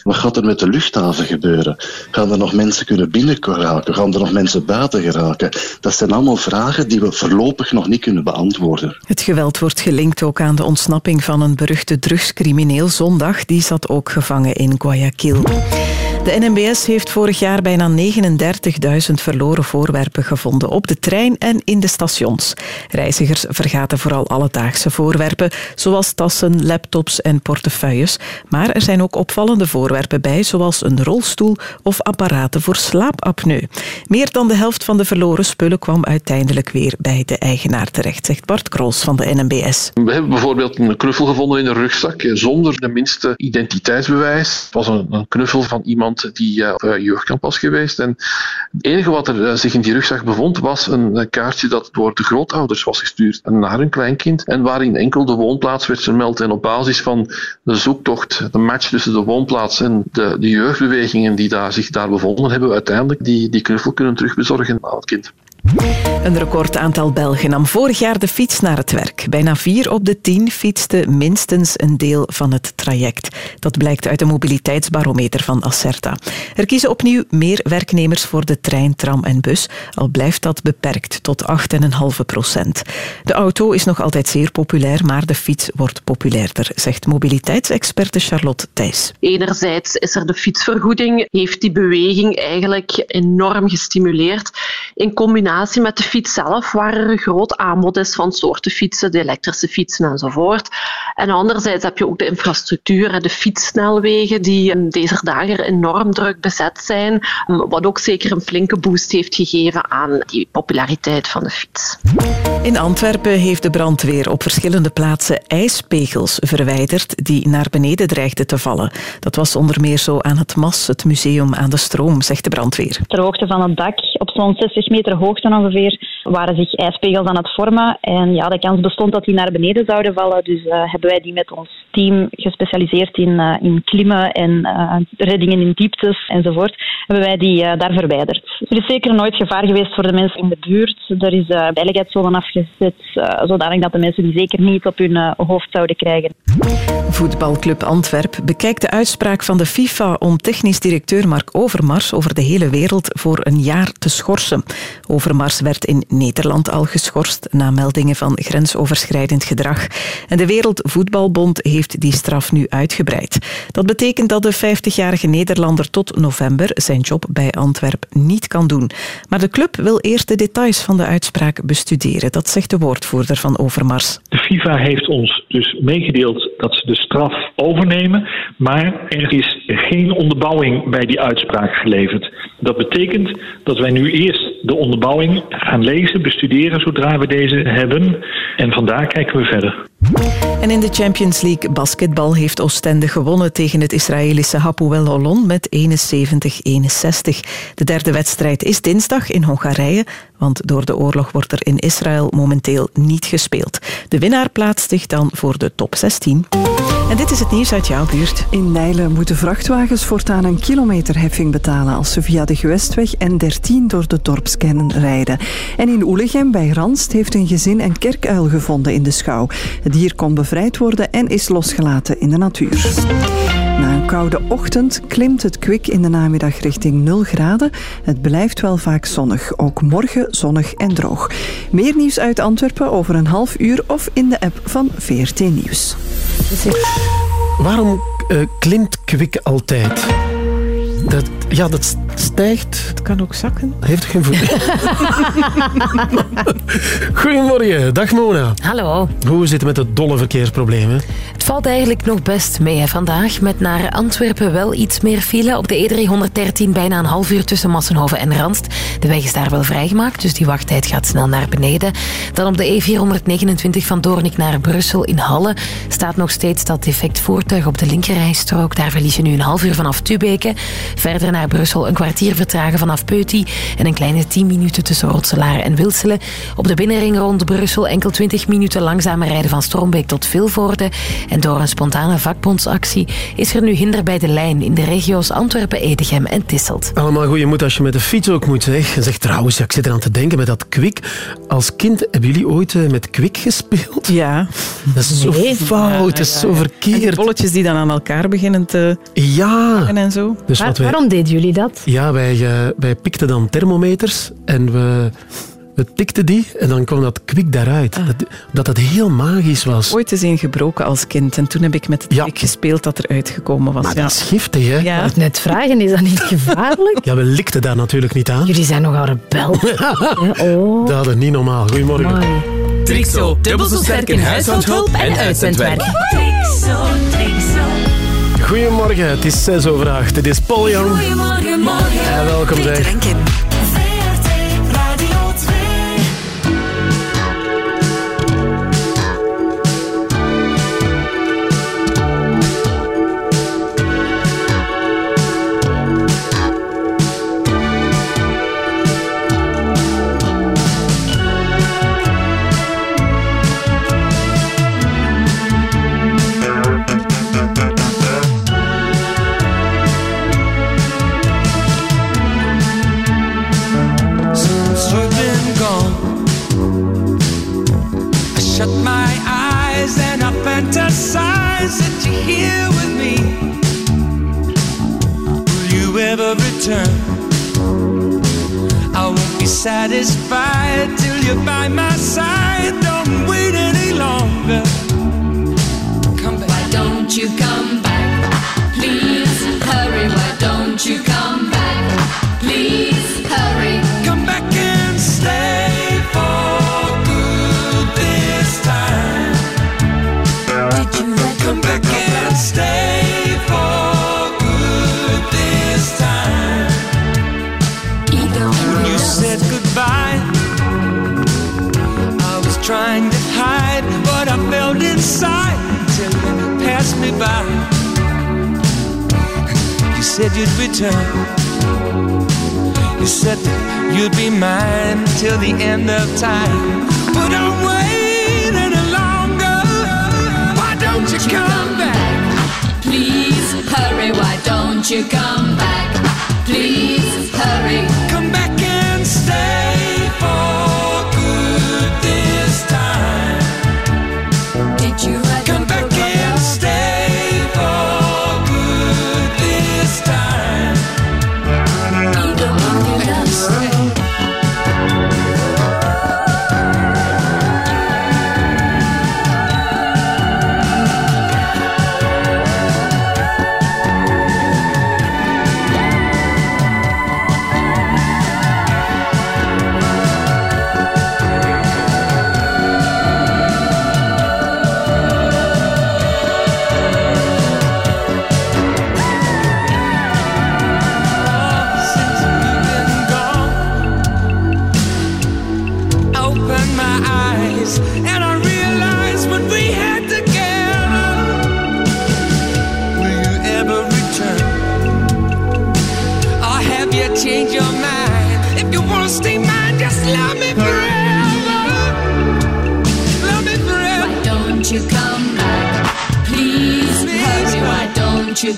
Speaker 43: Wat gaat er met de luchthaven gebeuren? Gaan er nog mensen kunnen binnen geraken? Gaan er nog mensen buiten geraken? Dat zijn allemaal vragen die we voorlopig nog niet kunnen beantwoorden.
Speaker 5: Het geweld wordt gelinkt ook aan de ontsnapping van een beruchte drugscrimineel zondag. Die zat ook gevangen in Guayaquil. De NMBS heeft vorig jaar bijna 39.000 verloren voorwerpen gevonden op de trein en in de stations. Reizigers vergaten vooral alledaagse voorwerpen, zoals tassen, laptops en portefeuilles. Maar er zijn ook opvallende voorwerpen bij, zoals een rolstoel of apparaten voor slaapapneu. Meer dan de helft van de verloren spullen kwam uiteindelijk weer bij de eigenaar terecht, zegt Bart Krols van de NMBS.
Speaker 66: We hebben bijvoorbeeld een knuffel gevonden in een rugzak eh, zonder de minste identiteitsbewijs. Het was een, een knuffel van iemand die eh, op eh, jeugdkamp was geweest. En het enige wat er zich in die rugzak bevond was een kaartje dat door de grootouders was gestuurd naar hun en waarin enkel de woonplaats werd vermeld. En op basis van de zoektocht, de match tussen de woonplaats en de, de jeugdbewegingen die daar, zich daar bevonden, hebben uiteindelijk die, die knuffel kunnen terugbezorgen aan het kind.
Speaker 5: Een record aantal Belgen nam vorig jaar de fiets naar het werk. Bijna vier op de tien fietsten minstens een deel van het traject. Dat blijkt uit de mobiliteitsbarometer van Acerta. Er kiezen opnieuw meer werknemers voor de trein, tram en bus, al blijft dat beperkt tot 8,5 procent. De auto is nog altijd zeer populair, maar de fiets wordt populairder, zegt mobiliteitsexperte Charlotte Thijs.
Speaker 41: Enerzijds is er de fietsvergoeding, heeft die beweging eigenlijk enorm gestimuleerd. In combinatie met de fiets zelf, waar er een groot aanbod is van soorten fietsen, de elektrische fietsen enzovoort. En anderzijds heb je ook de infrastructuur en de fietssnelwegen, die in deze dagen enorm druk bezet zijn, wat ook zeker een flinke boost heeft gegeven aan die populariteit van de fiets.
Speaker 5: In Antwerpen heeft de brandweer op verschillende plaatsen ijspegels verwijderd die naar beneden dreigden te vallen. Dat was onder meer zo aan het MAS, het museum aan de stroom, zegt de brandweer.
Speaker 24: Ter hoogte van het dak, op zo'n 60 meter hoogte ongeveer, waren zich ijspegels aan het vormen. En ja, de kans bestond dat die naar beneden zouden vallen. Dus eh, hebben wij die met ons team gespecialiseerd in, eh, in klimmen en eh, reddingen in dieptes enzovoort, hebben wij die daar verwijderd. Er is zeker nooit gevaar geweest voor de mensen in de buurt. Er is uh, veiligheidszonen afgezet, zodanig dat de mensen die zeker niet op hun hoofd zouden krijgen.
Speaker 5: Voetbalclub Antwerp bekijkt de uitspraak van de FIFA om technisch directeur Mark Overmars over de hele wereld voor een jaar te schorsen. Overmars werd in Nederland al geschorst na meldingen van grensoverschrijdend gedrag. En de Wereldvoetbalbond heeft die straf nu uitgebreid. Dat betekent dat de 50-jarige Nederlander tot november zijn job bij Antwerp niet kan doen. Maar de club wil eerst de details van de uitspraak bestuderen. Dat zegt de woordvoerder van Overmars.
Speaker 25: De FIFA heeft ons dus meegedeeld dat ze de straf overnemen, maar er is geen onderbouwing bij die uitspraak geleverd. Dat betekent dat wij nu eerst de onderbouwing gaan lezen, bestuderen zodra we deze hebben. En vandaar kijken we verder.
Speaker 5: En in de Champions League basketbal heeft Oostende gewonnen tegen het Israëlische Hapoel Holon met 71-61. De derde wedstrijd is dinsdag in Hongarije, want door de oorlog wordt er in Israël momenteel niet gespeeld. De winnaar plaatst zich dan voor de top 16. En dit is het nieuws uit jouw buurt.
Speaker 22: In Nijlen moeten vrachtwagens voortaan een kilometerheffing betalen als ze via de Gewestweg N13 door de dorpskernen rijden. En in Oelegem bij Ranst heeft een gezin een kerkuil gevonden in de schouw. Het dier kon bevrijd worden en is losgelaten in de natuur. Na een koude ochtend klimt het kwik in de namiddag richting 0 graden. Het blijft wel vaak zonnig. Ook morgen zonnig en droog. Meer nieuws uit Antwerpen over een half uur of in de app van VRT Nieuws.
Speaker 3: Waarom uh, klimt kwik altijd? Dat, ja, dat stijgt.
Speaker 5: Het kan ook zakken.
Speaker 3: Heeft geen voet. Goedemorgen, dag Mona.
Speaker 26: Hallo.
Speaker 3: Hoe zit het met de dolle verkeersproblemen?
Speaker 26: Het valt eigenlijk nog best mee hè, vandaag. Met naar Antwerpen wel iets meer file. Op de E313 bijna een half uur tussen Massenhoven en Randst. De weg is daar wel vrijgemaakt, dus die wachttijd gaat snel naar beneden. Dan op de E429 van Doornik naar Brussel in Halle staat nog steeds dat defect voertuig op de linkerrijstrook. Daar verlies je nu een half uur vanaf Tubeke. Verder naar Brussel een kwartier vertragen vanaf Peuty en een kleine 10 minuten tussen Rotselaar en Wilselen. Op de binnenring rond Brussel enkel 20 minuten langzamer rijden van Strombeek tot Vilvoorde. En door een spontane vakbondsactie is er nu hinder bij de lijn in de regio's Antwerpen, Edegem en Tisselt.
Speaker 3: Allemaal goede moed als je met de fiets ook moet. Zeg, zeg trouwens, ja, ik zit eraan te denken met dat kwik. Als kind, hebben jullie ooit uh, met kwik gespeeld?
Speaker 5: Ja.
Speaker 3: Dat is zo
Speaker 5: Nee.
Speaker 3: fout,
Speaker 5: Ja,
Speaker 3: dat is
Speaker 5: ja,
Speaker 3: zo.
Speaker 5: En
Speaker 3: verkeerd.
Speaker 5: die bolletjes die dan aan elkaar beginnen te
Speaker 3: Ja.
Speaker 5: en zo.
Speaker 3: Dus wat wij-
Speaker 26: Waarom deden jullie dat?
Speaker 3: Ja, wij, eh, wij pikten dan thermometers en we, we tikten die en dan kwam dat kwik daaruit.
Speaker 5: Ah.
Speaker 3: Dat, dat het heel magisch was.
Speaker 5: Ooit eens een gebroken als kind en toen heb ik met het kwik gespeeld dat er uitgekomen was.
Speaker 3: Maar
Speaker 5: ja.
Speaker 3: dat is giftig, hè?
Speaker 5: Ja.
Speaker 26: Ik net vragen, is dat niet gevaarlijk?
Speaker 3: Ja, we likten daar natuurlijk niet aan.
Speaker 26: Jullie zijn nogal rebel. oh.
Speaker 3: Dat is niet normaal. Goedemorgen.
Speaker 33: Trixo, dubbel zo sterk in huishoudhulp en uitzendwerk.
Speaker 30: Trixo.
Speaker 3: Goedemorgen, het is 6 over 8. Dit is Paul Young.
Speaker 8: Goedemorgen, morgen.
Speaker 3: Ja, welkom zeg.
Speaker 67: That you're here with me. Will you ever return? I won't be satisfied till you're by my side. Don't wait any longer. Come back.
Speaker 8: Why don't you come back? Please hurry. Why don't you come
Speaker 67: trying to hide what I felt inside till you passed me by. You said you'd return. You said that you'd be mine till the end of time. But I'm waiting you come back?
Speaker 8: Please hurry. Why don't you come back? Please hurry.
Speaker 67: Come back and stay for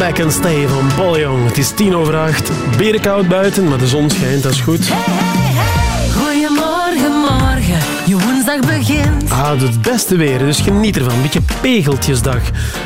Speaker 67: back and stay
Speaker 3: van Paul Young. Het is tien over acht. Berenkoud buiten, maar de zon schijnt, dat is goed.
Speaker 68: Goedemorgen, morgen. Je woensdag begint.
Speaker 3: Ah, het beste weer, dus geniet ervan. Een beetje pegeltjesdag.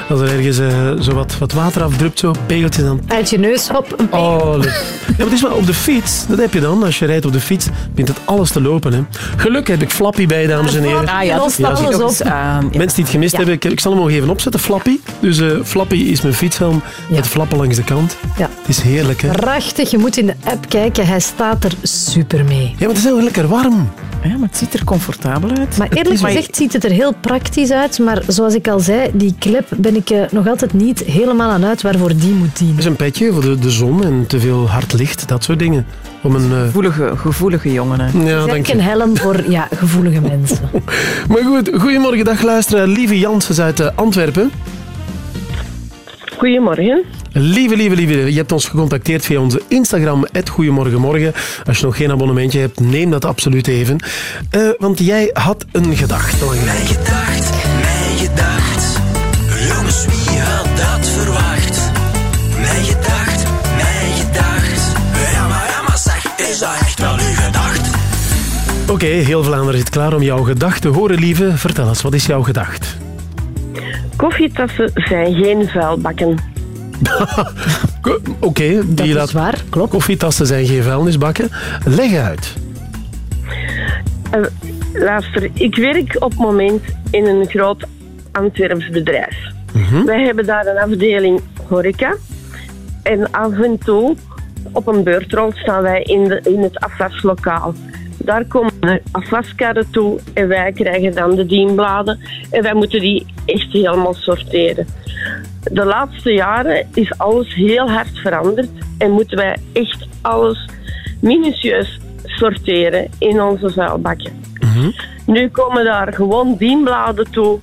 Speaker 3: Als er ergens eh, zo wat, wat water afdrupt, zo pegeltjes dan.
Speaker 4: Uit je neus, hop, een
Speaker 3: Oh, leuk. Ja, maar het is wel op de fiets. Dat heb je dan. Als je rijdt op de fiets, begint het alles te lopen. Hè. Geluk heb ik Flappy bij, dames en heren.
Speaker 4: Ah ja, dat staat
Speaker 3: zie-
Speaker 4: alles op.
Speaker 3: Mensen die het gemist
Speaker 4: Ja.
Speaker 3: hebben, ik, ik zal hem nog even opzetten. Flappy. Dus eh, Flappy is mijn fietshelm met flappen langs de kant.
Speaker 4: Ja.
Speaker 3: Het is heerlijk, hè?
Speaker 4: Prachtig, je moet in de app kijken. Hij staat er super mee.
Speaker 3: Ja, maar het is heel lekker warm.
Speaker 5: Ja, maar het ziet er comfortabel uit.
Speaker 4: Maar eerlijk
Speaker 5: Maar-
Speaker 4: gezegd ziet het er heel praktisch uit. Maar zoals ik al zei, die klep ben ik eh, nog altijd niet helemaal aan uit waarvoor die moet dienen.
Speaker 3: Het is een petje voor de, de zon en te veel hard licht, dat soort dingen. Om een, eh,
Speaker 5: Gevoelige, gevoelige jongen. Hè.
Speaker 3: Ja, dank
Speaker 4: een
Speaker 3: je.
Speaker 4: helm voor ja, gevoelige mensen.
Speaker 3: Maar goed, goedemorgen, dag luisteraar. Lieve Janssens uit Antwerpen.
Speaker 69: Goedemorgen.
Speaker 3: Lieve, lieve, lieve, je hebt ons gecontacteerd via onze Instagram, Goedemorgenmorgen. Als je nog geen abonnementje hebt, neem dat absoluut even. Eh, want jij had een gedacht. Toch?
Speaker 70: Mijn gedacht, mijn gedacht. Jongens, wie had dat verwacht? Mijn gedacht, mijn gedacht. Ja, maar, ja, maar zeg, is dat echt wel uw gedacht?
Speaker 3: Oké, heel Vlaanderen zit klaar om jouw gedacht te horen, lieve. Vertel eens, wat is jouw gedacht?
Speaker 69: Koffietassen zijn geen vuilbakken.
Speaker 3: Oké, die
Speaker 69: is
Speaker 3: laat...
Speaker 69: waar,
Speaker 3: klopt. Koffietassen zijn geen vuilnisbakken. Leg uit.
Speaker 69: Eh, luister, ik werk op het moment in een groot Antwerps bedrijf. Wij hebben daar een afdeling horeca. En af en toe, op een beurtrol, staan wij in, de, in het afwaslokaal. Daar komen de afwaskarren toe en wij krijgen dan de dienbladen. En wij moeten die echt helemaal sorteren. De laatste jaren is alles heel hard veranderd en moeten wij echt alles minutieus sorteren in onze vuilbakken. Nu komen daar gewoon dienbladen toe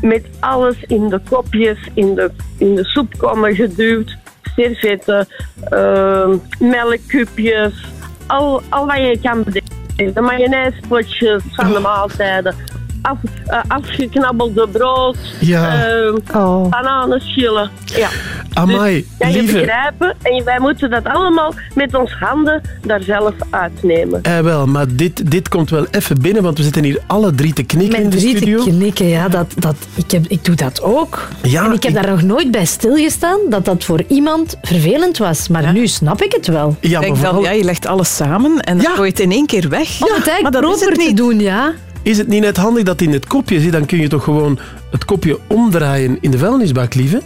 Speaker 69: met alles in de kopjes, in de, in de soepkommen geduwd, servetten, ehm melkkupjes, al, al wat je kan bedenken. De mayonaisepotjes van de maaltijden, af, eh, afgeknabbelde brood,
Speaker 3: Ja.
Speaker 69: ehm, bananenschillen. Ja.
Speaker 3: Amai,
Speaker 69: Dus, kan je
Speaker 3: lieve.
Speaker 69: begrijpen? En wij moeten dat allemaal met ons handen daar zelf uitnemen.
Speaker 3: Eh, wel, maar dit, dit komt wel even binnen, want we zitten hier alle drie te knikken in de
Speaker 4: drie te knikken, ja. Dat, dat, ik, heb, ik doe dat ook.
Speaker 3: Ja,
Speaker 4: en ik heb
Speaker 3: ik-
Speaker 4: daar nog nooit bij stilgestaan dat dat voor iemand vervelend was. Maar nu snap ik het wel.
Speaker 5: Ik denk dan, ja, je legt alles samen en dan gooi je het in één keer weg.
Speaker 4: Om het eigenlijk
Speaker 5: maar dat is
Speaker 4: proper te
Speaker 5: niet.
Speaker 4: doen, ja.
Speaker 3: Is het niet net handig dat in het kopje zit? Dan kun je toch gewoon het kopje omdraaien in de vuilnisbak, lieve?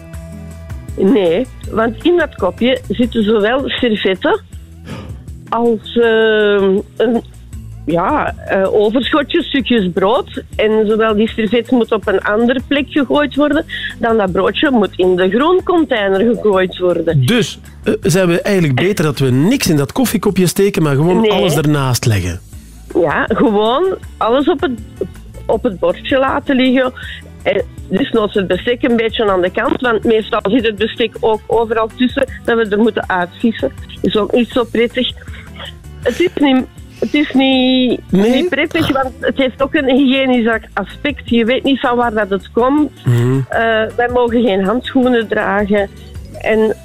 Speaker 69: Nee, want in dat kopje zitten zowel servetten als eh, een, ja, eh, overschotjes, stukjes brood. En zowel die servet moet op een andere plek gegooid worden, dan dat broodje moet in de groencontainer gegooid worden.
Speaker 3: Dus eh, zijn we eigenlijk beter dat we niks in dat koffiekopje steken, maar gewoon
Speaker 69: Nee.
Speaker 3: alles ernaast leggen.
Speaker 69: Ja, gewoon alles op het, op het bordje laten liggen. En dus nog het bestek een beetje aan de kant, want meestal zit het bestek ook overal tussen dat we er moeten uitvissen. Is ook niet zo prettig. Het is niet, het is niet, niet prettig, want het heeft ook een hygiënisch aspect. Je weet niet van waar dat het komt. Eh, wij mogen geen handschoenen dragen. En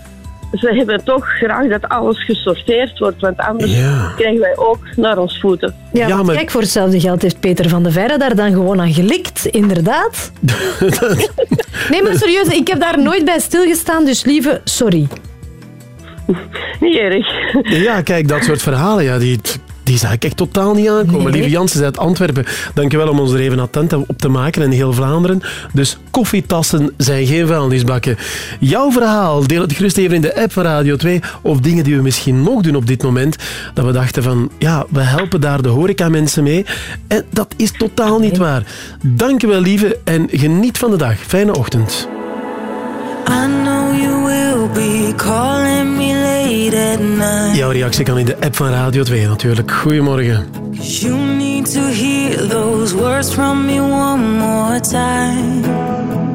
Speaker 69: ze hebben toch graag dat alles gesorteerd wordt, want anders krijgen wij ook naar ons voeten.
Speaker 4: Ja, want kijk, voor hetzelfde geld heeft Peter van de Veire daar dan gewoon aan gelikt, inderdaad. Nee, maar serieus, ik heb daar nooit bij stilgestaan, dus lieve, sorry.
Speaker 69: Niet erg.
Speaker 3: Ja, kijk, dat soort verhalen, ja, die, die zag ik echt totaal niet aankomen.
Speaker 69: Nee.
Speaker 3: Lieve Jansen uit Antwerpen, dankjewel om ons er even attent op te maken in heel Vlaanderen. Dus koffietassen zijn geen vuilnisbakken. Jouw verhaal, deel het gerust even in de app van Radio 2 of dingen die we misschien nog doen op dit moment. Dat we dachten van, ja, we helpen daar de horecamensen mee. En dat is totaal niet waar. Dankjewel, lieve, en geniet van de dag. Fijne ochtend. Jouw reactie kan in de app van Radio 2 natuurlijk. Goedemorgen.
Speaker 8: You need to hear those words from me one more time.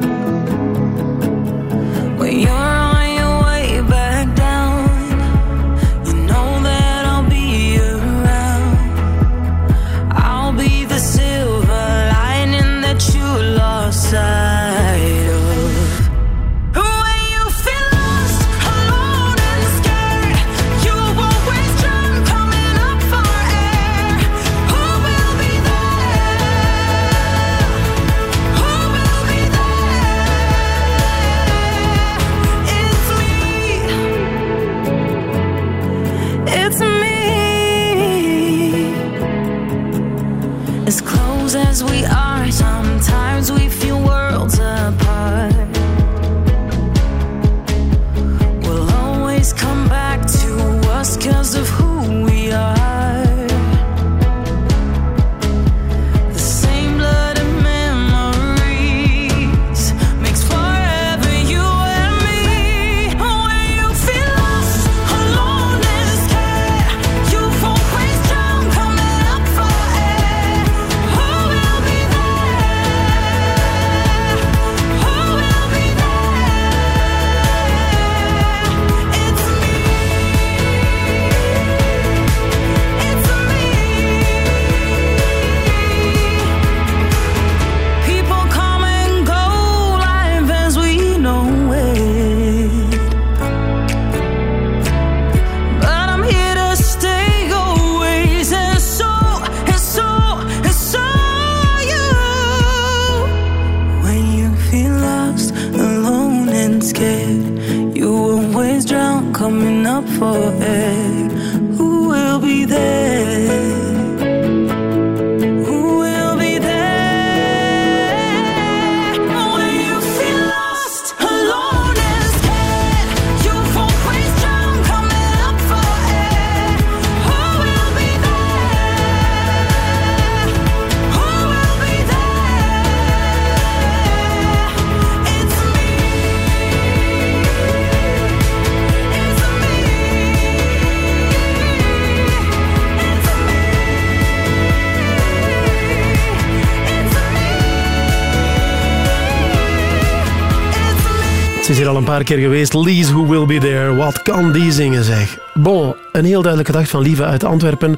Speaker 8: forever
Speaker 3: al een paar keer geweest. Lies, who will be there? Wat kan die zingen, zeg. Bon, een heel duidelijke dag van Lieve uit Antwerpen.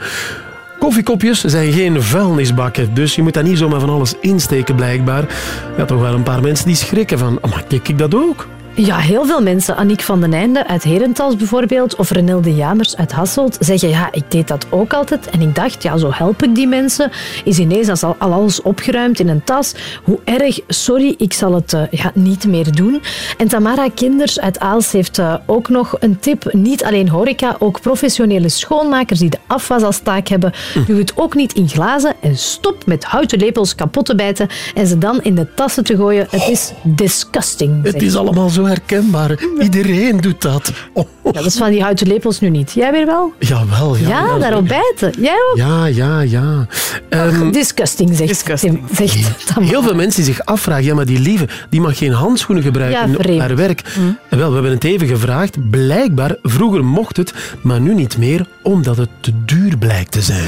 Speaker 3: Koffiekopjes zijn geen vuilnisbakken, dus je moet daar niet zomaar van alles insteken, blijkbaar. Ja, toch wel een paar mensen die schrikken van, oh, maar kijk ik dat ook?
Speaker 4: Ja, heel veel mensen, Annick van den Einde uit Herentals bijvoorbeeld, of Renilde Jamers uit Hasselt, zeggen ja, ik deed dat ook altijd. En ik dacht, ja, zo help ik die mensen. Is ineens al, al alles opgeruimd in een tas. Hoe erg, sorry, ik zal het eh, ja, niet meer doen. En Tamara Kinders uit Aals heeft eh, ook nog een tip. Niet alleen horeca, ook professionele schoonmakers die de afwas als taak hebben. Doe het ook niet in glazen en stop met houten lepels kapot te bijten en ze dan in de tassen te gooien. Het is disgusting.
Speaker 3: Het is allemaal zo herkenbaar. Iedereen doet dat. Oh.
Speaker 4: Ja, dat is van die houten lepels nu niet. Jij weer wel?
Speaker 3: Jawel, ja.
Speaker 4: Ja, daarop bijten. Jij ook?
Speaker 3: Ja, ja, ja. Ehm,
Speaker 4: Disgusting, zegt, Tim, zegt.
Speaker 3: Heel veel mensen die zich afvragen, ja, maar die lieve, die mag geen handschoenen gebruiken
Speaker 4: Ja,
Speaker 3: op haar werk. En wel, we hebben het even gevraagd. Blijkbaar, vroeger mocht het, maar nu niet meer, omdat het te duur blijkt te zijn.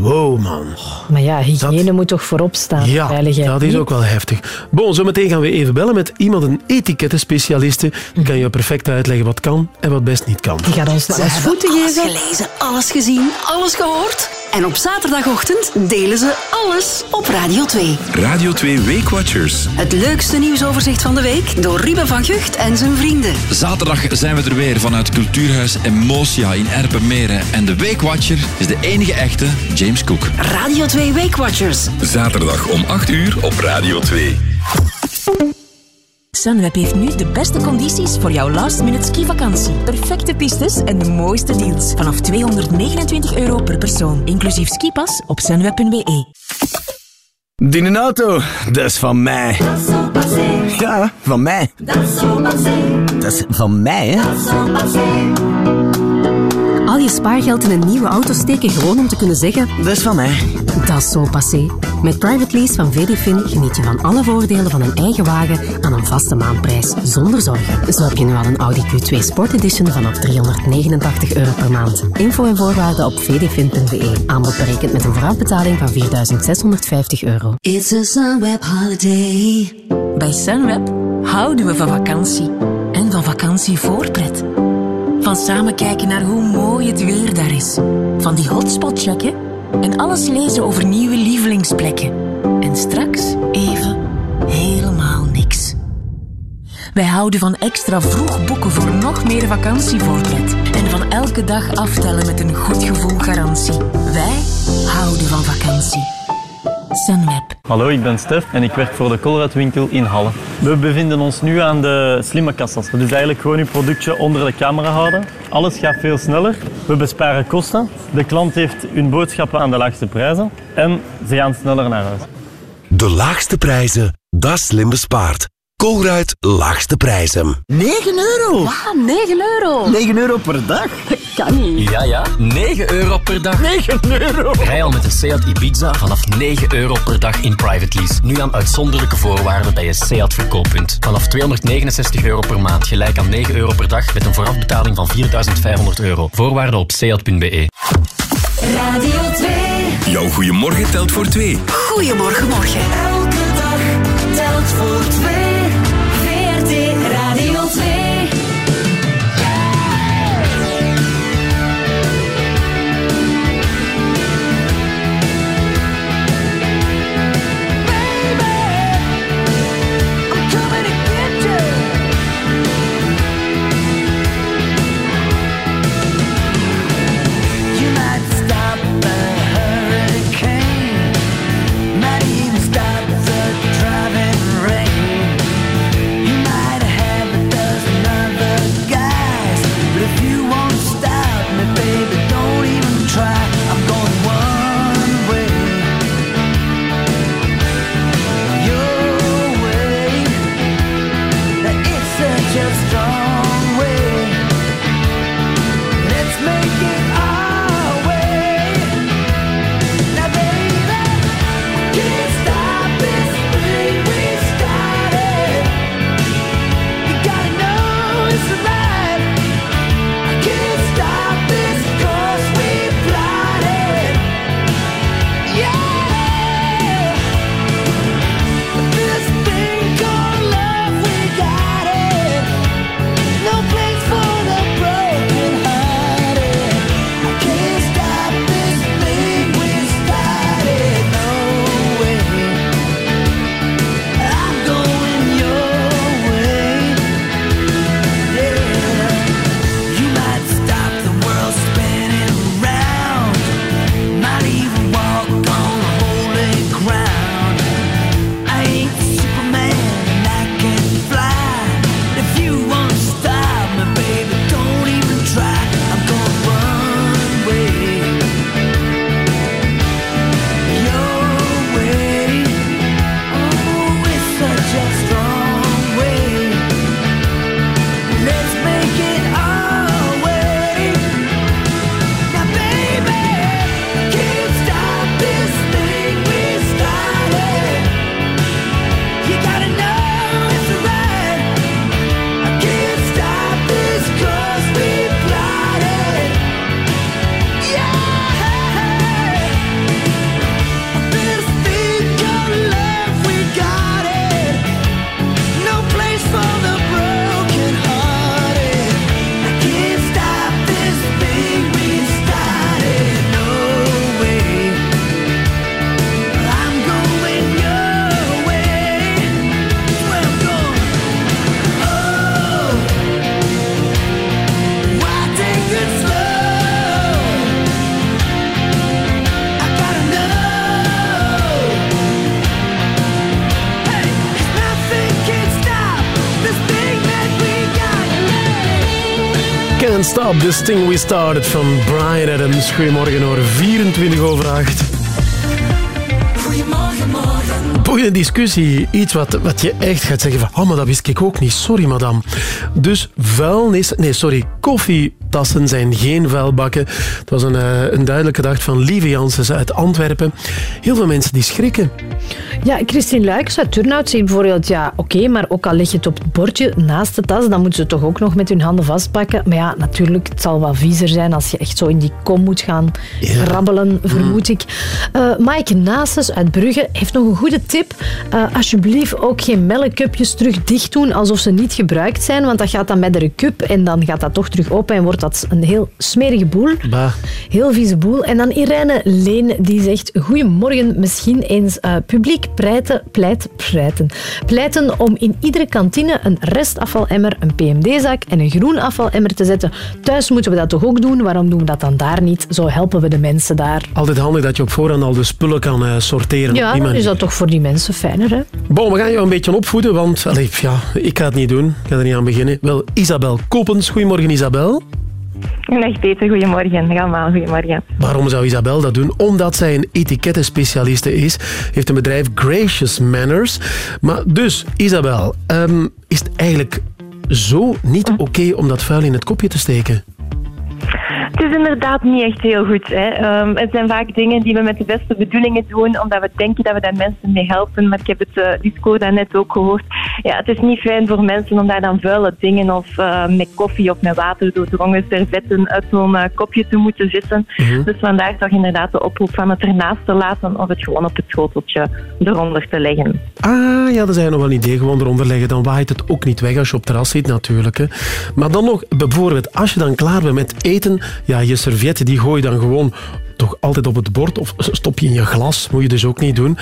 Speaker 3: Wow, man.
Speaker 4: Maar ja, hygiëne moet toch voorop staan.
Speaker 3: Ja,
Speaker 4: veiligheid
Speaker 3: dat is
Speaker 4: niet?
Speaker 3: ook wel heftig. Bon, zometeen gaan we even bellen met iemand, een etikettenspecialiste. Die kan je perfect uitleggen wat kan en wat best niet kan.
Speaker 4: Die gaat ons
Speaker 71: Ze hebben alles gelezen, alles gezien, alles gehoord. En op zaterdagochtend delen ze alles op Radio 2.
Speaker 72: Radio 2 Weekwatchers.
Speaker 71: Het leukste nieuwsoverzicht van de week door Ruben van Gucht en zijn vrienden.
Speaker 72: Zaterdag zijn we er weer vanuit Cultuurhuis Emotia in Erpenmeren. En de Weekwatcher is de enige echte James Cook.
Speaker 71: Radio 2 Weekwatchers.
Speaker 72: Zaterdag om 8 uur op Radio 2.
Speaker 11: Sunweb heeft nu de beste condities voor jouw last-minute skivakantie. Perfecte pistes en de mooiste deals. Vanaf 229 euro per persoon. Inclusief skipas op sunweb.be.
Speaker 73: Die een auto, dat is van mij. Ja, van mij. Dat is van mij, hè?
Speaker 26: Al je spaargeld in een nieuwe auto steken gewoon om te kunnen zeggen...
Speaker 73: Dat is van mij.
Speaker 26: Dat is zo passé. Met private lease van VDFin geniet je van alle voordelen van een eigen wagen aan een vaste maandprijs, zonder zorgen. Zo heb je nu al een Audi Q2 Sport Edition vanaf 389 euro per maand. Info en voorwaarden op vdfin.be. Aanbod berekend met een voorafbetaling van 4.650 euro.
Speaker 11: It's a Sunweb holiday. Bij Sunweb houden we van vakantie. En van vakantie voorpret. Van samen kijken naar hoe mooi het weer daar is. Van die hotspot checken. En alles lezen over nieuwe lievelingsplekken. En straks even helemaal niks. Wij houden van extra vroeg boeken voor nog meer vakantievoorpret. En van elke dag aftellen met een goed gevoel garantie. Wij houden van vakantie. Sunweb.
Speaker 74: Hallo, ik ben Stef en ik werk voor de Colruyt-winkel in Halle. We bevinden ons nu aan de slimme kassas. Dat is eigenlijk gewoon uw productje onder de camera houden. Alles gaat veel sneller. We besparen kosten. De klant heeft hun boodschappen aan de laagste prijzen. En ze gaan sneller naar huis.
Speaker 75: De laagste prijzen, dat slim bespaard. Colruyt Laagste Prijzen.
Speaker 73: 9 euro?
Speaker 71: Ah, 9 euro.
Speaker 73: 9 euro per dag?
Speaker 71: Kan niet.
Speaker 33: Ja, ja. 9 euro per dag.
Speaker 73: 9 euro?
Speaker 33: Rij al met de Seat Ibiza vanaf 9 euro per dag in private lease. Nu aan uitzonderlijke voorwaarden bij je Seat verkooppunt. Vanaf 269 euro per maand, gelijk aan 9 euro per dag met een voorafbetaling van 4500 euro. Voorwaarden op seat.be.
Speaker 30: Radio 2.
Speaker 72: Jouw goeiemorgen telt voor twee.
Speaker 71: Goedemorgen, morgen.
Speaker 30: Elke dag telt voor twee. Stop
Speaker 3: This Thing We Started van Brian Adams. Goedemorgen hoor, 24 over 8.
Speaker 70: Goedemorgen, morgen.
Speaker 3: Boeiende discussie. Iets wat, wat je echt gaat zeggen van, oh, maar dat wist ik ook niet. Sorry, madame. Dus vuilnis... Nee, sorry. Koffietassen zijn geen vuilbakken. Het was een, eh, een duidelijke dag van Lieve Janssens uit Antwerpen. Heel veel mensen die schrikken.
Speaker 4: Ja, Christine Luikens uit Turnhout zegt bijvoorbeeld, ja, oké, maar ook al leg je het op het bordje naast de tas, dan moeten ze toch ook nog met hun handen vastpakken. Maar ja, natuurlijk, het zal wat viezer zijn als je echt zo in die kom moet gaan grabbelen, vermoed ik. Eh Maaike Nases uit Brugge heeft nog een goede tip. Eh, alsjeblieft ook geen melkcupjes terug dicht doen alsof ze niet gebruikt zijn, want dat gaat dan met de cup en dan gaat dat toch terug open en wordt dat een heel smerige boel.
Speaker 3: Bah.
Speaker 4: Heel vieze boel. En dan Irene Leen, die zegt... Goedemorgen, misschien eens eh, publiek pleiten, pleit, pleiten. pleiten om in iedere kantine een restafvalemmer, een PMD-zak en een groen afvalemmer te zetten. Thuis moeten we dat toch ook doen? Waarom doen we dat dan daar niet? Zo helpen we de mensen daar.
Speaker 3: Altijd handig dat je op voorhand al de spullen kan eh, sorteren.
Speaker 4: Ja, dan is dat toch voor die mensen fijner, hè?
Speaker 3: Bon, we gaan jou een beetje opvoeden, want allee, ja, ik ga het niet doen. Ik ga er niet aan beginnen. Wel, Isabel Kopens. Goedemorgen, Isabel.
Speaker 76: Dag Peter, goedemorgen. Allemaal, goedemorgen.
Speaker 3: Waarom zou Isabel dat doen? Omdat zij een etikettenspecialiste is. Heeft een bedrijf Gracious Manners. Maar dus, Isabel, ehm, is het eigenlijk zo niet oké om dat vuil in het kopje te steken?
Speaker 76: Het is inderdaad niet echt heel goed. Hè. Ehm, het zijn vaak dingen die we met de beste bedoelingen doen, omdat we denken dat we daar mensen mee helpen. Maar ik heb het uh, discours daarnet ook gehoord. Ja, het is niet fijn voor mensen om daar dan vuile dingen of eh, met koffie of met water doordrongen servetten uit zo'n eh, kopje te moeten zitten.
Speaker 3: Mhm.
Speaker 76: Dus vandaar toch inderdaad de oproep van het ernaast te laten of het gewoon op het schoteltje eronder te leggen.
Speaker 3: Ah, ja, dat is nog wel een idee. Gewoon eronder leggen. Dan waait het ook niet weg als je op het terras zit, natuurlijk. Hè. Maar dan nog, bijvoorbeeld, als je dan klaar bent met eten, ja, je servietten die gooi je dan gewoon toch altijd op het bord of stop je in je glas. Moet je dus ook niet doen.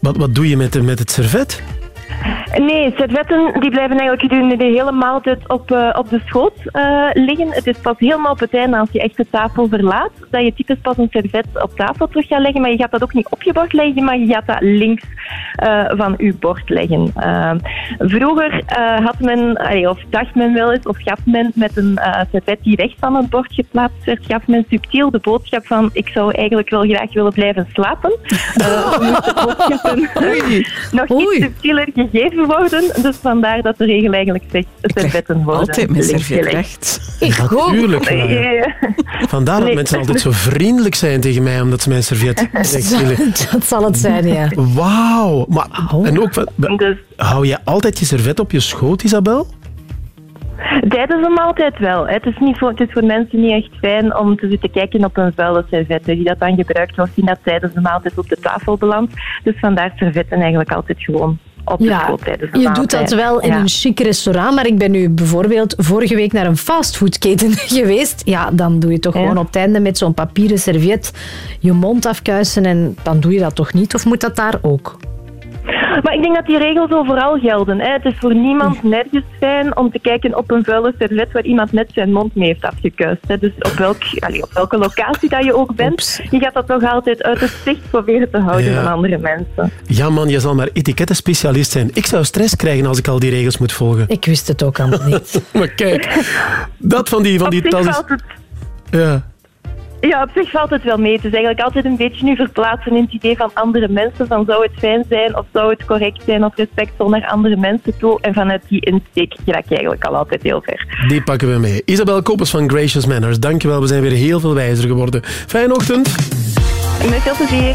Speaker 3: Wat, wat doe je met, met het servet?
Speaker 76: Nee, servetten die blijven eigenlijk gedurende de hele maaltijd op, eh, op de schoot eh, liggen. Het is pas helemaal op het einde, als je echt de tafel verlaat, dat je typisch pas een servet op tafel terug gaat leggen. Maar je gaat dat ook niet op je bord leggen, maar je gaat dat links eh, van je bord leggen. Vroeger had men, of dacht men wel eens, of gaf men met een servet die rechts van het bord geplaatst werd, gaf men subtiel de boodschap van ik zou eigenlijk wel graag willen blijven slapen. Moest de boodschappen nog iets subtieler gegeven worden. Dus vandaar dat de regel eigenlijk zegt servetten worden
Speaker 22: Altijd met servet
Speaker 76: gelegd.
Speaker 22: rechts.
Speaker 3: Natuurlijk. ja.
Speaker 76: Nee,
Speaker 3: Vandaar dat
Speaker 76: Nee.
Speaker 3: mensen altijd zo vriendelijk zijn tegen mij, omdat ze mijn servet rechts willen.
Speaker 4: Dat zal het zijn, ja.
Speaker 3: Wauw. Maar, en ook,
Speaker 76: Dus-
Speaker 3: hou je altijd je servet op je schoot, Isabel?
Speaker 76: Tijdens de maaltijd wel. Het is, niet voor, het is voor mensen niet echt fijn om te zitten kijken op een vuile servet. Die dat dan gebruikt wordt, die dat tijdens de maaltijd op de tafel belandt. Dus vandaar servetten eigenlijk altijd gewoon op de
Speaker 4: Ja,
Speaker 76: schoot tijdens de
Speaker 4: je
Speaker 76: maaltijd.
Speaker 4: doet dat wel in
Speaker 76: Ja.
Speaker 4: een chic restaurant, maar ik ben nu bijvoorbeeld vorige week naar een fastfoodketen geweest. Ja, dan doe je toch gewoon op het einde met zo'n papieren serviet je mond afkuisen en dan doe je dat toch niet? Of moet dat daar ook?
Speaker 76: Maar ik denk dat die regels overal gelden. Hè. Het is voor niemand nergens fijn om te kijken op een vuile servet waar iemand net zijn mond mee heeft afgekuist. Hè. Dus op, welk, allee, op welke locatie dat je ook bent, je gaat dat toch altijd uit het zicht proberen te houden
Speaker 3: Ja.
Speaker 76: van andere mensen.
Speaker 3: Ja man, je zal maar etikettenspecialist zijn. Ik zou stress krijgen als ik al die regels moet volgen.
Speaker 4: Ik wist het ook allemaal niet.
Speaker 3: maar kijk, dat van die, van die
Speaker 76: Op zich valt het
Speaker 3: Ja.
Speaker 76: Ja, op zich valt het wel mee. Het is eigenlijk altijd een beetje nu verplaatsen in het idee van andere mensen. Van zou het fijn zijn of zou het correct zijn of respectvol naar andere mensen toe. En vanuit die insteek raak je eigenlijk al altijd heel ver.
Speaker 3: Die pakken we mee. Isabel Koppers van Gracious Manners, dankjewel. We zijn weer heel veel wijzer geworden. Fijne ochtend.
Speaker 76: Met veel plezier.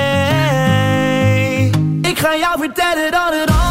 Speaker 67: Ga jou vertellen dat het anders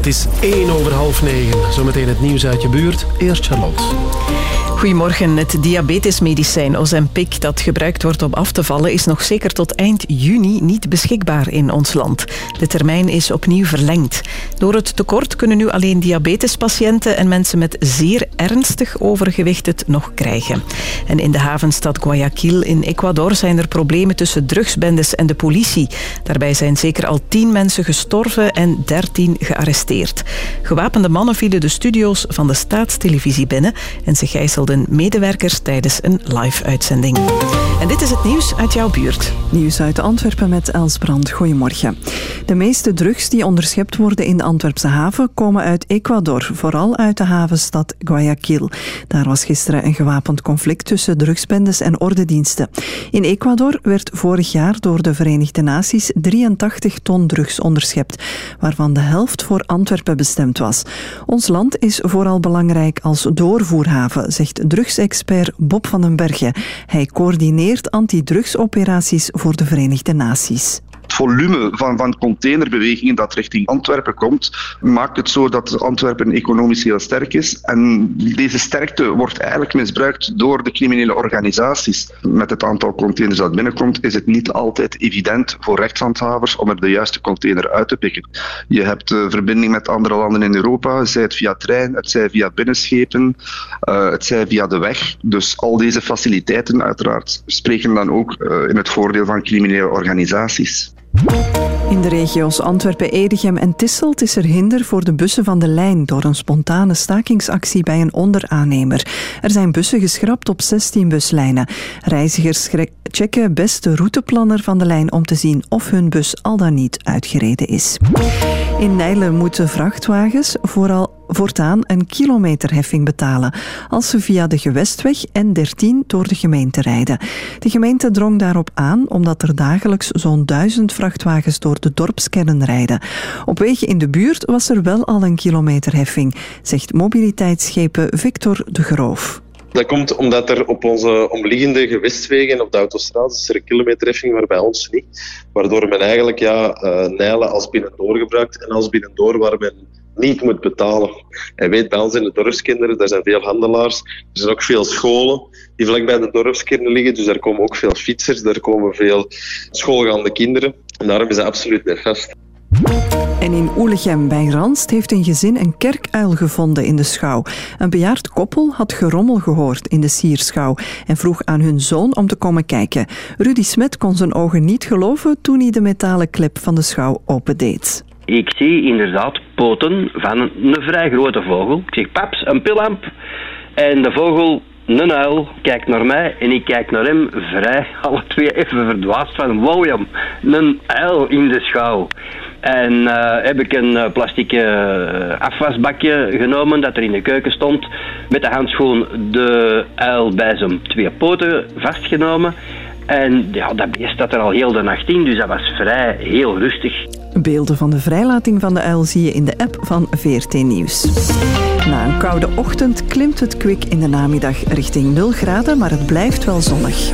Speaker 67: Het is
Speaker 3: 1 over half 9. Zometeen het nieuws uit je buurt. Eerst Charlotte.
Speaker 77: Goedemorgen. Het diabetesmedicijn Ozempic dat gebruikt wordt om af te vallen is nog zeker tot eind juni niet beschikbaar in ons land. De termijn is opnieuw verlengd. Door het tekort kunnen nu alleen diabetespatiënten en mensen met zeer ernstig overgewicht het nog krijgen. En in de havenstad Guayaquil in Ecuador zijn er problemen tussen drugsbendes en de politie. Daarbij zijn zeker al tien mensen gestorven en dertien gearresteerd. Gewapende mannen vielen de studio's van de staatstelevisie binnen en ze gijzelden medewerkers tijdens een live-uitzending. En dit is het nieuws uit jouw buurt.
Speaker 22: Nieuws uit Antwerpen met Els Brand. Goedemorgen. De meeste drugs die onderschept worden in de Antwerpse haven komen uit Ecuador, vooral uit de havenstad Guayaquil. Daar was gisteren een gewapend conflict tussen drugsbendes en ordendiensten. In Ecuador werd vorig jaar door de Verenigde Naties 83 ton drugs onderschept, waarvan de helft voor Antwerpen bestemd was. Ons land is vooral belangrijk als doorvoerhaven, zegt drugsexpert Bob van den Bergen. Hij coördineert antidrugsoperaties voor de Verenigde Naties.
Speaker 78: Het volume van, van containerbewegingen dat richting Antwerpen komt, maakt het zo dat Antwerpen economisch heel sterk is. En deze sterkte wordt eigenlijk misbruikt door de criminele organisaties. Met het aantal containers dat binnenkomt, is het niet altijd evident voor rechtshandhavers om er de juiste container uit te pikken. Je hebt uh, verbinding met andere landen in Europa, zij het via trein, het zij via binnenschepen, uh, het zij via de weg. Dus al deze faciliteiten uiteraard spreken dan ook uh, in het voordeel van criminele organisaties.
Speaker 22: In de regio's Antwerpen, Edegem en Tisselt is er hinder voor de bussen van de lijn door een spontane stakingsactie bij een onderaannemer. Er zijn bussen geschrapt op 16 buslijnen. Reizigers checken best de routeplanner van de lijn om te zien of hun bus al dan niet uitgereden is. In Nijlen moeten vrachtwagens vooral voortaan een kilometerheffing betalen als ze via de Gewestweg N13 door de gemeente rijden. De gemeente drong daarop aan omdat er dagelijks zo'n duizend vrachtwagens door de dorpskernen rijden. Op wegen in de buurt was er wel al een kilometerheffing, zegt mobiliteitsschepen Victor de Groof.
Speaker 79: Dat komt omdat er op onze omliggende gewestwegen op de autostrade is er een kilometerheffing, maar bij ons niet. Waardoor men eigenlijk ja, uh, Nijlen als binnendoor gebruikt en als binnendoor waar men niet moet betalen. En weet, bij ons in de dorpskinderen, daar zijn veel handelaars. Er zijn ook veel scholen die vlakbij de dorpskinderen liggen. Dus daar komen ook veel fietsers, daar komen veel schoolgaande kinderen. En daarom is dat absoluut nefast.
Speaker 22: En in Oelegem bij Ranst heeft een gezin een kerkuil gevonden in de schouw. Een bejaard koppel had gerommel gehoord in de sierschouw en vroeg aan hun zoon om te komen kijken. Rudy Smet kon zijn ogen niet geloven toen hij de metalen klep van de schouw opendeed.
Speaker 80: Ik zie inderdaad poten van een, vrij grote vogel. Ik zeg, paps, een pillamp. En de vogel, een uil, kijkt naar mij en ik kijk naar hem vrij, alle twee even verdwaasd van, wow een uil in de schouw. En eh, heb ik een eh, plastic eh, afwasbakje genomen dat er in de keuken stond. Met de handschoen de uil bij zijn twee poten vastgenomen. En ja, dat beest zat er al heel de nacht in, dus dat was vrij heel rustig.
Speaker 22: Beelden van de vrijlating van de uil zie je in de app van VRT Nieuws. Na een koude ochtend klimt het kwik in de namiddag richting 0 graden, maar het blijft wel zonnig.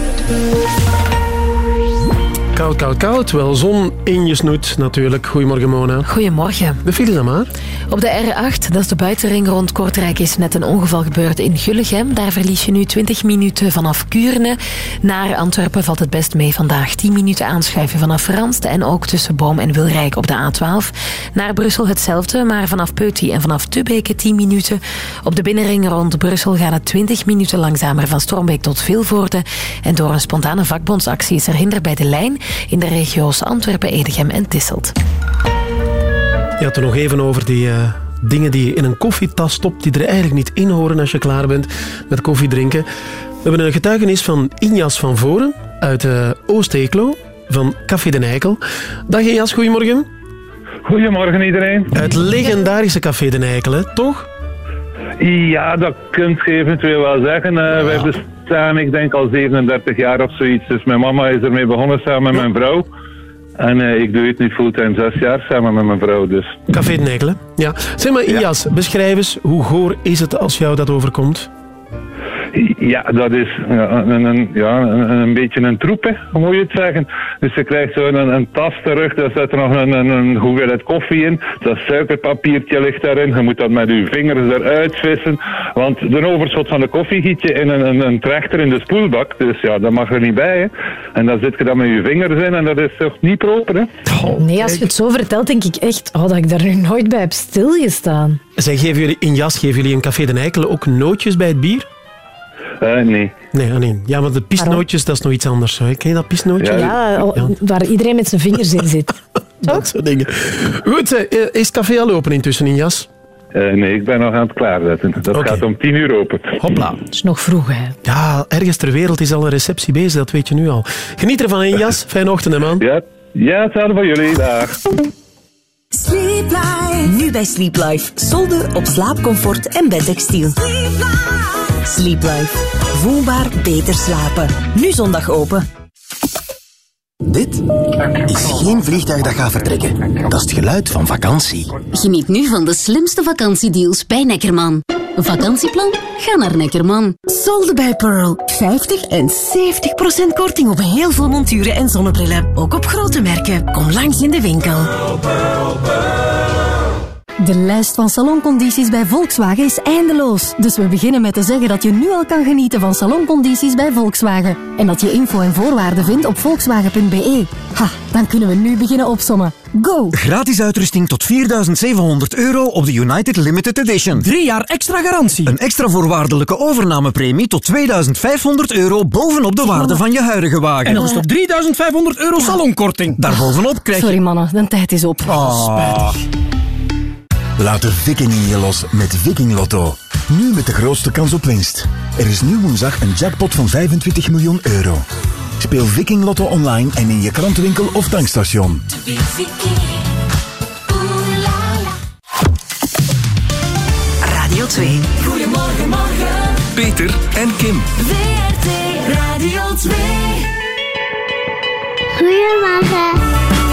Speaker 3: Koud, koud, koud. Wel zon in je snoet natuurlijk. Goedemorgen, Mona.
Speaker 26: Goedemorgen.
Speaker 3: De file dan maar.
Speaker 26: Op de R8, dat is de buitenring rond Kortrijk, is net een ongeval gebeurd in Gullegem. Daar verlies je nu 20 minuten vanaf Kuurne. Naar Antwerpen valt het best mee vandaag. 10 minuten aanschuiven vanaf Ranst en ook tussen Boom en Wilrijk op de A12. Naar Brussel hetzelfde, maar vanaf Peuty en vanaf Tubeke 10 minuten. Op de binnenring rond Brussel gaat het 20 minuten langzamer van Stormbeek tot Vilvoorde. En door een spontane vakbondsactie is er hinder bij de lijn in de regio's Antwerpen, Edegem en Tisselt.
Speaker 3: Je had er nog even over die eh, dingen die je in een koffietas stopt, die er eigenlijk niet in horen als je klaar bent met koffie drinken. We hebben een getuigenis van Injas van Voren uit eh Oost-Eeklo, van Café de Nijkel. Dag Injas, goedemorgen.
Speaker 81: Goedemorgen iedereen.
Speaker 3: Het legendarische Café de Nijkel, hè, toch?
Speaker 81: Ja, dat kunt je eventueel wel zeggen. Eh, Wij bestaan, ik denk al 37 jaar of zoiets. Dus mijn mama is ermee begonnen samen met mijn vrouw. En eh, ik doe het nu fulltime zes jaar samen met mijn vrouw. Dus.
Speaker 3: Café hè? Ja. Zeg maar, Injas, beschrijf eens, hoe goor is het als jou dat overkomt?
Speaker 81: Ja, dat is ja, een, een, ja, een, een beetje een troep, hè, hoe moet je het zeggen. Dus je krijgt zo een, een tas terug, daar zit er nog een, een, een hoeveelheid koffie in. Dat suikerpapiertje ligt daarin. Je moet dat met je vingers eruit vissen. Want de overschot van de koffie giet je in een, een, een trechter in de spoelbak. Dus ja, dat mag er niet bij. Hè. En dan zit je dan met je vingers in en dat is toch niet proper, hè.
Speaker 26: Nee, als je het zo vertelt, denk ik echt oh, dat ik daar nu nooit bij heb stilgestaan.
Speaker 3: Zij geven jullie, Injas, geven jullie in Café de Nijkel ook nootjes bij het bier?
Speaker 81: Eh, nee.
Speaker 3: Nee, ah, nee. Ja, maar de pisnootjes, dat is nog iets anders. Hè. Ken je dat pisnootje?
Speaker 26: Ja, oh, waar iedereen met zijn vingers in zit.
Speaker 3: Dat soort dingen. Goed, eh, is het café al open intussen, Injas?
Speaker 81: Eh, nee, ik ben nog aan het klaarzetten. Dat gaat om tien uur open.
Speaker 3: Hopla.
Speaker 26: Het is nog vroeg, hè.
Speaker 3: Ja, ergens ter wereld is al een receptie bezig, dat weet je nu al. Geniet ervan, Injas. Fijne ochtend, hè, man.
Speaker 81: Ja, ja hetzelfde voor jullie. Dag.
Speaker 11: Sleep Life. Nu bij Sleep Life. Solden op slaapcomfort en bedtextiel. Sleep Life. Voelbaar beter slapen. Nu zondag open.
Speaker 10: Dit is geen vliegtuig dat gaat vertrekken. Dat is het geluid van vakantie.
Speaker 82: Geniet nu van de slimste vakantiedeals bij Neckerman. Een vakantieplan? Ga naar Neckerman.
Speaker 11: Solden bij Pearl. 50 en 70 procent korting op heel veel monturen en zonnebrillen. Ook op grote merken. Kom langs in de winkel.
Speaker 30: De lijst van saloncondities bij Volkswagen is eindeloos. Dus we beginnen met te zeggen dat je nu al kan genieten van saloncondities bij Volkswagen. En dat je info en voorwaarden vindt op volkswagen.be. Ha, dan kunnen we nu beginnen opsommen. Go!
Speaker 83: Gratis uitrusting tot 4700 euro op de United Limited Edition.
Speaker 84: Drie jaar extra garantie.
Speaker 83: Een extra voorwaardelijke overnamepremie tot 2500 euro bovenop de waarde van je huidige wagen.
Speaker 84: En nog eens tot 3500 euro salonkorting.
Speaker 83: Daarbovenop krijg je...
Speaker 30: Sorry mannen, de tijd is op.
Speaker 83: Ah.
Speaker 10: Laat de viking in je los met Viking Lotto. Nu met de grootste kans op winst. Er is nu woensdag een jackpot van 25 miljoen euro. Speel Viking Lotto online en in je krantenwinkel of tankstation.
Speaker 11: Radio 2.
Speaker 85: Goedemorgen, morgen.
Speaker 86: Peter en Kim.
Speaker 85: WRT Radio 2.
Speaker 87: Goedemorgen.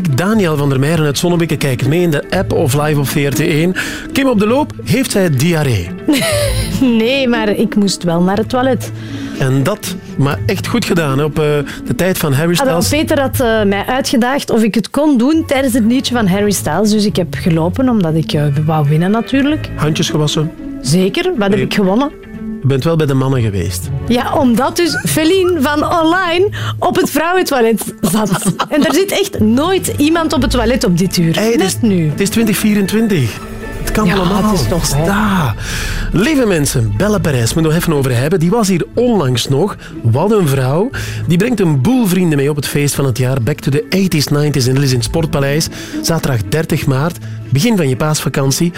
Speaker 3: Paniek. Daniel van der Meijeren uit Zonnebekke kijkt mee in de app of live op VRT1. Kim op de loop, heeft zij diarree?
Speaker 4: Nee, maar ik moest wel naar het toilet.
Speaker 3: En dat, maar echt goed gedaan hè, op eh, de tijd van Harry Styles.
Speaker 4: Peter had eh, mij uitgedaagd of ik het kon doen tijdens het liedje van Harry Styles. Dus ik heb gelopen, omdat ik eh, wou winnen natuurlijk.
Speaker 3: Handjes gewassen.
Speaker 4: Zeker, wat heb ik gewonnen?
Speaker 3: Je bent wel bij de mannen geweest.
Speaker 4: Ja, omdat dus Feline van online op het vrouwentoilet zat. En er zit echt nooit iemand op het toilet op dit uur. Net nu.
Speaker 3: Het is 2024. Het kan
Speaker 4: Ja,
Speaker 3: allemaal.
Speaker 4: het is toch.
Speaker 3: Sta. Lieve mensen, Belle Perez, moet nog even over hebben. Die was hier onlangs nog. Wat een vrouw. Die brengt een boel vrienden mee op het feest van het jaar. Back to the 80s, 90s in Lis in het Sportpaleis. Zaterdag 30 maart. Begin van je paasvakantie.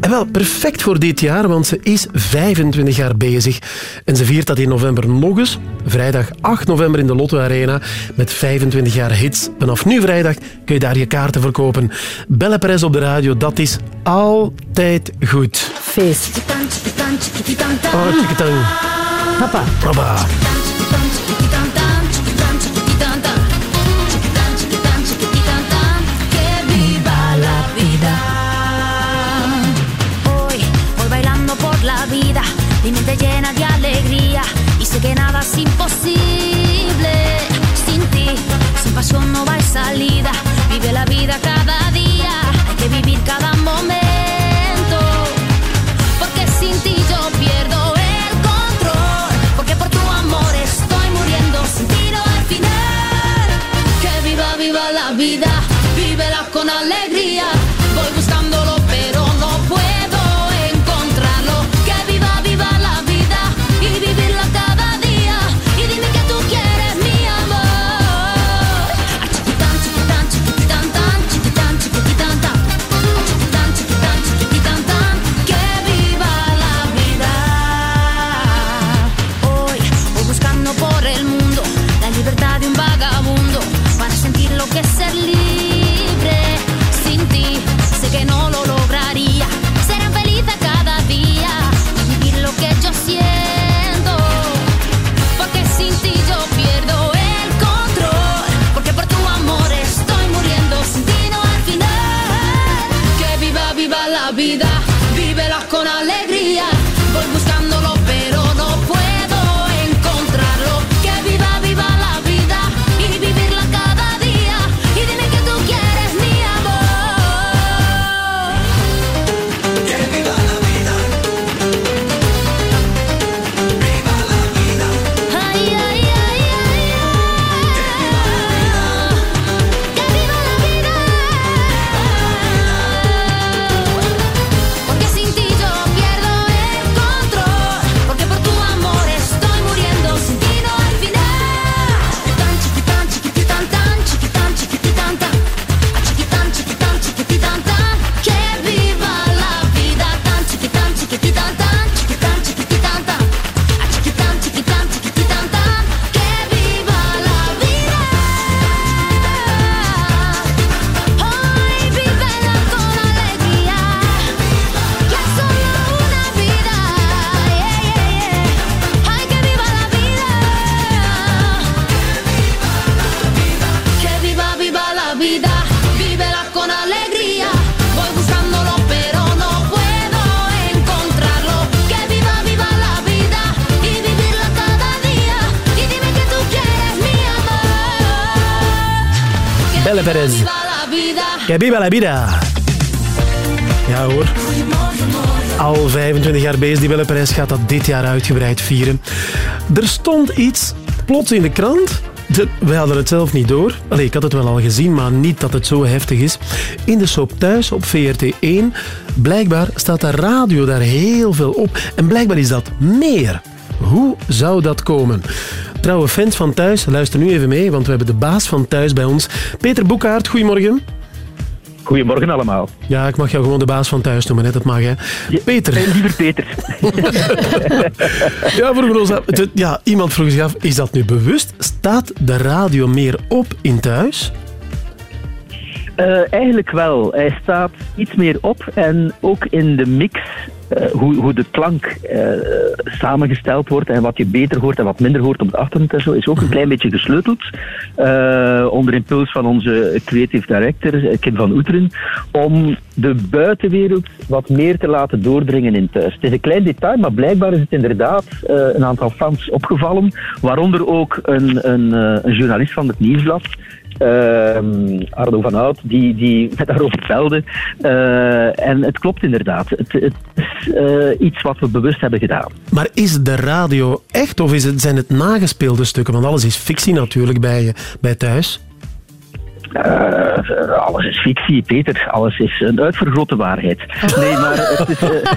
Speaker 3: En wel, perfect voor dit jaar, want ze is 25 jaar bezig. En ze viert dat in november nog eens. Vrijdag 8 november in de Lotto Arena met 25 jaar hits. Vanaf nu vrijdag kun je daar je kaarten verkopen. Belle Perez op de radio, dat is altijd goed.
Speaker 4: Feest.
Speaker 3: Oh, tjiketang.
Speaker 4: Papa.
Speaker 3: Papa.
Speaker 88: Mente llena de alegría y sé que nada es imposible. Sin ti, sin pasión no hay salida. Vive la vida cada día,
Speaker 3: Perez. Que viva la vida. Ja hoor. Al 25 jaar bezig, die gaat dat dit jaar uitgebreid vieren. Er stond iets plots in de krant. Wij hadden het zelf niet door. Allee, ik had het wel al gezien, maar niet dat het zo heftig is. In de soap thuis op VRT1. Blijkbaar staat de radio daar heel veel op. En blijkbaar is dat meer. Hoe zou dat komen? Trouwe fans van thuis, luister nu even mee, want we hebben de baas van thuis bij ons. Peter Boekhaart, goedemorgen.
Speaker 89: Goedemorgen allemaal.
Speaker 3: Ja, ik mag jou gewoon de baas van thuis noemen, hè. dat mag hè. Peter.
Speaker 89: liever Peter.
Speaker 3: ja, vroegen ons af, ja, iemand vroeg zich af, is dat nu bewust? Staat de radio meer op in thuis?
Speaker 89: Eh, eigenlijk wel. Hij staat iets meer op en ook in de mix eh, hoe, hoe de klank eh, samengesteld wordt en wat je beter hoort en wat minder hoort op het achtergrond en zo, is ook een klein beetje gesleuteld. eh, onder impuls van onze creative director, eh, Kim van Oeteren, om de buitenwereld wat meer te laten doordringen in thuis. Het is een klein detail, maar blijkbaar is het inderdaad eh, een aantal fans opgevallen, waaronder ook een, een, eh, een journalist van het Nieuwsblad, Arno van Hout, die, die daarover belde. Eh, en het klopt inderdaad. Het, het is eh, iets wat we bewust hebben gedaan.
Speaker 3: Maar is de radio echt of is het, zijn het nagespeelde stukken? Want alles is fictie natuurlijk bij, bij thuis.
Speaker 89: Eh, alles is fictie, Peter. Alles is een uitvergrote waarheid. Nee, maar het is. eh,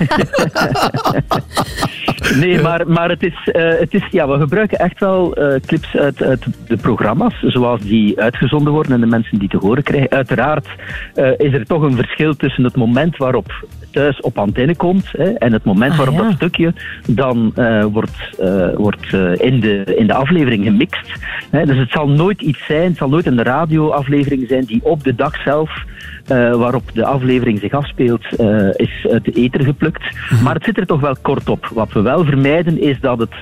Speaker 89: nee, maar, maar het is. eh, het is ja, we gebruiken echt wel clips uit, uit de programma's, zoals die uitgezonden worden en de mensen die te horen krijgen. Uiteraard is er toch een verschil tussen het moment waarop thuis op antenne komt hè, en het moment
Speaker 4: Ah,
Speaker 89: waarop
Speaker 4: ja.
Speaker 89: dat stukje dan eh, wordt, eh, wordt eh, in, de, in de aflevering gemixt. Hè. Dus het zal nooit iets zijn, het zal nooit een radioaflevering zijn die op de dag zelf waarop de aflevering zich afspeelt, is uit de ether geplukt. Maar het zit er toch wel kort op. Wat we wel vermijden is dat het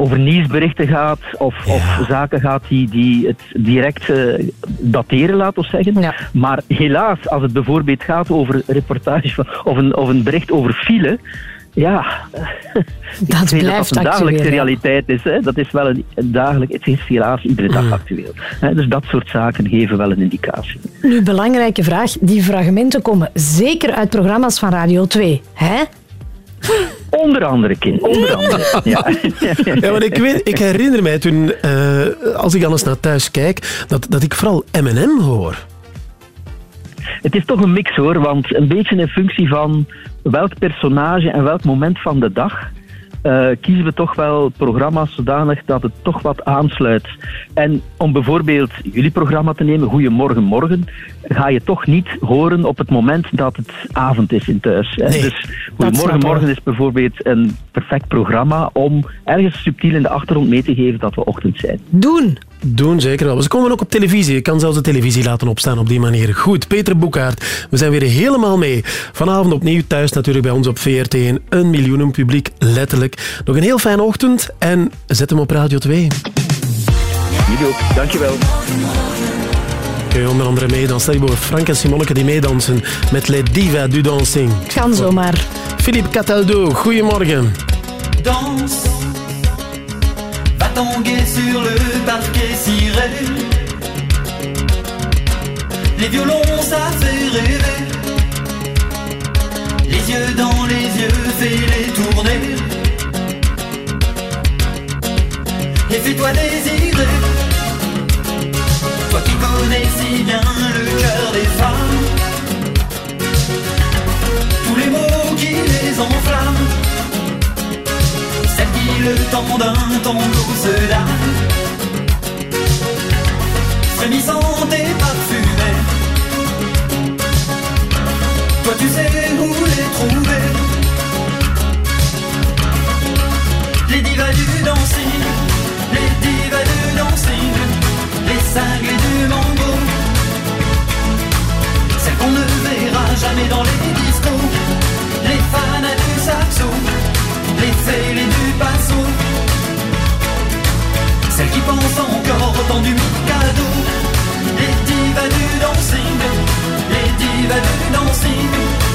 Speaker 89: over nieuwsberichten gaat of, of zaken gaat die, die het direct eh, dateren, laten we zeggen. Maar helaas, als het bijvoorbeeld gaat over reportage van, of, een, of een bericht over file, ja,
Speaker 4: Dat
Speaker 89: ik
Speaker 4: blijft
Speaker 89: dat dat een dagelijkse
Speaker 4: actueel, ja.
Speaker 89: realiteit is. Hè. Dat is wel een, dagelijk, het is helaas iedere dag actueel. Hè. Dus dat soort zaken geven wel een indicatie.
Speaker 4: Nu, belangrijke vraag. Die fragmenten komen zeker uit programma's van Radio 2. Hè?
Speaker 89: Onder andere, kind. Onder andere. Ja.
Speaker 3: Ja, maar ik, weet, ik herinner mij toen, eh, als ik anders naar thuis kijk, dat, dat ik vooral M&M hoor.
Speaker 89: Het is toch een mix hoor, want een beetje in functie van welk personage en welk moment van de dag eh, kiezen we toch wel programma's zodanig dat het toch wat aansluit. En om bijvoorbeeld jullie programma te nemen, Goedemorgen Morgen, ga je toch niet horen op het moment dat het avond is in thuis. Hè? dus Goedemorgen. Morgen is bijvoorbeeld een perfect programma om ergens subtiel in de achtergrond mee te geven dat we ochtend zijn.
Speaker 4: Doen.
Speaker 3: Doen, zeker wel. Ze komen ook op televisie. Je kan zelfs de televisie laten opstaan op die manier. Goed, Peter Boekaert, we zijn weer helemaal mee. Vanavond opnieuw thuis natuurlijk bij ons op VRT1. Een miljoenen publiek, letterlijk. Nog een heel fijne ochtend en zet hem op Radio 2.
Speaker 89: Jullie ook, dankjewel.
Speaker 3: Kun je onder andere meedansen. Stel je voor Frank en Simonneke die meedansen met Les Diva du Dancing.
Speaker 4: Kan zomaar.
Speaker 3: Philippe Cataldo, goedemorgen.
Speaker 70: Danse, va tanguer sur le parquet ciré. Les violons, ça fait rêver. Les yeux dans les yeux, fais-les tourner. Et fais-toi désirer. Connais si bien le cœur des femmes. Tous les mots qui les enflamment. Celle qui le temps d'un tango se dame Frémissante et parfumée. Toi tu sais où les trouver. Les divas du dancing. Les divas du dancing. Les cinglés jamais dans les discos Les fans du saxo les fêlés du passo Celles qui pensent encore au temps du Mikado. Les divas du dancing Les divas du dancing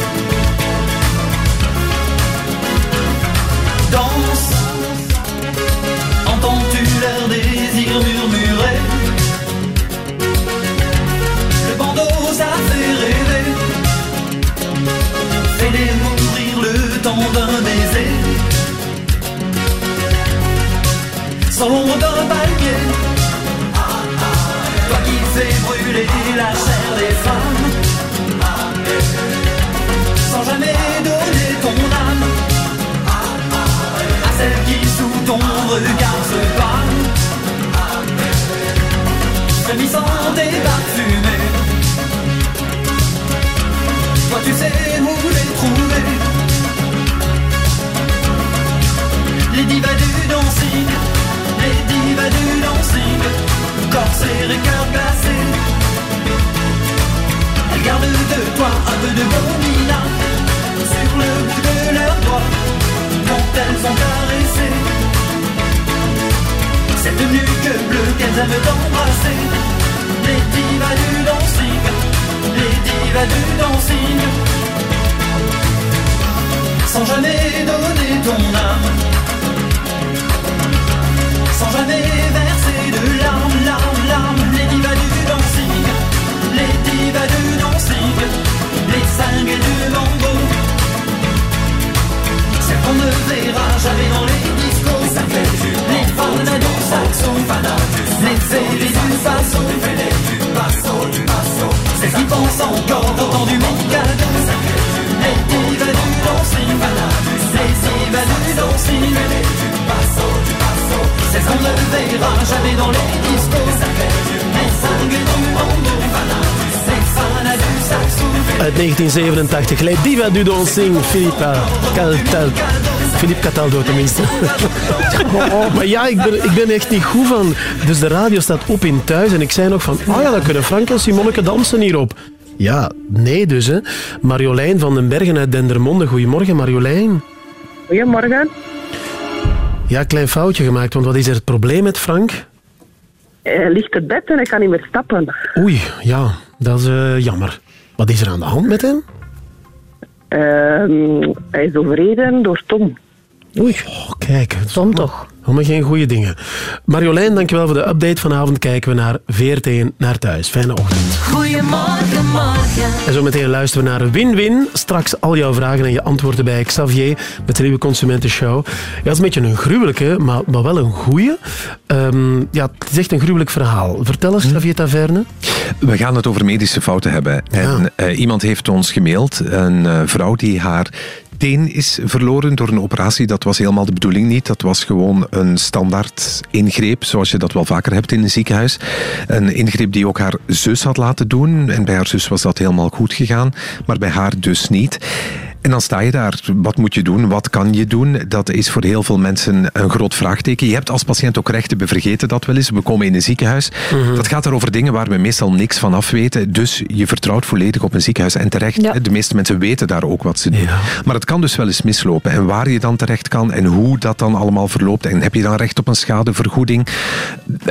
Speaker 70: d'un baiser d'un palmier. Toi qui fais brûler la chair des femmes, sans jamais donner ton âme à celle qui sous ton regard se pâme, frémissante et parfumée. Toi tu sais où Les divas du dancing, les divas du dancing, corps serré, cœur glacé. Elles gardent de toi un peu de bonina sur le bout de
Speaker 67: leurs doigts quand elles ont caressé. Cette nuque bleue qu'elles aiment embrasser, les divas du dancing, les divas du dancing. Sans jamais donner ton âme sans jamais verser de larmes, larmes, larmes. Les divas du dancing, les divas du dancing, les cinglés du mambo. Celles qu'on ne verra jamais dans les discos. Les fanas du saxo Les fêlés du basso Celles qui pensent encore au du Mikado Les divas du dancing Les divas du dancing Celles qu'on ne verra jamais dans les discos Les cinglés du du saxo
Speaker 3: Uit 1987. Les Diva du Dancing, Caltal. Philippe Cataldo tenminste. maar ja, ik ben, ik ben echt niet goed van... Dus de radio staat op in thuis en ik zei nog van... Oh ja, dan kunnen Frank en Simonneke dansen hierop. Ja, nee dus, hè. Marjolein van den Bergen uit Dendermonde. Goedemorgen, Marjolein.
Speaker 69: Goedemorgen.
Speaker 3: Ja, klein foutje gemaakt, want wat is er het probleem met Frank?
Speaker 69: Hij ligt het bed en hij kan niet meer stappen.
Speaker 3: Oei, ja, dat is eh, jammer. Wat is er aan de hand met hem?
Speaker 69: Ehm, hij is overreden door Tom.
Speaker 3: Oei. Oh, kijk. Tom toch. Allemaal geen goede dingen. Marjolein, dankjewel voor de update. Vanavond kijken we naar VRT naar thuis. Fijne ochtend.
Speaker 67: Goedemorgen, morgen.
Speaker 3: En zo meteen luisteren we naar Win-Win. Straks al jouw vragen en je antwoorden bij Xavier met de nieuwe Consumentenshow. Ja, dat is een beetje een gruwelijke, maar, maar wel een goeie. Ehm, ja, het is echt een gruwelijk verhaal. Vertel eens, Xavier Taverne.
Speaker 65: We gaan het over medische fouten hebben. En eh, iemand heeft ons gemaild, een eh, vrouw die haar teen is verloren door een operatie. Dat was helemaal de bedoeling niet. Dat was gewoon een standaard ingreep, zoals je dat wel vaker hebt in een ziekenhuis. Een ingreep die ook haar zus had laten doen. En bij haar zus was dat helemaal goed gegaan, maar bij haar dus niet. En dan sta je daar. Wat moet je doen? Wat kan je doen? Dat is voor heel veel mensen een groot vraagteken. Je hebt als patiënt ook rechten. We vergeten dat wel eens. We komen in een ziekenhuis. Dat gaat er over dingen waar we meestal niks van af weten. Dus je vertrouwt volledig op een ziekenhuis. En terecht, de meeste mensen weten daar ook wat ze doen. Maar het kan dus wel eens mislopen. En waar je dan terecht kan en hoe dat dan allemaal verloopt. En heb je dan recht op een schadevergoeding?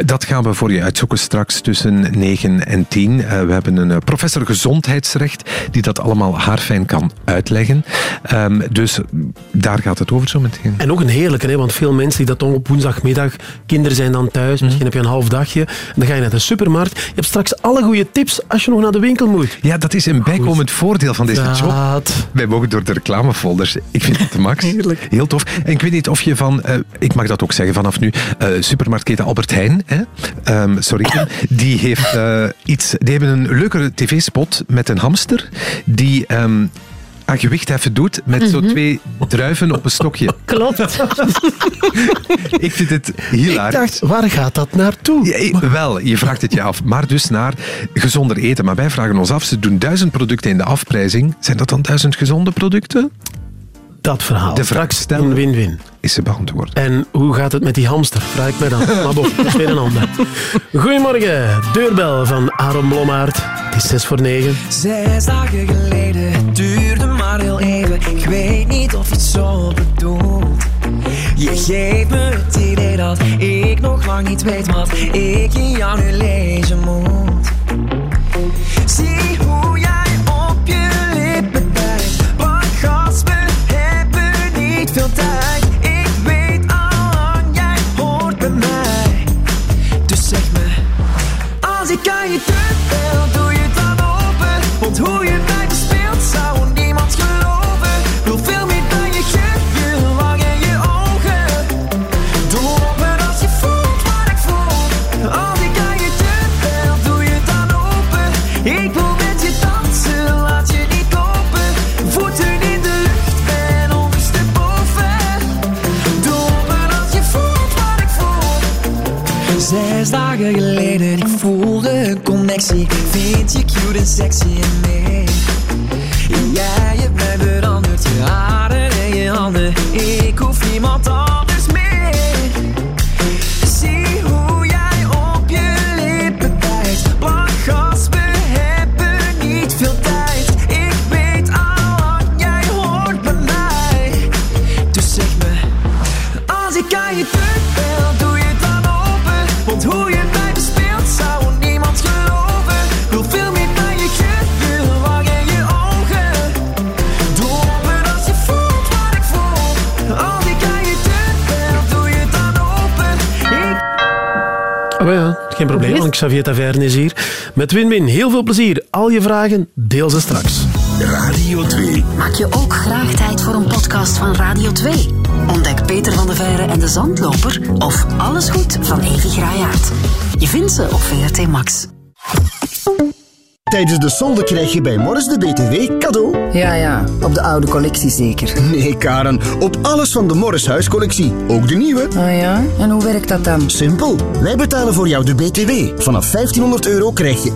Speaker 65: Dat gaan we voor je uitzoeken straks tussen 9 en 10. Eh, we hebben een eh, professor gezondheidsrecht die dat allemaal haarfijn kan uitleggen. Ehm, dus daar gaat het over zo meteen.
Speaker 3: En ook een heerlijke, hè? want veel mensen die dat doen op woensdagmiddag, kinderen zijn dan thuis, misschien heb je een half dagje, dan ga je naar de supermarkt. Je hebt straks alle goede tips als je nog naar de winkel moet.
Speaker 65: Ja, dat is een bijkomend voordeel van deze job. Wij mogen door de reclamefolders. Ik vind het de max. Heerlijk. Heel tof. En ik weet niet of je van, eh, ik mag dat ook zeggen vanaf nu, eh, supermarktketen Albert Heijn, hè? Ehm, sorry, die, heeft, eh, iets, die hebben een leukere tv-spot met een hamster die... ehm, aan gewicht even doet met zo
Speaker 4: Mhm.
Speaker 65: twee druiven op een stokje.
Speaker 4: Klopt.
Speaker 65: Ik vind het hilarisch.
Speaker 3: Ik dacht, waar gaat dat naartoe?
Speaker 65: Ja, wel, je vraagt het je af. Maar dus naar gezonder eten. Maar wij vragen ons af, ze doen duizend producten in de afprijzing. Zijn dat dan duizend gezonde producten?
Speaker 3: Dat verhaal.
Speaker 65: De vraag stellen.
Speaker 3: Een win-win.
Speaker 65: Is ze beantwoord.
Speaker 3: En hoe gaat het met die hamster? Vraag ik mij dan. Maar bon, dat is weer een ander. Goedemorgen, deurbel van Aaron Blommaert. Het is zes voor negen.
Speaker 67: Zes dagen geleden, het duurde heel even. Ik weet niet of je het zo bedoelt. Je geeft me het idee dat ik nog lang niet weet wat ik in jou nu lezen moet. Zie hoe jij op je lippen bijt. Wat gas, we hebben niet veel tijd. Ik weet al lang, jij hoort bij mij. Dus zeg me, als ik aan je bel, doe je dan open. Want hoe je je sexy mee. En jij hebt mij veranderd, je haren en je handen. Ik hoef niemand anders
Speaker 3: geen probleem, want Xavier Taverne is hier. Met Win-Win, heel veel plezier. Al je vragen, deel ze straks.
Speaker 90: Radio 2.
Speaker 26: Maak je ook graag tijd voor een podcast van Radio 2? Ontdek Peter van de Veire en de Zandloper of Alles Goed van Evi Graayaert. Je vindt ze op VRT Max.
Speaker 91: Tijdens de solde krijg je bij Morris de BTW cadeau.
Speaker 92: Ja, ja, op de oude collectie zeker.
Speaker 91: Nee, Karen, op alles van de Morris huiscollectie. Ook de nieuwe.
Speaker 92: Oh ja? En hoe werkt dat dan?
Speaker 91: Simpel. Wij betalen voor jou de BTW. Vanaf 1500 euro krijg je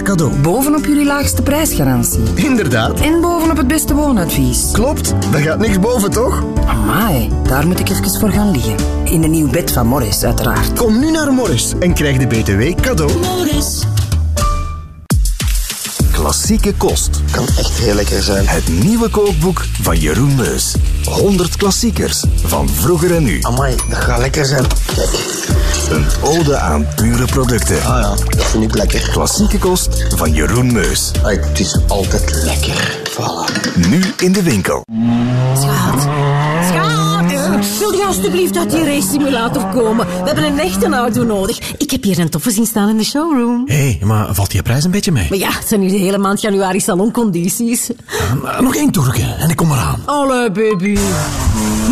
Speaker 91: 21% cadeau.
Speaker 92: Bovenop jullie laagste prijsgarantie.
Speaker 91: Inderdaad.
Speaker 92: En bovenop het beste woonadvies.
Speaker 91: Klopt, daar gaat niks boven, toch?
Speaker 92: Amai, daar moet ik even voor gaan liggen. In een nieuw bed van Morris, uiteraard.
Speaker 91: Kom nu naar Morris en krijg de BTW cadeau.
Speaker 92: Morris.
Speaker 90: Klassieke kost.
Speaker 93: Kan echt heel lekker zijn.
Speaker 90: Het nieuwe kookboek van Jeroen Meus. 100 klassiekers van vroeger en nu.
Speaker 93: Amai, dat gaat lekker zijn. Kijk.
Speaker 90: Een ode aan pure producten.
Speaker 93: Ah ja, dat vind ik lekker.
Speaker 90: Klassieke kost van Jeroen Meus.
Speaker 93: Ai, het is altijd lekker. Voilà.
Speaker 90: Nu in de winkel.
Speaker 30: Schat, schat, wil je alstublieft uit die race simulator komen? We hebben een echte auto nodig. Ik heb hier een toffe zien staan in de showroom.
Speaker 94: Hé, hey, maar valt die prijs een beetje mee?
Speaker 30: Maar ja, het zijn nu de hele maand januari saloncondities.
Speaker 94: Uh, nog één toerke en ik kom eraan.
Speaker 30: Allee, baby.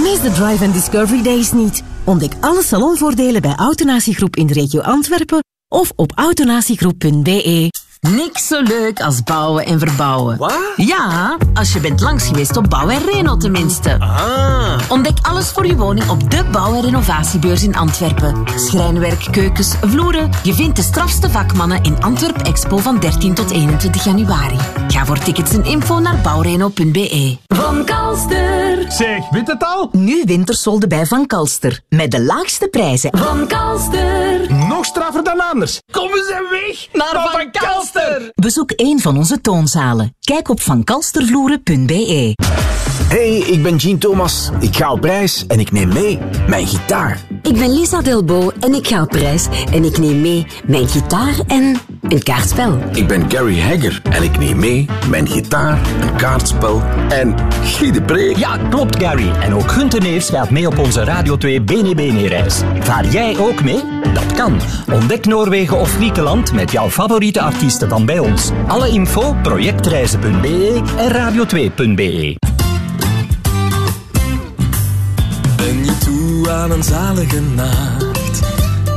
Speaker 30: Mis de Drive and Discovery Days niet. Ontdek alle salonvoordelen bij Autonatiegroep in de regio Antwerpen of op autonatiegroep.be. Niks zo leuk als bouwen en verbouwen.
Speaker 94: Wat?
Speaker 30: Ja, als je bent langs geweest op Bouw en Reno tenminste.
Speaker 94: Ah.
Speaker 30: Ontdek alles voor je woning op de Bouw- en Renovatiebeurs in Antwerpen. Schrijnwerk, keukens, vloeren. Je vindt de strafste vakmannen in Antwerp Expo van 13 tot 21 januari. Ga voor tickets en info naar bouwreno.be. Van Kalster.
Speaker 94: Zeg, weet het al?
Speaker 30: Nu wintersolde bij Van Kalster. Met de laagste prijzen. Van Kalster.
Speaker 94: Nog straffer dan anders. Kom eens en weg naar Van Kalster.
Speaker 30: Bezoek een van onze toonzalen. Kijk op vankalstervloeren.be.
Speaker 94: Hey, ik ben Jean Thomas. Ik ga op reis en ik neem mee mijn gitaar.
Speaker 95: Ik ben Lisa Delbo en ik ga op reis en ik neem mee mijn gitaar en een kaartspel.
Speaker 90: Ik ben Gary Hagger en ik neem mee mijn gitaar, een kaartspel en Guy de Pre.
Speaker 96: Ja, klopt Gary. En ook Gunther Neefs gaat mee op onze Radio 2 Bene Bene reis. Vaar jij ook mee? Dat kan. Ontdek Noorwegen of Griekenland met jouw favoriete artiesten van bij ons. Alle info projectreizen.be en radio2.be.
Speaker 97: Ben je toe aan een zalige nacht?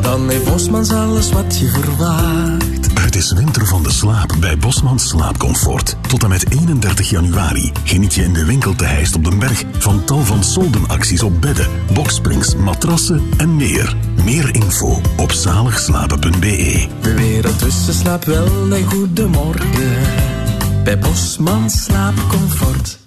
Speaker 97: Dan heeft Bosmans alles wat je verwacht.
Speaker 10: Het is winter van de slaap bij Bosmans Slaapcomfort. Tot en met 31 januari geniet je in de winkel te Heist op den Berg van tal van soldenacties op bedden, boksprings, matrassen en meer. Meer info op zaligslapen.be.
Speaker 97: De wereld tussen slaapt wel en goedemorgen. Bij Bosmans Slaapcomfort.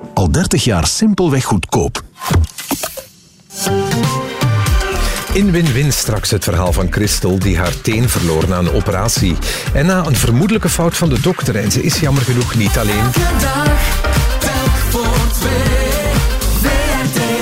Speaker 10: Al 30 jaar simpelweg goedkoop.
Speaker 65: In Win-Win straks het verhaal van Christel die haar teen verloor na een operatie. En na een vermoedelijke fout van de dokter. En ze is jammer genoeg niet alleen.
Speaker 97: Elke dag, telk voor twee. WRT